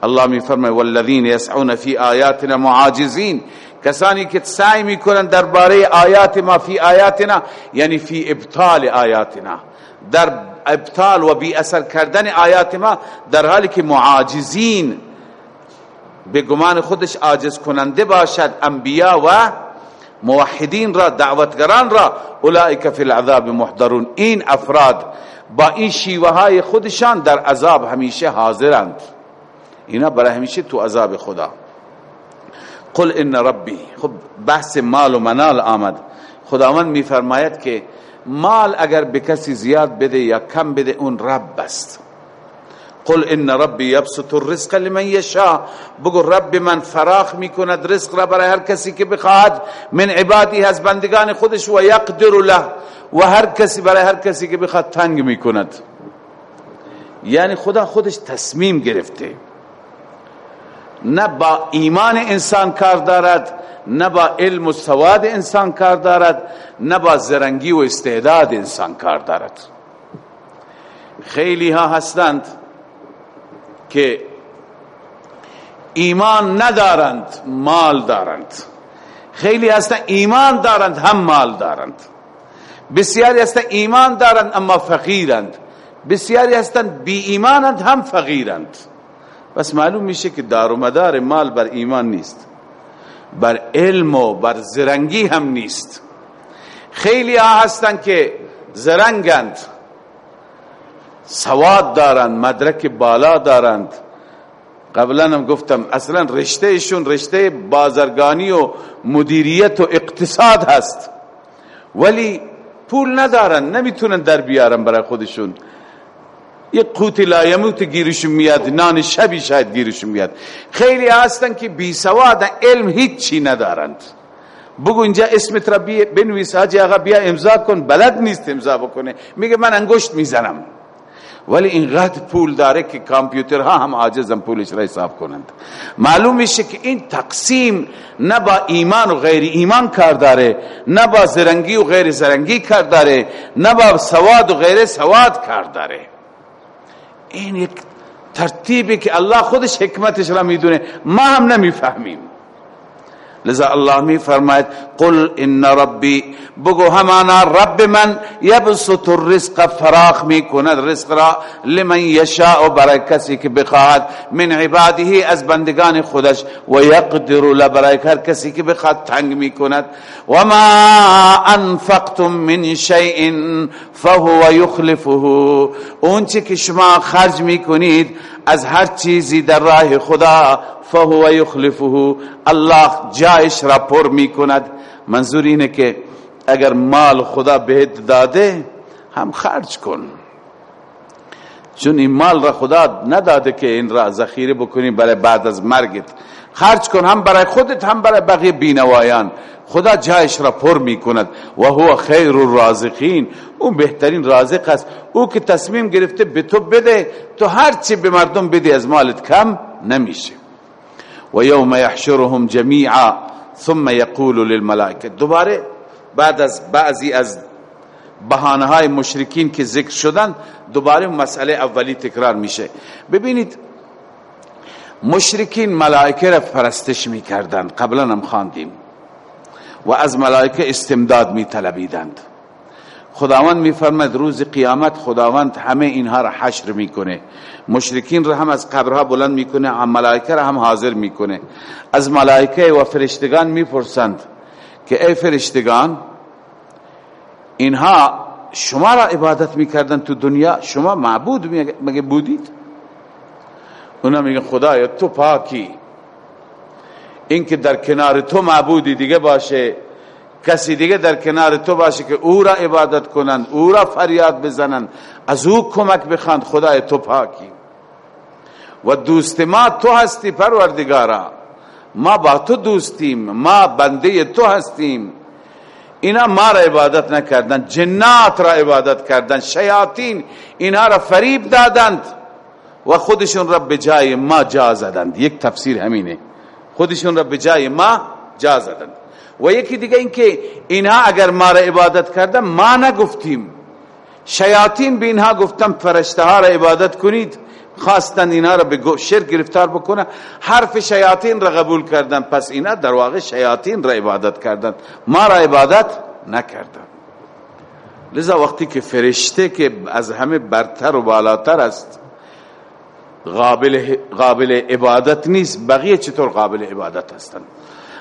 الله می فرمه والذین یسعون فی آیاتنا معاجزین. کسانی که سعی می‌کنن درباره آیات ما فی آیاتنا یعنی فی ابطال آیاتنا. در ابطال و بی اثر کردن آیات ما در حالی که معاجزین به گمان خودش عاجز کننده باشد انبیا و موحدین را دعوتگران را اولئک فی العذاب محضرون. این افراد با این شیوه های خودشان در عذاب همیشه حاضرند. اینا برای همیشه تو عذاب خدا. قل ان ربی. خب بحث مال و منال آمد. خداوند میفرماید که مال اگر به کسی زیاد بده یا کم بده اون رب است. قل ان ربی یبسط الرزق لمن یشاء بگو رب من فراخ می‌کند رزق را برای هر کسی که بخواهد. من عبادی از بندگان خودش و یقدر له. و هر کسی برای هر کسی که بخواد تنگ می‌کند. یعنی خدا خودش تصمیم گرفته. نه با ایمان انسان کار دارد نه با علم و سواد انسان کار دارد نه با زرنگی و استعداد انسان کار دارد. خیلی ها هستند. که ایمان ندارند مال دارند. خیلی هستند ایمان دارند هم مال دارند. بسیاری هستند ایمان دارند اما فقیرند. بسیاری هستند بی ایمانند هم فقیرند. بس معلوم میشه که دار و مدار مال بر ایمان نیست. بر علم و بر زرنگی هم نیست. خیلی ها هستند که زرنگند. سواد دارند مدرک بالا دارند. قبلا هم گفتم اصلا رشتهشون رشته بازرگانی و مدیریت و اقتصاد هست. ولی پول ندارن نمی‌تونن در بیارن برای خودشون. یک قوت لایموت گیرشون میاد نان شبی شاید گیرشون میاد. خیلی هستن که بی سواد علم هیچی ندارند. بگو اینجا اسمت را بنویس حاجی آقا بیا امضا کن. بلد نیست امضا بکنه. میگه من انگشت می‌زنم. ولی اینقدر پول داره که کامپیوترها هم عاجزن پولش را حساب کنند. معلوم میشه که این تقسیم نه با ایمان و غیر ایمان کار داره نه با زرنگی و غیر زرنگی کار داره نه با سواد و غیر سواد کار داره. این یک ترتیبی که الله خودش حکمتش را می‌دونه ما هم نمی‌فهمیم. لذا الله می فرماید قل ان ربی بگو همانا رب من یبسط الرزق فراخ می کند رزق را لمن یشاء برای کسی که بخواهد من عباده از بندگان خودش و یقدر لبرای هر کسی که بخواهد تنگ می کند و ما انفقتم من شیء فهو یخلفه اون که شما خرج می کنید از هر چیزی در راه خدا فهو یخلفه. الله جایش را پر می کند منظور اینه که اگر مال خدا بهت داده هم خرج کن. چون این مال را خدا نداده که این را ذخیره بکنی برای بعد از مرگت. خرج کن هم برای خودت هم برای بقیه بینوایان. خدا جایش را پر می کند و هو خیر الرازقین. اون بهترین رازق است. او که تصمیم گرفته به تو بده تو هر چی به مردم بده از مالت کم نمیشه. و یوم یحشرهم جمیعا ثم یقول للملائکه دوباره بعد از بعضی از بهانه های مشرکین که ذکر شدن دوباره مسئله اولی تکرار میشه. ببینید مشرکین ملائکه را پرستش می‌کردن قبلا هم خواندیم. و از ملائکه استمداد میطلبیدند. خداوند میفرماید روز قیامت خداوند همه اینها را حشر می‌کنه. مشرکین را هم از قبرها بلند می‌کنه هم ملائکه را هم حاضر می‌کنه. از ملائکه و فرشتگان می‌پرسند که ای فرشتگان اینها شما را عبادت می‌کردن تو دنیا؟ شما معبود مگه بودید؟ اونا میگن خدایا تو پاکی. این که در کنار تو معبودی دیگه باشه. کسی دیگه در کنار تو باشه که او را عبادت کنند او را فریاد بزنند از او کمک بخواند خدای تو پاکی. و دوست ما تو هستی پروردگارا. ما با تو دوستیم ما بنده تو هستیم. اینا ما را عبادت نکردند جنات را عبادت کردند شیاطین اینا را فریب دادند. و خودشون را به جای ما جا زدند. یک تفسیر همینه. خودشون را به جای ما جا زدند. و یکی دیگه این که اینها اگر ما را عبادت کردن ما نگفتیم. شیاطین به اینها گفتم فرشته ها را عبادت کنید. خواستن اینا را به شرک گرفتار بکنه حرف شیاطین را قبول کردن. پس اینا در واقع شیاطین را عبادت کردن. ما را عبادت نکردن. لذا وقتی که فرشته که از همه برتر و بالاتر است قابل, قابل عبادت نیست. بقیه چطور قابل عبادت هستند؟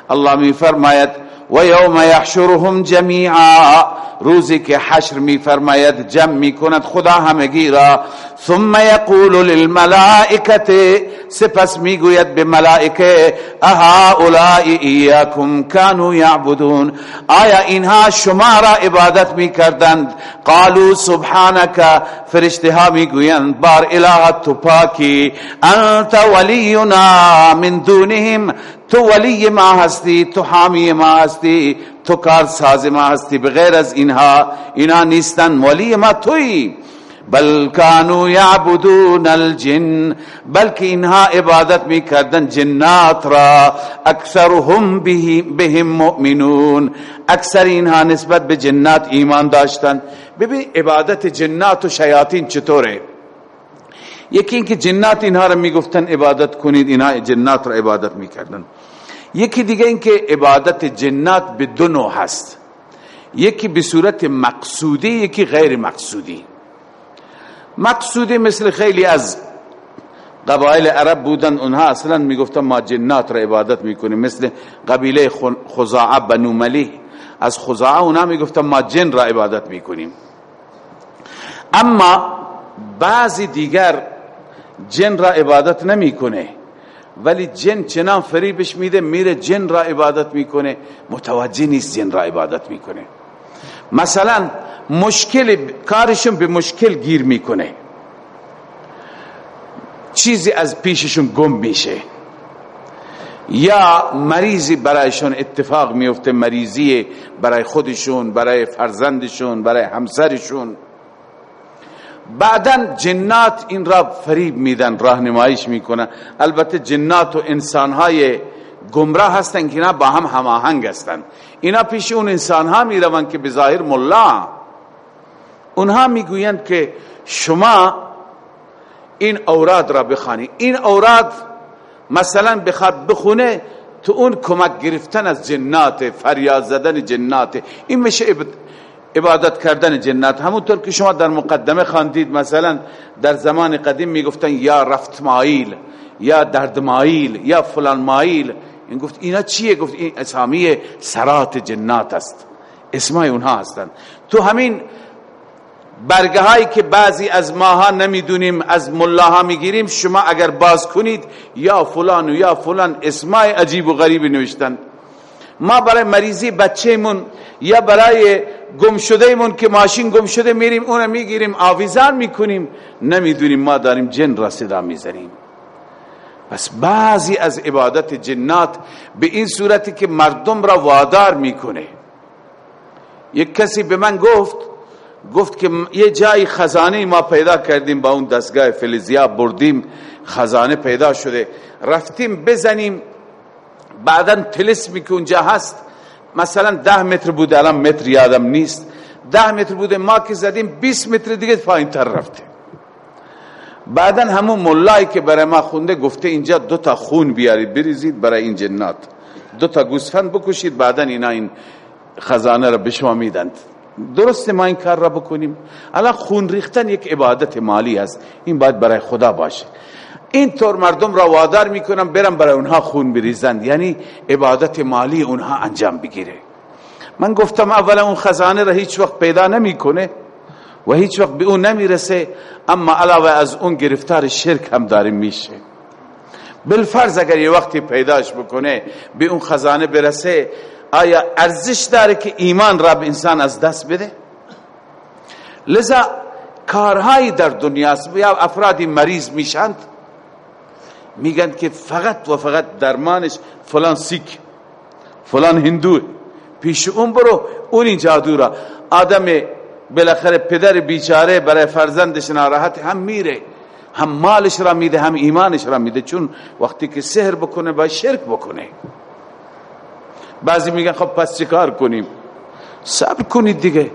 الله می فرماید و یوم یحشرهم جمیعا روزی که حشر می فرماید جمع می کند خدا همگی را ثم یقول للملائکه سپس می گوید به ملائکه أها اولائی ایاکم کانو یعبدون آیا اینها شما را عبادت می کردند؟ قالو سبحانك فرشته ها می گویند بار اله تو پاکی انت ولینا من دونهم. تو ولی ما هستی تو حامی ما هستی تو کار ساز ما هستی بغیر از اینها اینا نیستن. ولی ما توی. بل کانو یعبدون الجن بلکه اینها عبادت می کردن جنات را. اکثرهم بهم مؤمنون. اکثر اینها نسبت به جنات ایمان داشتن. ببین عبادت جنات و شیاطین چطوره؟ یکی اینکه جنات اینها را می‌گفتن عبادت کنید اینها جنات را عبادت می‌کردن. یکی دیگه اینکه عبادت جنات به دو نوع هست. یکی به صورت مقصودی یکی غیر مقصودی. مقصودی مثل خیلی از قبایل عرب بودن اونها اصلا می‌گفتن ما جنات را عبادت می‌کنیم مثل قبیله خزاعه بنو ملی از خزاعه اونها می‌گفتن ما جن را عبادت می‌کنیم. اما بعضی دیگر جن را عبادت نمی‌کنه. ولی جن چنان فریبش میده میره جن را عبادت می‌کنه. متوجه نیست جن را عبادت می‌کنه. مثلا مشکل کارشون به مشکل گیر می‌کنه. چیزی از پیششون گم میشه. یا مریضی برایشون اتفاق میفته مریضی برای خودشون برای فرزندشون برای همسرشون. بعدا جنات این را فریب میدن راهنماییش می‌کنن. البته جنات و انسانهای گمراه هستن که اینا با هم هماهنگ هستن. اینا پیش اون انسانها میرون که بظاهر ملا. اونها می‌گویند که شما این اوراد را بخوانی. این اوراد مثلا بخواد بخونه تو اون کمک گرفتن از جنات فریاد زدن جنات. این میشه عبادت کردن جنات همونطور که شما در مقدمه خواندید مثلا در زمان قدیم می‌گفتن یا رفت مایل یا درد مایل یا فلان مایل. این گفت اینا چیه؟ گفت این اسامی سرات جنات است. اسمای اونها هستند تو همین برگه هایی که بعضی از ماها نمی‌دونیم از ملاها می‌گیریم شما اگر باز کنید یا فلان و یا فلان اسمای عجیب و غریب نوشتن. ما برای مریضی بچهمون یا برای گم شده ایمون که ماشین گم شده میریم اونو می‌گیریم آویزان می‌کنیم نمی‌دونیم ما داریم جن را صدا می‌زنیم. پس بعضی از عبادت جنات به این صورتی که مردم را وادار می‌کنه. یک کسی به من گفت گفت که یه جای خزانه ما پیدا کردیم با اون دستگاه فلزیا بردیم خزانه پیدا شده. رفتیم بزنیم بعدا تلسمی که اونجا هست. مثلا ده متر بوده الان متر یادم نیست. ده متر بوده ما که زدیم 20 متر دیگه پایین تر رفته بعدا همون ملایی که برای ما خونده گفته اینجا دو تا خون بیارید بریزید برای این جنات. دو تا گوسفند بکشید بعدا اینا این خزانه را به شما میدند. درست ما این کار را بکنیم؟ الان خون ریختن یک عبادت مالی است این باید برای خدا باشه. این طور مردم را وادار می‌کنن برن برای اونها خون بریزند یعنی عبادت مالی اونها انجام بگیره. من گفتم اولا اون خزانه را هیچ وقت پیدا نمی‌کنه و هیچ وقت به اون نمی‌رسه اما علاوه از اون گرفتار شرک هم داره میشه. بالفرض اگر یه وقتی پیداش بکنه به اون خزانه برسه آیا ارزش داره که ایمان را به انسان از دست بده؟ لذا کارهایی در دنیا یا افرادی مریض میشند میگن که فقط و فقط درمانش فلان سیک فلان هندو. پیش اون برو اون این جادو را. آدم بالاخره پدر بیچاره برای فرزندش ناراحت هم میره هم مالش را میده هم ایمانش را میده. چون وقتی که سحر بکنه باید شرک بکنه. بعضی میگن خب پس چیکار کنیم؟ صبر کنید دیگه.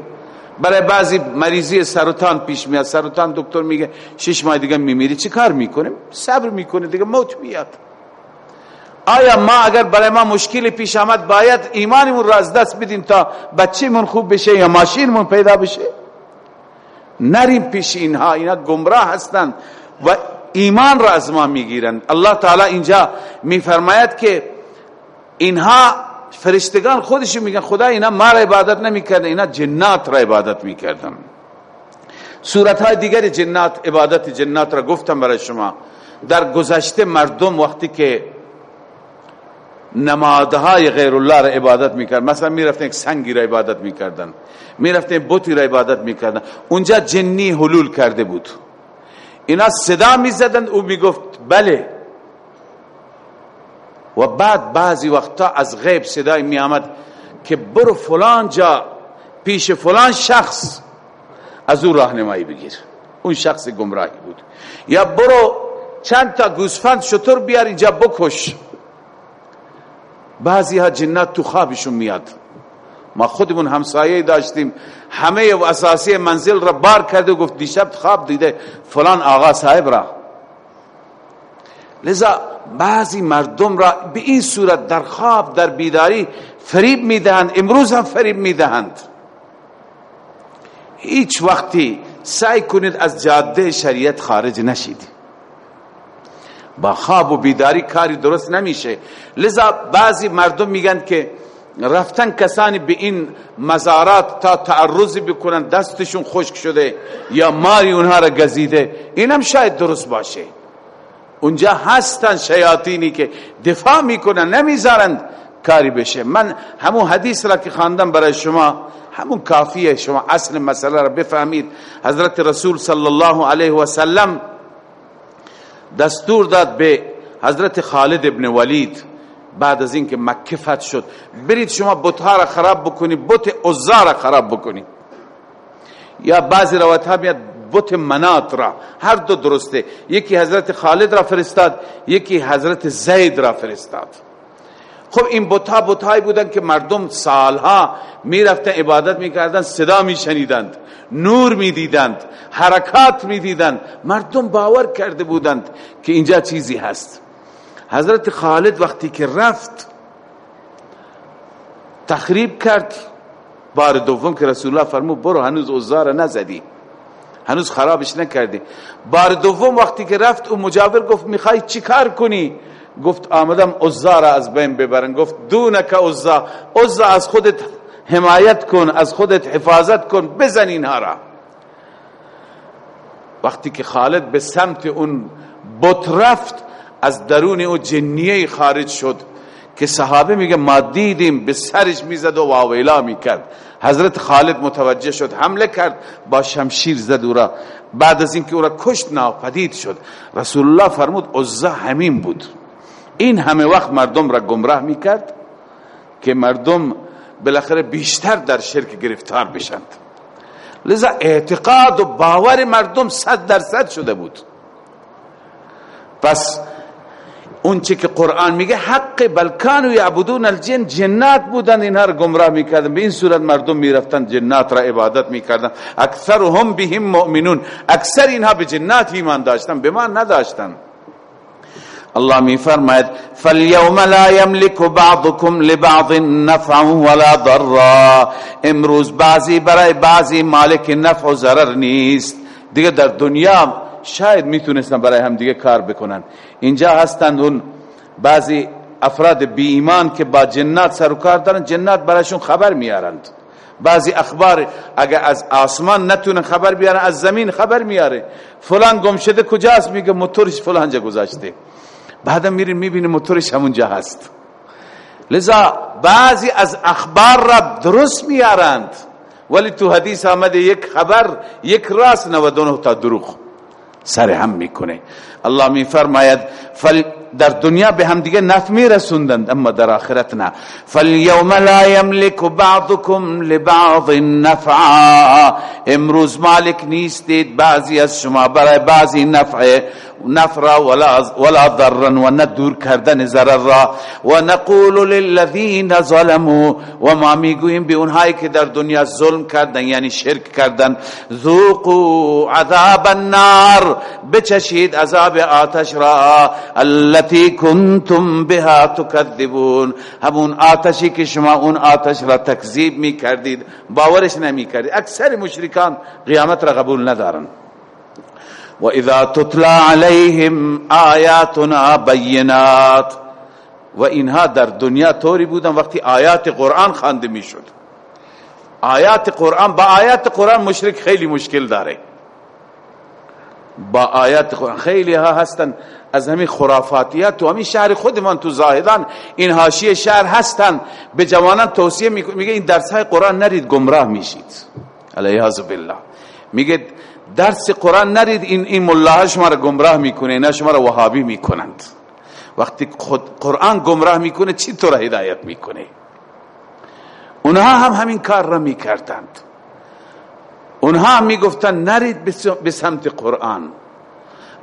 برای بعضی مریضی سرطان پیش میاد. سرطان دکتر میگه شش ماه دیگه میمیری. چی کار می‌کنیم صبر می‌کنه دیگه موت میاد. آیا ما اگر برای ما مشکلی پیش آمد باید ایمانمون را از دست بدیم تا بچه‌مون خوب بشه یا ماشینمون پیدا بشه؟ نریم پیش اینها. اینا گمراه هستند و ایمان را از ما می‌گیرند. الله تعالی اینجا میفرماید که اینها فرشتگان خودشون میگن خدا اینا ما را عبادت نمی‌کردن اینا جنات را عبادت می‌کردن. صورت های دیگر جنات عبادت جنات را گفتم برای شما. در گذشته مردم وقتی که نمادهای غیر الله را عبادت می‌کرد مثلا می‌رفتن یک سنگی را عبادت می‌کردن می‌رفتن بوتی را عبادت می‌کردن اونجا جنی حلول کرده بود. اینا صدا می‌زدن او می‌گفت بله و بعد بعضی وقتا از غیب صدای می آمد که برو فلان جا پیش فلان شخص از او راهنمایی بگیر. اون شخص گمراهی بود. یا برو چند تا گوسفند شطور بیار اینجا بکش. بعضی ها جنات تو خوابشون میاد. ما خودمون همسایه داشتیم. همه و اساسی منزل را بار کرده و گفت دیشب خواب دیده فلان آقا صاحب را. لذا بعضی مردم را به این صورت در خواب در بیداری فریب می‌دهند. امروز هم فریب می‌دهند. هیچ وقتی سعی کنید از جاده شریعت خارج نشید. با خواب و بیداری کاری درست نمیشه. لذا بعضی مردم میگن که رفتن کسانی به این مزارات تا تعرضی بکنن دستشون خشک شده یا ماری اونها را گزیده. اینم شاید درست باشه. اونجا هستن شیاطینی که دفاع می‌کنن نمی‌ذارند کاری بشه. من همون حدیث را که خواندم برای شما همون کافیه شما اصل مسئله را بفهمید. حضرت رسول صلی الله علیه و سلم دستور داد به حضرت خالد ابن ولید بعد از اینکه مکه فتح شد برید شما بتها را خراب بکنید بت عزا را خراب بکنید یا بعضی روایت ها میاد بت منات را. هر دو درسته. یکی حضرت خالد را فرستاد یکی حضرت زید را فرستاد. خب این بتها بتهایی بودن که مردم سالها می‌رفتن عبادت می‌کردن صدا میشنیدند نور می‌دیدند حرکات می‌دیدند. مردم باور کرده بودند که اینجا چیزی هست. حضرت خالد وقتی که رفت تخریب کرد. بار دوم که رسول الله فرمود برو هنوز اوزار نزدی. هنوز خرابش نکردی. بار دوم وقتی که رفت اون مجاور گفت می‌خوای چی کار کنی؟ گفت آمدم عزا را از بین ببرن گفت دونک عزا عزا از خودت حمایت کن از خودت حفاظت کن بزن اینها را. وقتی که خالد به سمت اون بت رفت از درون او جنیه خارج شد که صحابه میگه ما دیدیم به سرش می‌زد و واویلا می‌کرد. حضرت خالد متوجه شد حمله کرد با شمشیر زد او را. بعد از اینکه او را کشت ناپدید شد. رسول الله فرمود عزا همین بود. این همه وقت مردم را گمراه می‌کرد که مردم بالاخره بیشتر در شرک گرفتار بشند. لذا اعتقاد و باور مردم صد درصد شده بود. پس اون چی که قرآن میگه حق بلکانو یعبدون الجن جنات بودن اینها را گمراه می‌کردن. به این صورت مردم می‌رفتن جنات را عبادت می‌کردن. اکثرهم بهم مؤمنون. اکثر اینها به جنات ایمان داشتن به ما نداشتن. الله می فرماید فالیوم لا یملک بعضکم لبعض نفعا ولا ضرا. امروز بعضی برای بعضی مالک نفع و ضرر نیست. دیگه در دنیا شاید می‌تونستن برای هم دیگه کار بکنن. اینجا هستند اون بعضی افراد بی ایمان که با جنات سر و کار دارن جنات برایشون خبر میارند بعضی اخبار اگر از آسمان نتونه خبر بیارن از زمین خبر میاره فلان گم شده کجاست؟ میگه موتورش فلان جا گذاشته. بعدم میرین می‌بینه موتورش همونجا هست. لذا بعضی از اخبار را درست میارند ولی تو حدیث آمده یک خبر یک راست 99 تا دروغ. سر هم می‌کنه. الله می فرماید فل در دنیا به هم دیگه نفع می رسوندند اما در آخرت نه فالیوم لا یملک بعضکم لبعض نفعا. امروز مالک نیستید بعضی از شما برای بعضی نفع نفرا ولا ولا ضرا و ندور کردن ضرر را. و نقول للذین ظلموا. و ما می‌گوییم به اونهایی که در دنیا ظلم کردن یعنی شرک کردن ذوقوا عذاب النار. بچشید عذاب آتش را التي کنتم بها تكذبون. همون آتشی که شما اون آتش را تکذیب می کردید باورش نمی کردید اکثر مشرکان قیامت را قبول ندارن. و اذا تتلا علیهم آیاتنا بینات. و اینها در دنیا طوری بودن وقتی آیات قرآن خوانده می‌شد. آیات قرآن با آیات قرآن مشرک خیلی مشکل داره. با آیات خیلی ها هستن. از همین خرافاتیات تو همین شهر خودمان تو زاهدان. این حاشیه شهر هستن. به جوانان توصیه میگه این درس های قرآن نرید گمراه میشید. علیه بالله. میگه درس قرآن نرید این این ملاها شما را گمراه می‌کنه اینا شما را وهابی می‌کنند. وقتی خود قرآن گمراه می‌کنه چی تو را هدایت می‌کنه؟ اونها هم همین کار را می‌کردند. اونها هم می‌گفتن نرید به سمت قرآن.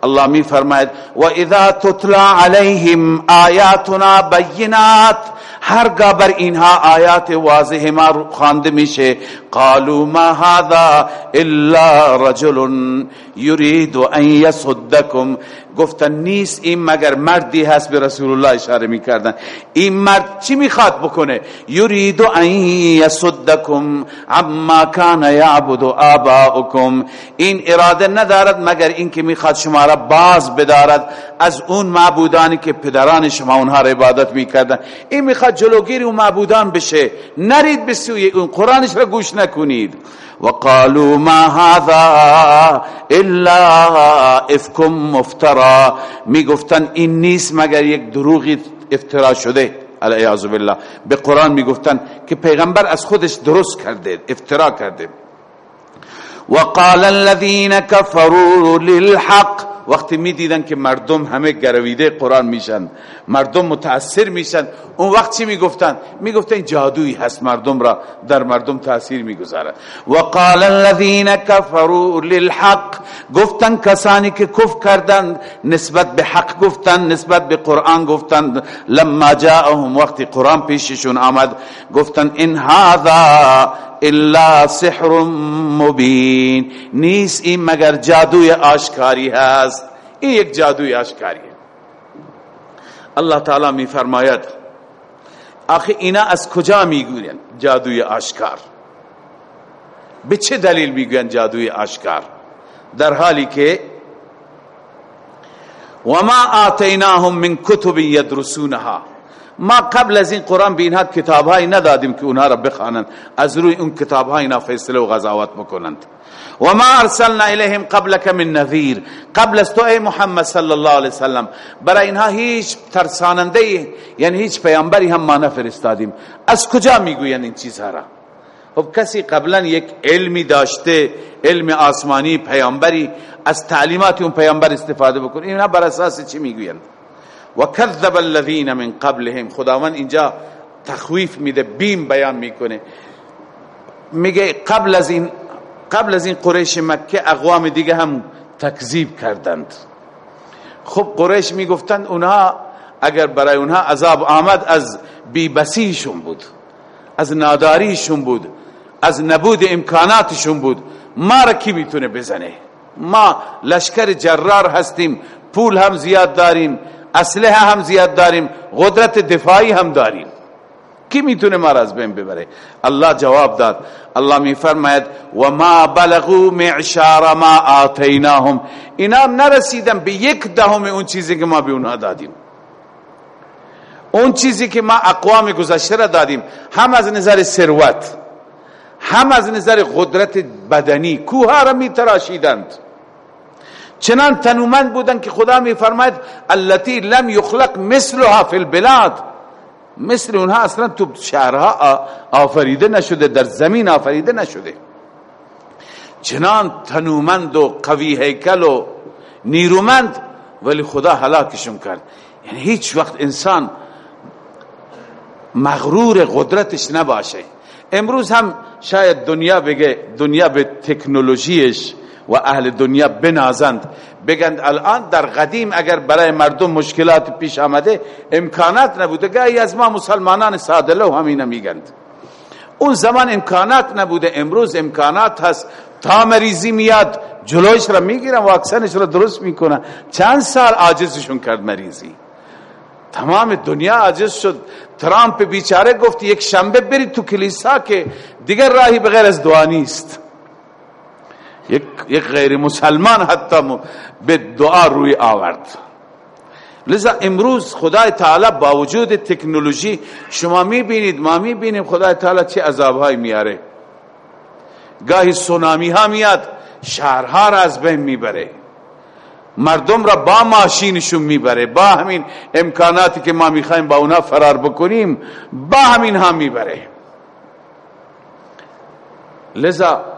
الله می فرماید و اذا تتلا علیهم آیاتنا بینات هرگاه بر اینها آیات واضح ما خوانده میشه. قالوا ما هذا الا رجل يريد ان يصدكم گفتن نیست این مگر مردی هست به رسول الله اشاره می‌کردن. این مرد چی می‌خواد بکنه؟ یرید ان یصدکم. عما کان یعبد آباؤکم. این اراده ندارد مگر اینکه می‌خواد شما را باز بدارد. از اون معبودانی که پدران شما اونها را عبادت می‌کردن. این می‌خواد جلوگیری اون معبودان بشه. نرید به سوی اون. قرآنش را گوش نکنید. وقالوا ما هذا الا افکم مفترا. می‌گفتن این نیست مگر یک دروغی افترا شده. علیه بالله. به قرآن می‌گفتن که پیغمبر از خودش درست کرده افترا کرده. وقال الذين كفروا للحق. وقتی می‌دیدن که مردم همه گرویده قرآن میشن مردم متاثر میشن اون وقت چی می‌گفتن؟ می‌گفتن جادویی هست مردم را در مردم تاثیر می‌گذارد و قال الذين كفروا للحق گفتن کسانی که کف کردند نسبت به حق گفتن نسبت به قرآن گفتن. لما جاءهم وقتی قرآن پیششون آمد گفتن این هذا الا سحر مبین. نیست این مگر جادوی آشکاری هست؟ این یک جادوی آشکاریه الله تعالی می فرماید آخه اینا از کجا می‌گوین جادوی آشکار؟ به چه دلیل می‌گوین جادوی آشکار؟ در حالی که وما آتیناهم من کتب یدرسونها ما قبل از این قرآن به اینها کتاب های ندادیم که اونها را بخوانند. از روی اون کتاب های اینا فیصله و غذاوت بکنند. و ما ارسلنا الیهم قبلك من نذیر. قبل از تو ای محمد صلی الله علیه وسلم. برای اینها هیچ ترساننده یعنی هیچ پیامبری هم ما نفرستادیم. از کجا می‌گوین این چیزها را؟ خب کسی قبلا یک علمی داشته علم آسمانی پیامبری از تعلیمات اون پیامبر استفاده بکنه. اینا بر اساس چی می‌گویند؟ و کذب الذین من قبلهم. خداوند اینجا تخویف میده بیم بیان می‌کنه. میگه قبل از این قبل از این قریش مکه اقوام دیگه هم تکذیب کردند. خب قریش می‌گفتند اونها اگر برای اونها عذاب آمد از بیبسیشون بود از ناداریشون بود از نبود امکاناتشون بود. ما را کی می‌تونه بزنه؟ ما لشکر جرار هستیم پول هم زیاد داریم. اسلحه هم زیاد داریم قدرت دفاعی هم داریم. کی می‌تونه ما از بین ببره؟ الله جواب داد. الله میفرماید و ما بلغوا معشار ما آتیناهم اینا نرسیدن به یک دهم اون چیزی که ما به اونها دادیم. اون چیزی که ما اقوام گذشته را دادیم. هم از نظر ثروت هم از نظر قدرت بدنی. کوها را می تراشیدند چنان تنومند بودند که خدا می فرماید التي لم يخلق مثلها فی البلاد. مثل اونها اصلا تو شهرها آفریده نشده در زمین آفریده نشده. چنان تنومند و قوی هیکل و نیرومند ولی خدا هلاکشون کرد. یعنی هیچ وقت انسان مغرور قدرتش نباشه. امروز هم شاید دنیا بگه دنیا به تکنولوژیش و اهل دنیا بنازند. بگند الان در قدیم اگر برای مردم مشکلات پیش آمده امکانات نبوده. گاهی از ما مسلمانان ساده لو همین میگند. اون زمان امکانات نبوده. امروز امکانات هست. تا مریضی میاد جلوش را می‌گیرن واکسنش را درست می‌کنن. چند سال عاجزشون کرد مریضی. تمام دنیا عاجز شد. ترامپ بیچاره گفت یک شنبه برید تو کلیسا که دیگر راهی بغیر از دعا نیست. یک, یک غیر مسلمان حتی به دعا روی آورد. لذا امروز خدای تعالی با وجود تکنولوژی شما می‌بینید ما می‌بینیم خدای تعالی چه عذابهایی میاره گاهی سونامی ها میاد شهرها را از بین می‌بره. مردم را با ماشینشون می‌بره با همین امکاناتی که ما می‌خوایم با اونا فرار بکنیم با همین هم می‌بره. لذا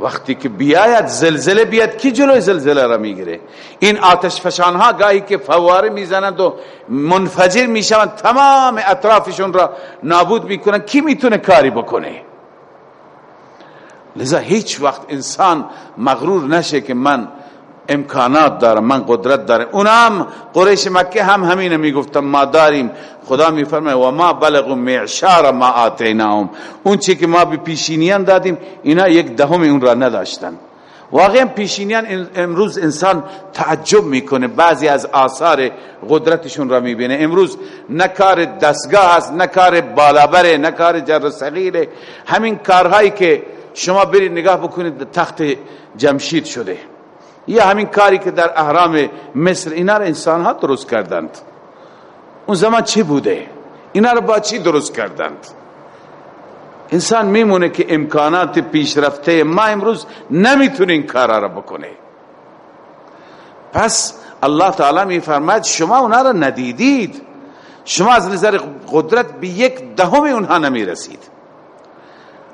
وقتی که بیاید زلزله بیاد کی جلوی زلزله را می‌گیره؟ این آتش فشان ها گاهی که فواره می‌زنند و منفجر می‌شوند تمام اطرافشون را نابود می‌کنن کی می‌تونه کاری بکنه؟ لذا هیچ وقت انسان مغرور نشه که من امکانات دارم من قدرت دارم اونم قریش مکه هم همینه می‌گفتم ما داریم. خدا میفرمه و ما بلغ معشار ما آتیناهم. اون چی که ما به پیشینیان دادیم اینا یک دهم اون را نداشتن. واقعا پیشینیان امروز انسان تعجب می‌کنه بعضی از آثار قدرتشون را می‌بینه. امروز نکار دستگاه هست نکار بالابره نکار جر صغیره. همین کارهایی که شما برید نگاه بکنید تخت جمشید شده. یا همین کاری که در احرام مصر اینا رو انسان ها درست کردند. اون زمان چی بوده؟ اینا رو با چی درست کردند؟ انسان میمونه که امکانات پیشرفته ما امروز نمی‌تونه این کارا رو بکنه. پس الله تعالی میفرماید شما اونا رو ندیدید. شما از نظر قدرت به یک دهم اونها نمی‌رسید.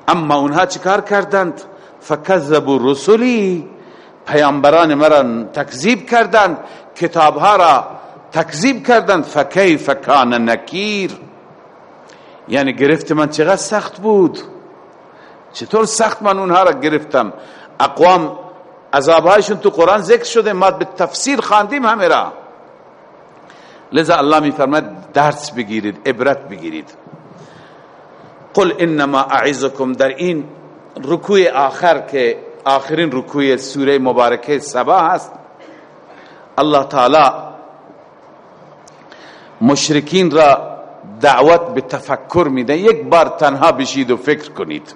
اما اونها چیکار کردند؟ فکذبوا رسولی پیامبران مرا تکذیب کردند کتابها را تکذیب کردند فکیف کان نکیر. یعنی گرفت من چقدر سخت بود. چطور سخت من اونها را گرفتم؟ اقوام عذابهایشون تو قرآن ذکر شده ما به تفسیر خواندیم همه را. لذا الله می فرماید درس بگیرید عبرت بگیرید. قل انما اعزكم در این رکوع آخر که آخرین رکوع سوره مبارکه سبا هست. الله تعالی مشرکین را دعوت به تفکر میده. یک بار تنها بشید و فکر کنید.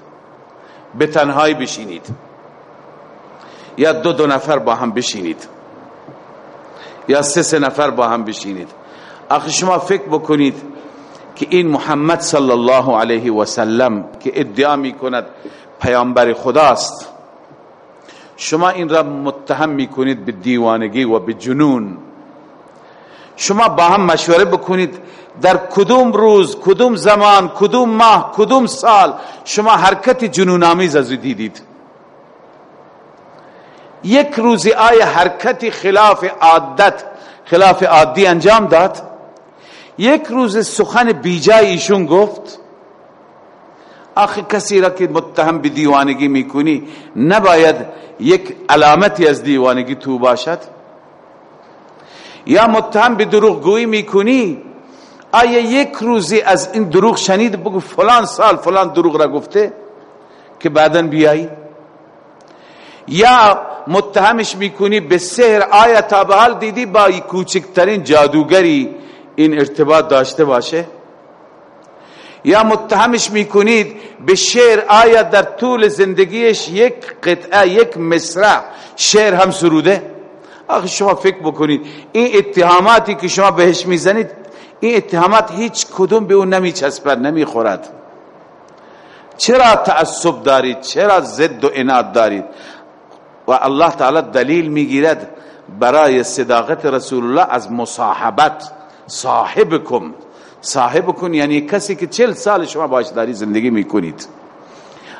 به تنهایی بشینید. یا دو دو نفر با هم بشینید. یا سه سه نفر با هم بشینید. آخه شما فکر بکنید که این محمد صلی الله علیه و سلم که ادعا می کند پیامبر خداست. شما این را متهم می کنید به دیوانگی و به جنون. شما با هم مشوره بکنید در کدوم روز کدوم زمان کدوم ماه کدوم سال شما حرکت جنون آمیز از دیدید. یک روزی آیا حرکتی خلاف عادت خلاف عادی انجام داد. یک روز سخن بیجای ایشون گفت. آخه کسی را که متهم به دیوانگی می‌کنی نباید یک علامتی از دیوانگی تو باشد؟ یا متهم به دروغ گویی می‌کنی؟ آیا یک روزی از این دروغ شنید بگو فلان سال فلان دروغ را گفته که بعدا بیایی؟ یا متهمش می‌کنی به سحر آیا تا به حال دیدی با کوچکترین جادوگری این ارتباط داشته باشه؟ یا متهمش می‌کنید به شعر آیا در طول زندگیش یک قطعه یک مصرع شعر هم سروده؟ آخه شما فکر بکنید این اتهاماتی که شما بهش می‌زنید این اتهامات هیچ کدوم به اون نمیچسبد نمی‌خورد. چرا تعصب دارید؟ چرا زد و اناد دارید؟ و الله تعالی دلیل می‌گیرد برای صداقت رسول الله از مصاحبت. صاحبکم. صاحبکن یعنی کسی که چل سال شما باش داری زندگی می‌کنید.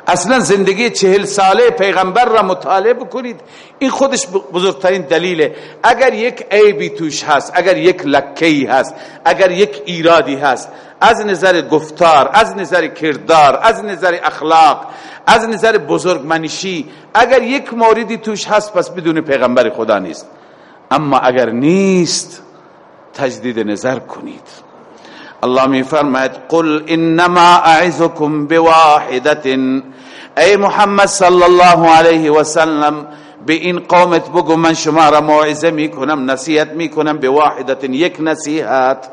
اصلا زندگی چهل ساله پیغمبر را مطالعه بکنید. این خودش بزرگترین دلیله. اگر یک عیبی توش هست اگر یک لکهی هست اگر یک ایرادی هست از نظر گفتار از نظر کردار از نظر اخلاق از نظر بزرگمنشی اگر یک موردی توش هست پس بدون پیغمبر خدا نیست. اما اگر نیست تجدید نظر کنید. الله می فرماید قل انما اعظكم بواحده ای محمد صلی الله علیه و سلم به این قومت بگو من شما را موعظه می کنم نصیحت می کنم به واحدت یک نصیحت.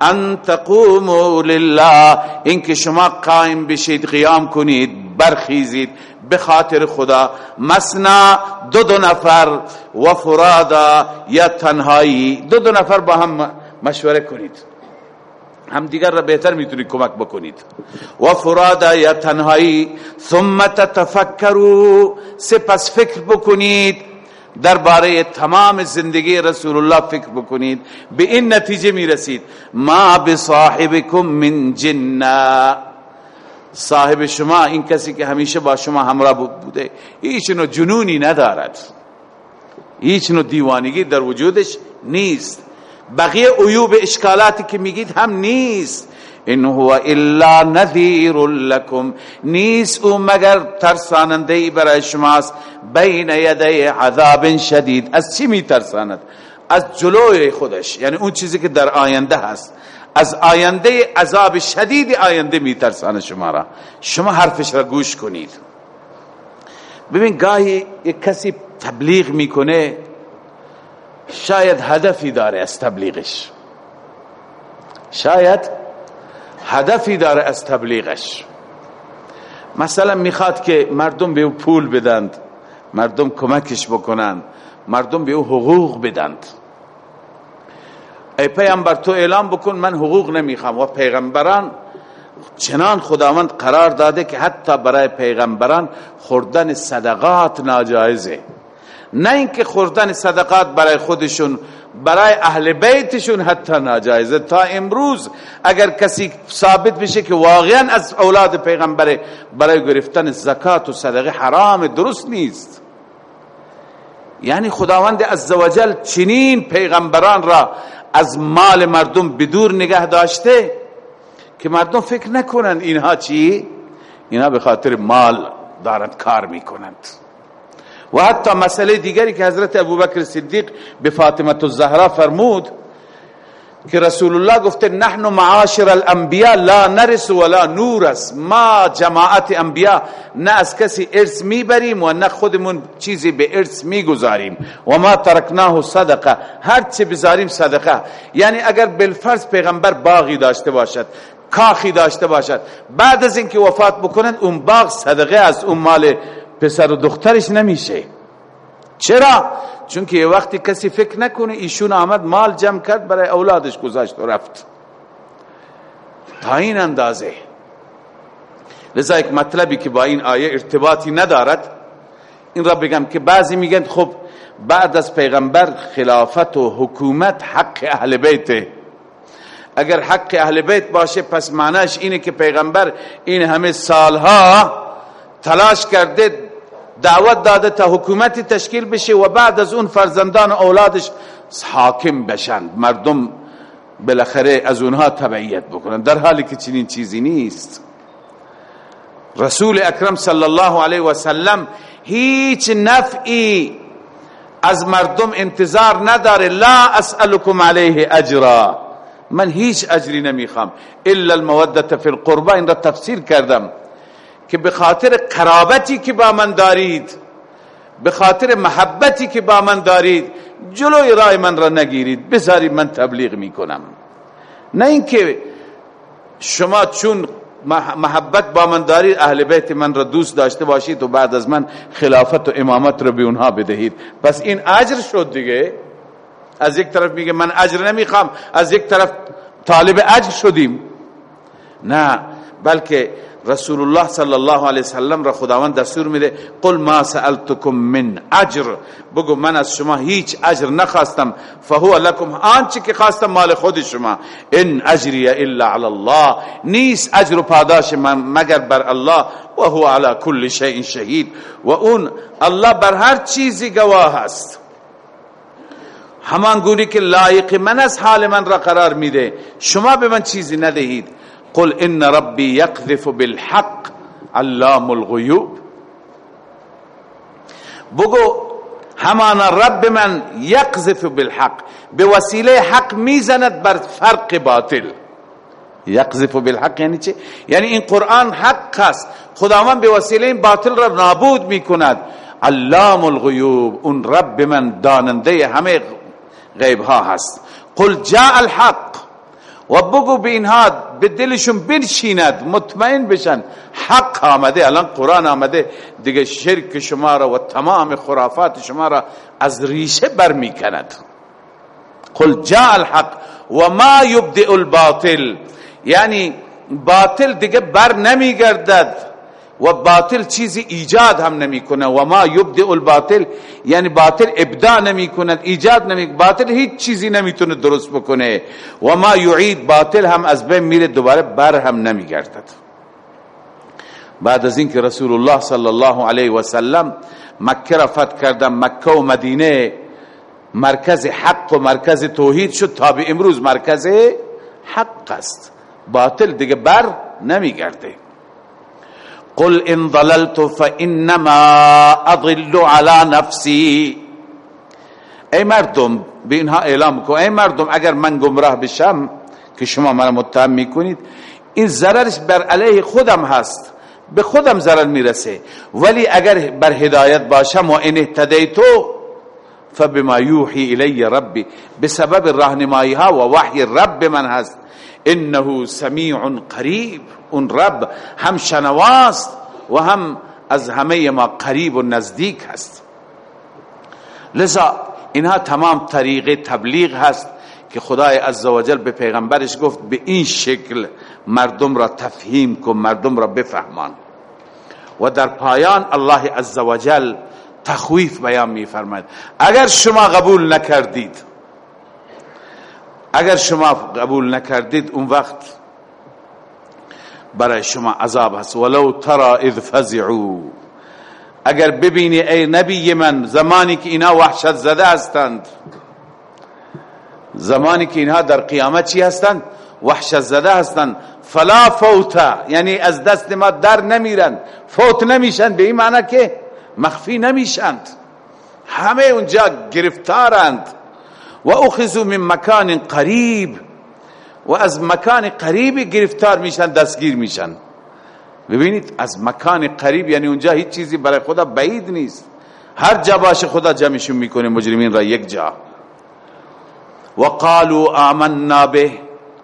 ان تقوموا لله. اینکه شما قائم بشید قیام کنید برخیزید به خاطر خدا. مسنا دو دو نفر و فرادا یا تنهایی دو دو نفر با هم مشوره کنید. هم دیگر را بهتر می‌تونید کمک بکنید. و فرادا یا تنهایی ثم تتفکروا سپس فکر بکنید. درباره تمام زندگی رسول الله فکر بکنید. به این نتیجه می‌رسید. ما بصاحبکم من جنه صاحب شما این کسی که همیشه با شما همراه بوده. هیچ نوع جنونی ندارد. هیچ نوع دیوانگی در وجودش نیست. بقیه عیوب اشکالاتی که میگید هم نیست. ان هو الا نذیر لكم نیست او مگر ترساننده ای برای شماست. بین یدی عذاب شدید. از چی می ترساند از جلوی خودش. یعنی اون چیزی که در آینده هست. از آینده عذاب شدید آینده می ترساند شما را. شما حرفش را گوش کنید. ببین گاهی یک کسی تبلیغ می‌کنه. شاید هدفی داره از تبلیغش. شاید هدفی داره از تبلیغش. مثلا می‌خواد که مردم به او پول بدند مردم کمکش بکنند مردم به او حقوق بدند. ای پیامبر تو اعلام بکن من حقوق نمی‌خوام. و پیغمبران چنان خداوند قرار داده که حتی برای پیغمبران خوردن صدقات ناجایزه. نه اینکه خوردن صدقات برای خودشون برای اهل بیتشون حتی ناجایزه. تا امروز اگر کسی ثابت بشه که واقعا از اولاد پیغمبر برای گرفتن زکات و صدقه حرام درست نیست. یعنی خداوند عزوجل چنین پیغمبران را از مال مردم بدور نگه داشته که مردم فکر نکنند اینها چی؟ اینها به خاطر مال دارند کار می‌کنند. و حتی مسئله دیگری که حضرت ابوبکر صدیق به فاطمه الزهرا فرمود که رسول الله گفته نحن معاشر الانبیاء لا نرس ولا نورس ما جماعت انبیاء نه از کسی ارث می‌بریم و نه خودمون چیزی به ارث می‌گذاریم. و ما ترکناه صدقه. هر بذاریم صدقه. یعنی اگر بالفرض پیغمبر باغی داشته باشد کاخی داشته باشد بعد از اینکه وفات بکنند اون باغ صدقه از اون مال پسر و دخترش نمیشه. چرا؟ چون که وقتی کسی فکر نکنه ایشون آمد مال جمع کرد برای اولادش گذاشت و رفت. تا این اندازه. لذا یک مطلبی که با این آیه ارتباطی ندارد این را بگم که بعضی میگن خب بعد از پیغمبر خلافت و حکومت حق اهل بیته. اگر حق اهل بیت باشه پس معناش اینه که پیغمبر این همه سالها تلاش کرده دعوت داده تا حکومتی تشکیل بشه و بعد از اون فرزندان اولادش حاکم بشن. مردم بالاخره از اونها تبعیت بکنن. در حالی که چنین چیزی نیست. رسول اکرم صلی الله علیه و سلم هیچ نفعی از مردم انتظار نداره. لا اسألكم علیه اجرا. من هیچ اجری نمی‌خوام. الا المودت فی القربا این را تفسیر کردم. که به خاطر قرابتی که با من دارید به خاطر محبتی که با من دارید جلوی رای من را نگیرید. بذارید من تبلیغ می‌کنم. نه اینکه شما چون محبت با من دارید اهل بیت من را دوست داشته باشید و بعد از من خلافت و امامت را به اونها بدهید. پس این اجر شد دیگه. از یک طرف میگه من اجر نمی‌خوام از یک طرف طالب اجر شدیم. نه بلکه رسول الله صلی الله علیه وسلم را خداوند دستور میده قل ما سألتكم من اجر بگو من از شما هیچ اجر نخواستم فهو لكم آنچه که خواستم مال خود شما ان اجری الا علی الله نیست اجر و پاداش من مگر بر الله و هو علی كل شیء شهید و اون الله بر هر چیزی گواه است همان گونی که لایق من از حال من را قرار میده شما به من چیزی ندهید قل إن ربی یقذف بالحق علام الغیوب بگو همان رب من یقذف بالحق. به وسیله حق میزند بر فرق باطل. یقذف بالحق یعنی چه؟ یعنی این قرآن حق است. خداوند به وسیله این باطل را نابود میکند. علام الغیوب اون رب من داننده همه غیب ها هست. قل جاء الحق. و بگو به اینها به دلشون بنشیند مطمئن بشن. حق آمده الان قرآن آمده. دیگه شرک شما را و تمام خرافات شما را از ریشه برمی کند قل جاء الحق و ما یبدئ الباطل. یعنی باطل دیگه بر نمی گردد و باطل چیزی ایجاد هم نمی‌کنه. و ما یبدع الباطل یعنی باطل ابداع نمی کند ایجاد نمی باطل هیچ چیزی نمی‌تونه درست بکنه. و ما یعید باطل هم از بین میره دوباره بر هم نمیگردد. بعد از اینکه رسول الله صلی الله علیه و سلم مکه را فتح کردن مکه و مدینه مرکز حق و مرکز توحید شد. تا به امروز مرکز حق است. باطل دیگه بر نمیگرده. قل إن ضللت فإنما أضل على نفسي. ای مردم به اینها إعلام کو ای مردم اگر من گمراه بشم که شما من متهم میکنید این ضررش بر علیه خودم هست. به خودم ضرر میرسه. ولی اگر بر هدایت باشم و این اهتدیتو فبما یوحی الی ربی بسبب راهنمایی ها و وحی رب من هست. انه سمیع قریب. اون رب هم شنواست و هم از همه ما قریب و نزدیک هست. لذا اینها تمام طریق تبلیغ هست که خدای عزوجل به پیغمبرش گفت به این شکل مردم را تفهیم کن مردم را بفهمان. و در پایان الله عزوجل تخویف بیان می فرماید اگر شما قبول نکردید اگر شما قبول نکردید اون وقت برای شما عذاب هست. ولو ترى اذ فزعوا اگر ببینی ای نبی من زمانی که اینا وحشت زده هستند. زمانی که اینها در قیامت چی هستند؟ وحشت زده هستند. فلا فوت. یعنی از دست ما در نمیرند فوت نمیشند به این معنی که مخفی نمیشند. همه اونجا گرفتارند. و اخذوا من مکان قریب. و از مکان قریبی گرفتار میشن دستگیر میشن. ببینید از مکان قریب یعنی اونجا هیچ چیزی برای خدا بعید نیست. هر جا باشه خدا جمعشون می‌کنه مجرمین را یک جا. و قالوا آمنا به.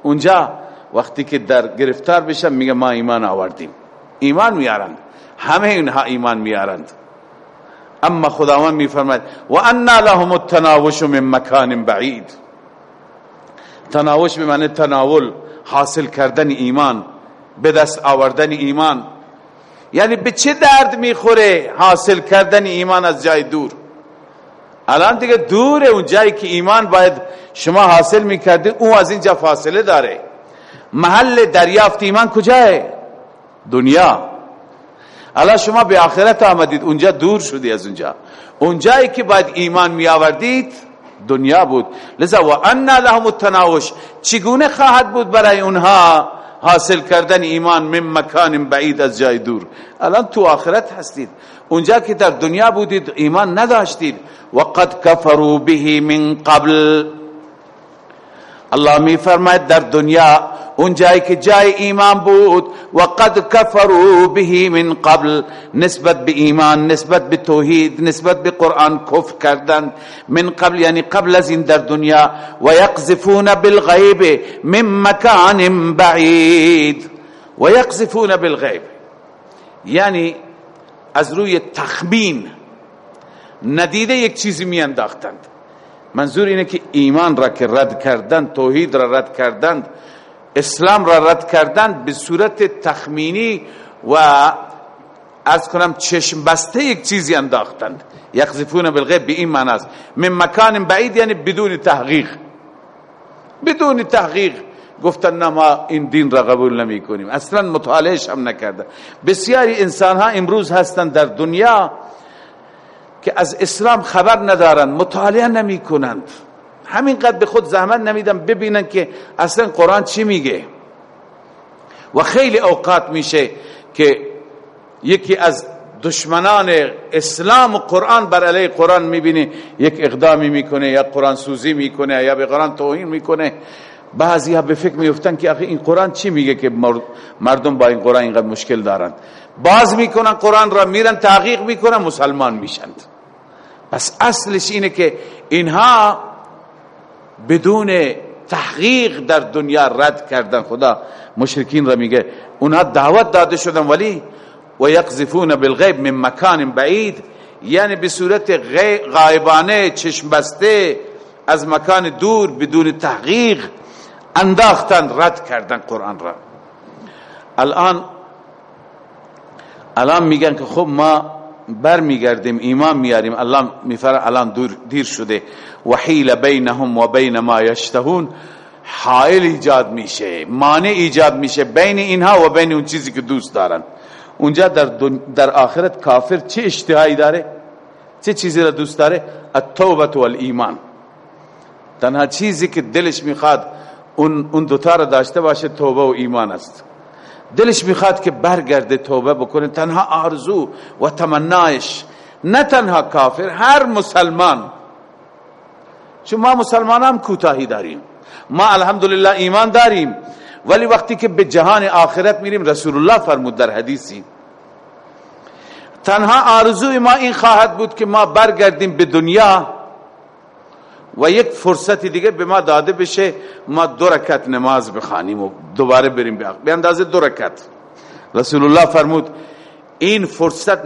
اونجا وقتی که در گرفتار بشن میگه ما ایمان آوردیم. ایمان میارند. همه اینها ایمان میارند. اما خداوند میفرماید و انا لهم التناوش من مکان بعید. تناوش به معنی تناول حاصل کردن ایمان به دست آوردن ایمان. یعنی به چه درد می‌خوره حاصل کردن ایمان از جای دور؟ الان دیگه دوره اون جایی که ایمان باید شما حاصل می‌کردید اون از اینجا فاصله داره. محل دریافت ایمان کجاه دنیا. الان شما به آخرت آمدید اونجا دور شدی از اونجا. اونجایی که باید ایمان می آوردید دنیا بود. لذا و انا لهم التناوش. چگونه خواهد بود برای اونها حاصل کردن ایمان من مکان بعید از جای دور؟ الان تو آخرت هستید. اونجا که در دنیا بودید ایمان نداشتید. وقد کفروا به من قبل. الله می فرماید در دنیا اون جایی که جای ایمان بود و قد کفروا به من قبل نسبت به ایمان نسبت به توحید نسبت به قرآن کفر کردن من قبل یعنی قبل از این در دنیا. و یقذفون بالغیب من مکان بعید. و یقذفون بالغیب. یعنی از روی تخمین ندیده یک چیزی می انداختند منظور اینه که ایمان را که رد کردن توحید را رد کردند اسلام را رد کردن به صورت تخمینی و از کنم چشم بسته یک چیزی انداختند. یقذفون بالغیب به این معنی است. من مکان بعید یعنی بدون تحقیق. بدون تحقیق. گفتن نه ما این دین را قبول نمی کنیم اصلا مطالعهش هم نکرده. بسیاری انسان ها امروز هستند در دنیا که از اسلام خبر ندارند مطالعه نمی کنند همینقدر به خود زحمت نمیدن ببینن که اصلا قرآن چی میگه. و خیلی اوقات میشه که یکی از دشمنان اسلام و قرآن بر علیه قرآن می‌بینه یک اقدامی می‌کنه یا قرآن سوزی می‌کنه یا به قرآن توهین می‌کنه. بعضی ها به فکر میفتن که آخه این قرآن چی میگه که مردم با این قرآن اینقدر مشکل دارند باز می‌کنن قرآن را میرن تحقیق می‌کنن مسلمان میشند پس اصلش اینه که اینها بدون تحقیق در دنیا رد کردن. خدا مشرکین را میگه اونها دعوت داده شدن ولی و یقذفون بالغیب من مکان بعید یعنی به صورت غایبانه چشم بسته از مکان دور بدون تحقیق انداختن رد کردن قرآن را. الان الان میگن که خب ما بر میگردیم ایمان میاریم. الله میفر الان دور دیر شده. وحیل بینهم و بین ما یشتهون. حائل ایجاد میشه مانع ایجاد میشه بین اینها و بین اون چیزی که دوست دارن. اونجا در, در آخرت کافر چه اشتهایی داره؟ چه چیزی را دوست داره؟ التوبه و الایمان تنها چیزی که دلش می‌خواد اون اون دوتا را داشته باشه توبه و ایمان است. دلش می‌خواد که برگرده توبه بکنه. تنها آرزو و تمنایش. نه تنها کافر هر مسلمان. چون ما مسلمان هم کوتاهی داریم. ما الحمدلله ایمان داریم. ولی وقتی که به جهان آخرت میریم رسول الله فرمود در حدیثی تنها آرزوی ما این خواهد بود که ما برگردیم به دنیا. و یک فرصت دیگه به ما داده بشه ما دو رکت نماز بخانیم و دوباره بریم به اندازه دو رکت رسول الله فرمود این فرصت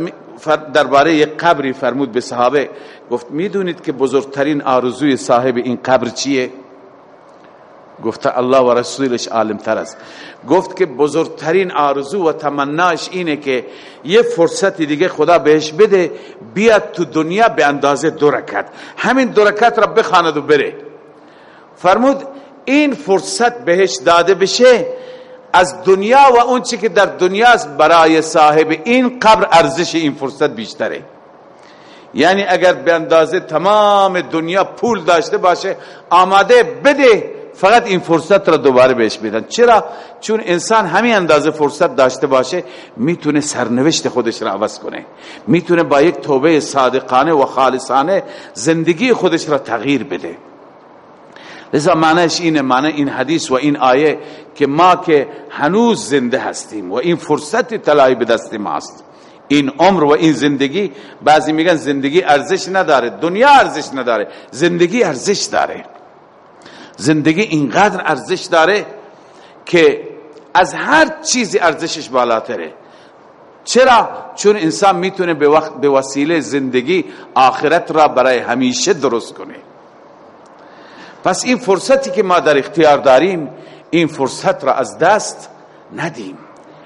درباره یک قبری فرمود به صحابه گفت می‌دونید که بزرگترین آرزوی صاحب این قبر چیه؟ گفت الله و رسولش عالم تر است. گفت که بزرگترین آرزو و تمناش اینه که یه فرصت دیگه خدا بهش بده بیاد تو دنیا به اندازه دو رکت همین دو رکت را بخاند و بره. فرمود این فرصت بهش داده بشه از دنیا و اون چی که در دنیا است برای صاحب این قبر ارزش این فرصت بیشتره. یعنی اگر به اندازه تمام دنیا پول داشته باشه آماده بده فقط این فرصت را دوباره بهش بدن چرا؟ چون انسان همین اندازه فرصت داشته باشه می‌تونه سرنوشت خودش را عوض کنه. می‌تونه با یک توبه صادقانه و خالصانه زندگی خودش را تغییر بده. لذا معنیش اینه معنی این حدیث و این آیه که ما که هنوز زنده هستیم و این فرصت طلایی به دست ماست. این عمر و این زندگی بعضی میگن زندگی ارزش نداره دنیا ارزش نداره زندگی ارزش داره. زندگی اینقدر ارزش داره که از هر چیزی ارزشش بالاتره. چرا؟ چون انسان می‌تونه به وقت به وسیله زندگی آخرت را برای همیشه درست کنه. پس این فرصتی که ما در اختیار داریم این فرصت را از دست ندیم.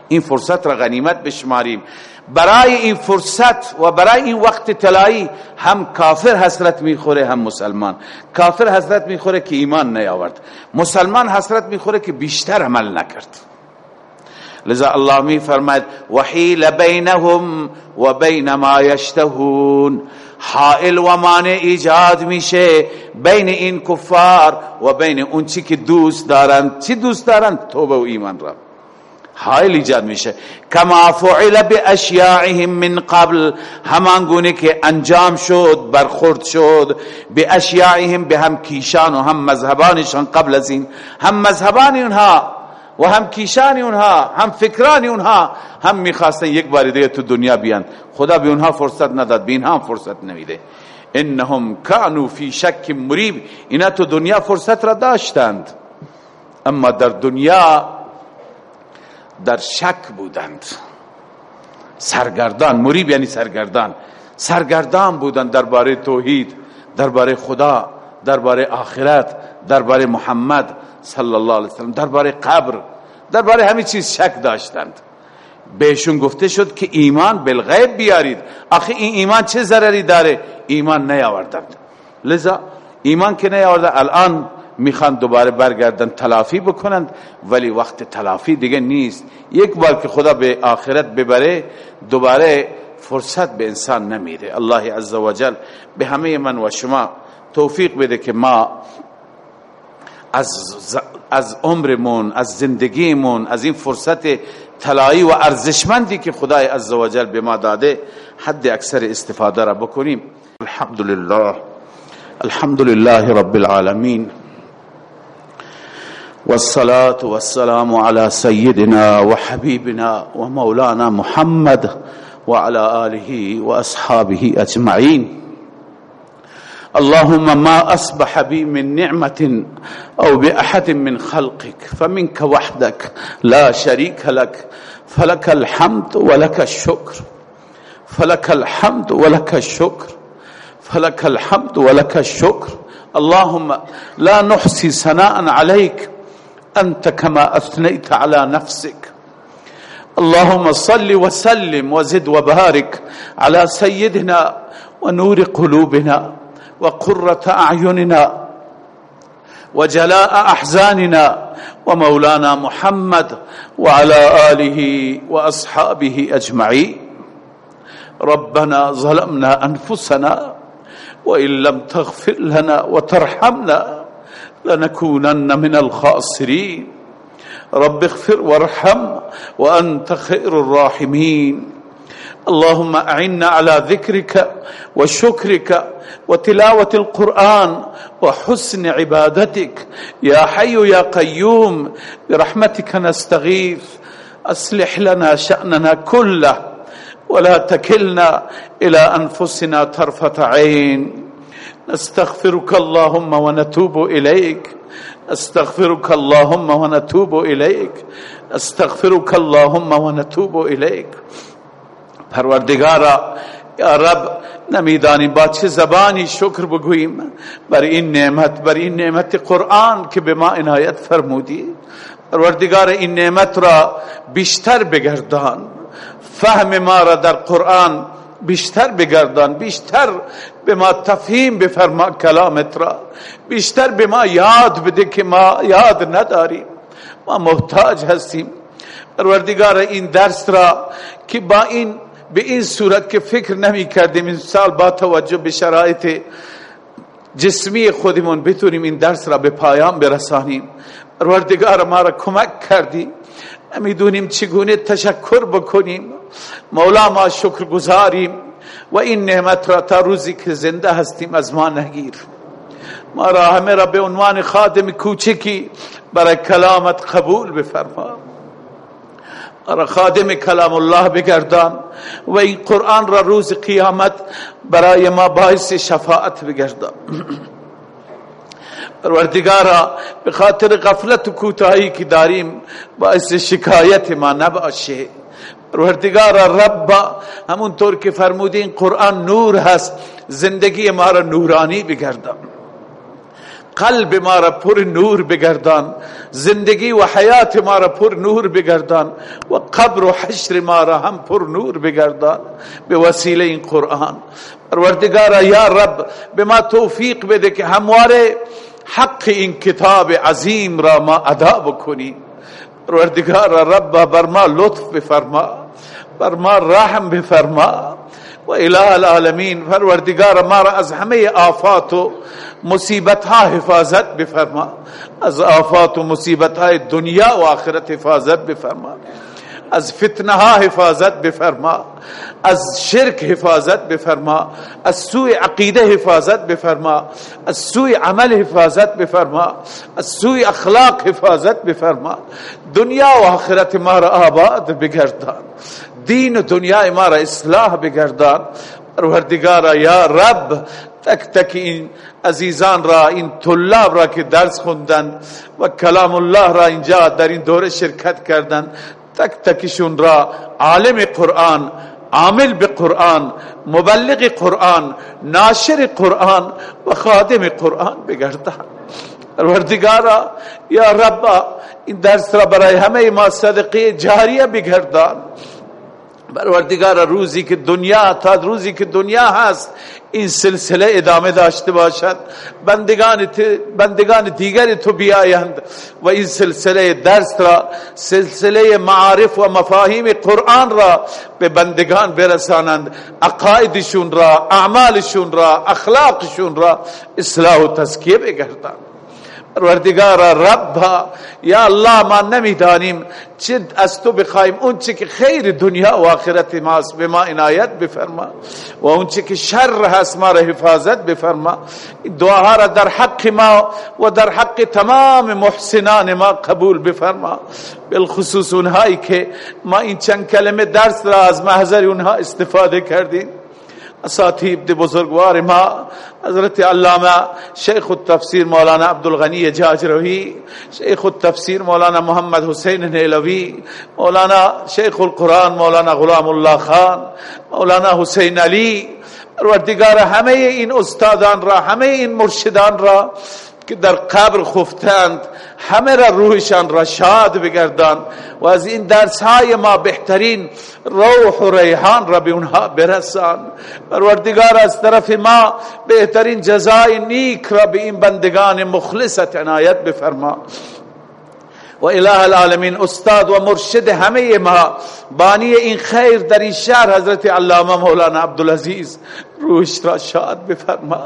این فرصت را غنیمت بشماریم. برای این فرصت و برای این وقت طلایی هم کافر حسرت می‌خوره هم مسلمان. کافر حسرت می‌خوره که ایمان نیاورد. مسلمان حسرت می‌خوره که بیشتر عمل نکرد. لذا الله می فرماید وحیل بینهم و بین ما یشتهون. حائل و مانع ایجاد میشه بین این کفار و بین اون چی که دوست دارند چی دوست دارند توبه و ایمان را. حائل ایجاد میشه کما فعل اشیاعهم من قبل همان گونه که انجام شد برخورد شد اشیاعهم به هم کیشان و هم مذهبانشان قبل از این هم مذهبان اونها و هم کیشان اونها هم فکران اونها هم می‌خواستن یک بار دیگه تو دنیا بیان خدا به اونها فرصت نداد به اینها فرصت نمیده انهم کانوا فی شک مریب اینا تو دنیا فرصت را داشتند اما در دنیا در شک بودند. سرگردان مریب یعنی سرگردان. سرگردان بودند درباره توحید درباره خدا درباره آخرت درباره محمد صلی الله علیه وسلم درباره قبر درباره همه چیز شک داشتند. بهشون گفته شد که ایمان بالغیب بیارید. آخه این ایمان چه ضرری داره؟ ایمان نیاوردند. لذا ایمان که نیاورده الان می‌خوان دوباره برگردن تلافی بکنند ولی وقت تلافی دیگه نیست. یک بار که خدا به آخرت ببره دوباره فرصت به انسان نمیده الله عزوجل به همه من و شما توفیق بده که ما از از عمرمون از زندگیمون از این فرصت طلایی و ارزشمندی که خدای عزوجل به ما داده حد اکثر استفاده را بکنیم. الحمدلله. الحمدلله رب العالمین. والصلاة والسلام على سيدنا وحبيبنا ومولانا محمد وعلى آله وأصحابه أجمعين. اللهم ما أصبح بي من نعمة أو بأحد من خلقك فمنك وحدك لا شريك لك فلك الحمد ولك الشكر فلك الحمد ولك الشكر فلك الحمد ولك الشكر. اللهم لا نحصي ثناء عليك أنت كما أثنيت على نفسك. اللهم صل وسلم وزد وبارك على سيدنا ونور قلوبنا وقرة أعيننا وجلاء أحزاننا ومولانا محمد وعلى آله وأصحابه أجمعين. ربنا ظلمنا أنفسنا وإن لم تغفر لنا وترحمنا لنكونن من الخاسرين. رب اغفر وارحم وأنت خير الراحمين. اللهم أعنا على ذكرك وشكرك وتلاوة القرآن وحسن عبادتك. يا حي يا قيوم برحمتك نستغيث. أصلح لنا شأننا كله ولا تكلنا إلى أنفسنا طرفة عين. نستغفرك اللهم ونتوب إليك. استغفرك اللهم ونتوب إليك. استغفرك اللهم ونتوب إليك. پروردگارا یا رب نمی‌دانیم با چه زبانی شکر بگوییم. بر این نعمت بر این نعمت قرآن که به ما عنایت فرمودی. پروردگار این نعمت را بیشتر بگردان. فهم ما را در قرآن بیشتر بگردان بیشتر به ما تفهیم بفرما کلامت را. بیشتر به ما یاد بده که ما یاد نداریم. ما محتاج هستیم. پروردگار این درس را که با این به این صورت که فکر نمی کردیم این سال با توجه به شرایط جسمی خودمون بتونیم این درس را به پایان برسانیم. پروردگار ما را کمک کردی. نمی‌دونیم چگونه تشکر بکنیم. مولا ما شکر گذاریم و این نعمت را تا روزی که زنده هستیم از ما نگیر. ما را همه را به عنوان خادم کوچکی برای کلامت قبول بفرما. را خادم کلام الله بگردان و این قرآن را روز قیامت برای ما باعث شفاعت بگردان. پروردگارا به خاطر غفلت و کوتاهی که داریم باعث شکایت ما نباشه. پروردگارا رب همونطور که فرمودین قرآن نور هست زندگی ما را نورانی بگردان. قلب ما را پر نور بگردان. زندگی و حیات ما را پر نور بگردان. و قبر و حشر ما را هم پر نور بگردان. به وسیله این قرآن. پروردگارا یا رب به ما توفیق بده که همواره حق این کتاب عظیم را ما ادا بکنیم پروردگارا رب بر ما لطف بفرما بر ما رحم بفرما. و اله العالمین پروردگار ما را از همه آفات و مصیبت ها حفاظت بفرما. از آفات و مصیبت های دنیا و آخرت حفاظت بفرما. از فتنه ها حفاظت بفرما از شرک حفاظت بفرما از سوی عقیده حفاظت بفرما از سوی عمل حفاظت بفرما از سوی اخلاق حفاظت بفرما۔ دنیا و آخرت ما را آباد بگردان دین و دنیا ما را اصلاح بگردان۔ پروردگارا یا رب تک تک این عزیزان را این طلاب را که درس خوندن و کلام الله را اینجا در این دوره شرکت کردن تک تکشون را عالم قرآن عامل به قرآن مبلغ قرآن ناشر قرآن و خادم قرآن بگردن. پروردگارا یا رب این درس را برای همه ما صدقه جاریه بگردان. پروردگار روزی که دنیا تا روزی که دنیا هست این سلسله ادامه داشته باشد. بندگان, بندگان دیگر تو بیایند و این سلسله درس را سلسله معارف و مفاهیم قرآن را به بندگان برسانند. عقایدشون را اعمالشون را اخلاقشون را اصلاح و تزکیه بگردند پروردگار رب یا الله ما نمی‌دانیم چه از تو بخوایم. اون چه که خیر دنیا و آخرت ماست به ما عنایت بفرما. و اون چه که شر هست ما را حفاظت بفرما. دعاها را در حق ما و در حق تمام محسنان ما قبول بفرما. بالخصوص اونهایی که ما این چند کلمه درس را از محضر اونها استفاده کردیم. اساتید بزرگوار ما حضرت علامه شیخ التفسیر مولانا عبدالغنی جاجروی شیخ التفسیر مولانا محمد حسین نیلوی مولانا شیخ القرآن مولانا غلام الله خان مولانا حسین علی پروردگار همه این استادان را همه این مرشدان را که در قبر خفتند همه را روحشان را شاد بگردان و از این درس های ما بهترین روح و ریحان را به اونها برسان. پروردگار از طرف ما بهترین جزای نیک را به این بندگان مخلصت عنایت بفرما. و اله العالمین استاد و مرشد همه ما بانی این خیر در این شهر حضرت علامه مولانا عبدالعزیز روش را شاد بفرما.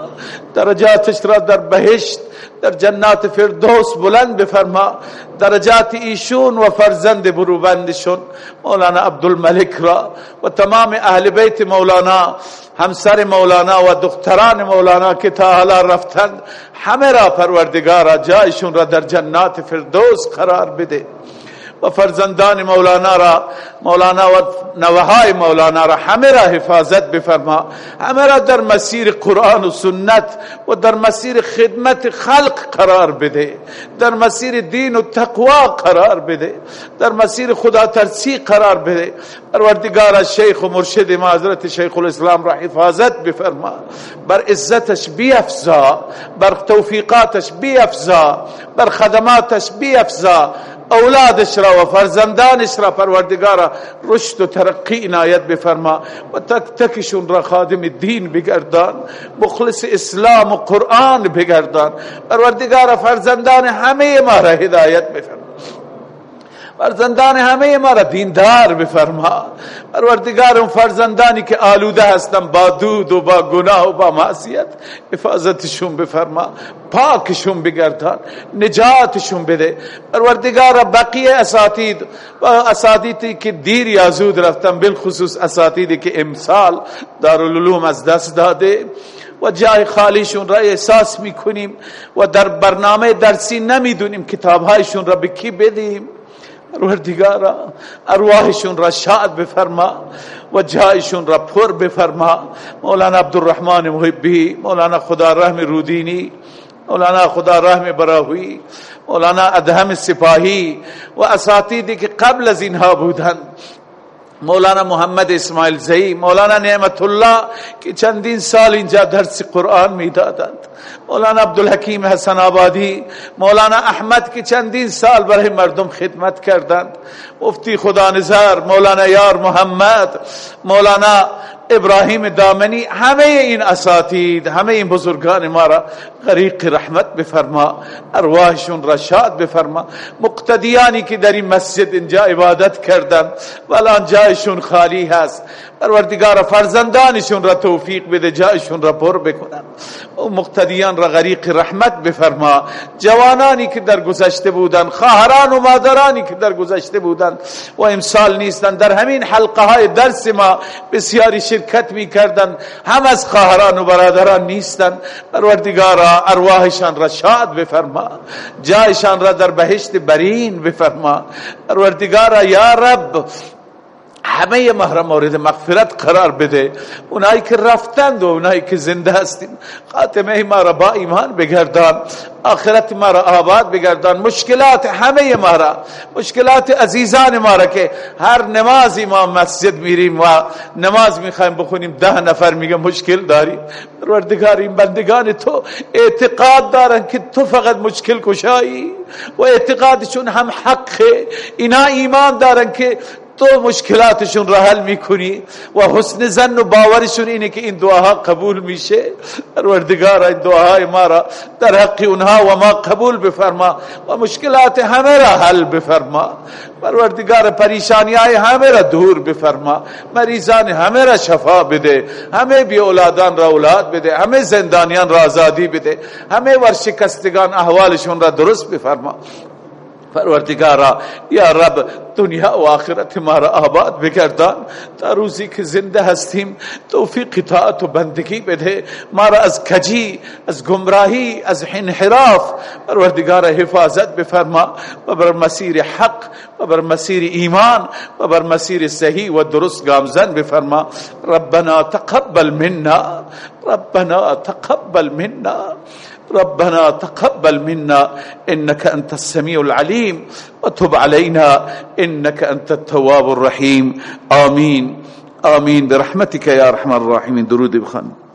درجاتش را در بهشت در جنات فردوس بلند بفرما. درجات ایشون و فرزند بروبندشون. مولانا عبدالملک را و تمام اهل بیت مولانا همسر مولانا و دختران مولانا که تا حالا رفتند همه را پروردگارا جایشون را در جنات فردوس قرار بده. و فرزندان مولانا را مولانا و نوهای مولانا را همه را حفاظت بفرما. همه را در مسیر قرآن و سنت و در مسیر خدمت خلق قرار بده. در مسیر دین و تقوا قرار بده. در مسیر خدا ترسی قرار بده. پروردگار شیخ و مرشد ما حضرت شیخ الاسلام را حفاظت بفرما. بر عزتش بیفزا بر توفیقاتش بیفزا بر خدماتش بیفزا اولادش را و فرزندانش را پروردگارا رشد و ترقی عنایت بفرما و تک تکشون را خادم دین بگردان مخلص اسلام و قرآن بگردان. پروردگارا فرزندان همه ما را هدایت بفرما. فرزندان همه ما را دیندار بفرما. پروردگار اون فرزندانی که آلوده هستن با دود و با گناه و با معصیت حفاظتشون بفرما. پاکشون بگردان نجاتشون بده. پروردگار بقیه اساتید و اساتیدی که دیر یا زود رفتن بالخصوص اساتیدی که امسال دارالعلوم از دست داده و جای خالیشون را احساس می‌کنیم و در برنامه درسی نمی‌دونیم کتابهایشون را به کی بدیم. پروردگارا ارواحشون را شاد بفرما و جایشون را پر بفرما. مولانا عبدالرحمن محبی مولانا خدا رحم رودینی مولانا خدا رحم براهوی مولانا ادهم سپاهی و اساتیدی که قبل از اینها بودند. مولانا محمد اسماعیل زئی مولانا نعمت الله که چندین سال اینجا درس قرآن می‌دادند مولانا عبدالحکیم حسن آبادی مولانا احمد که چندین سال برای مردم خدمت کردند. مفتی خدا نظر مولانا یار محمد مولانا ابراهیم دامنی همه این اساتید همه این بزرگان ما را غریق رحمت بفرما ارواحشون را شاد بفرما. مقتدیانی که در این مسجد اینجا عبادت کردند والان جایشون خالی هست. پروردگار فرزندانشون را توفیق بده جایشون را پر بکنن. و مقتدیان را غریق رحمت بفرما. جوانانی که در گذشته بودن خواهران و مادرانی که در گذشته بودن و امسال نیستن. در همین حلقه های درس ما بسیاری شرکت می کردن هم از خواهران و برادران نیستن. پروردگارا ارواحشان را شاد بفرما. جایشان را در بهشت برین بفرما. پروردگارا یا رب همه محرم مورد مغفرت قرار بده. اونایی که رفتند و اونایی که زنده هستیم. خاتمه ما را با ایمان بگردان. آخرت ما را آباد بگردان. مشکلات همه ما را. مشکلات عزیزان ما را که هر نمازی ما مسجد میریم و نماز می‌خوایم بخونیم ده نفر میگه مشکل داریم پروردگار این بندگان تو اعتقاد دارن که تو فقط مشکل کشایی و اعتقادشون هم حقه. اینا ایمان دارن که تو مشکلاتشون را حل می‌کنی و حسن زن و باورشون اینه که این دعاها قبول میشه؟ پروردگار این دعاهای ما را در حق اونها و ما قبول بفرما و مشکلات همه را حل بفرما. پروردگار پریشانی های همه را دور بفرما. مریضان همه را شفا بده. همه بی اولادان را اولاد بده. همه زندانیان را آزادی بده. همه ورشکستگان احوالشون را درست بفرما. پروردگارا یا رب دنیا و آخرت ما را آباد بگردان. تا روزی که زنده هستیم توفیق اطاعت و بندگی بده. ما را از کجی از گمراهی از انحراف پروردگارا حفاظت بفرما. و بر مسیر حق و بر مسیر ایمان و بر مسیر صحیح و درست گامزن بفرما. ربنا تقبل منا. ربنا تقبل منا. ربنا تقبل منا إنك أنت السميع العليم وتب علينا إنك أنت التواب الرحيم. آمين. آمين. برحمتك يا أرحم الراحمين. درود بخان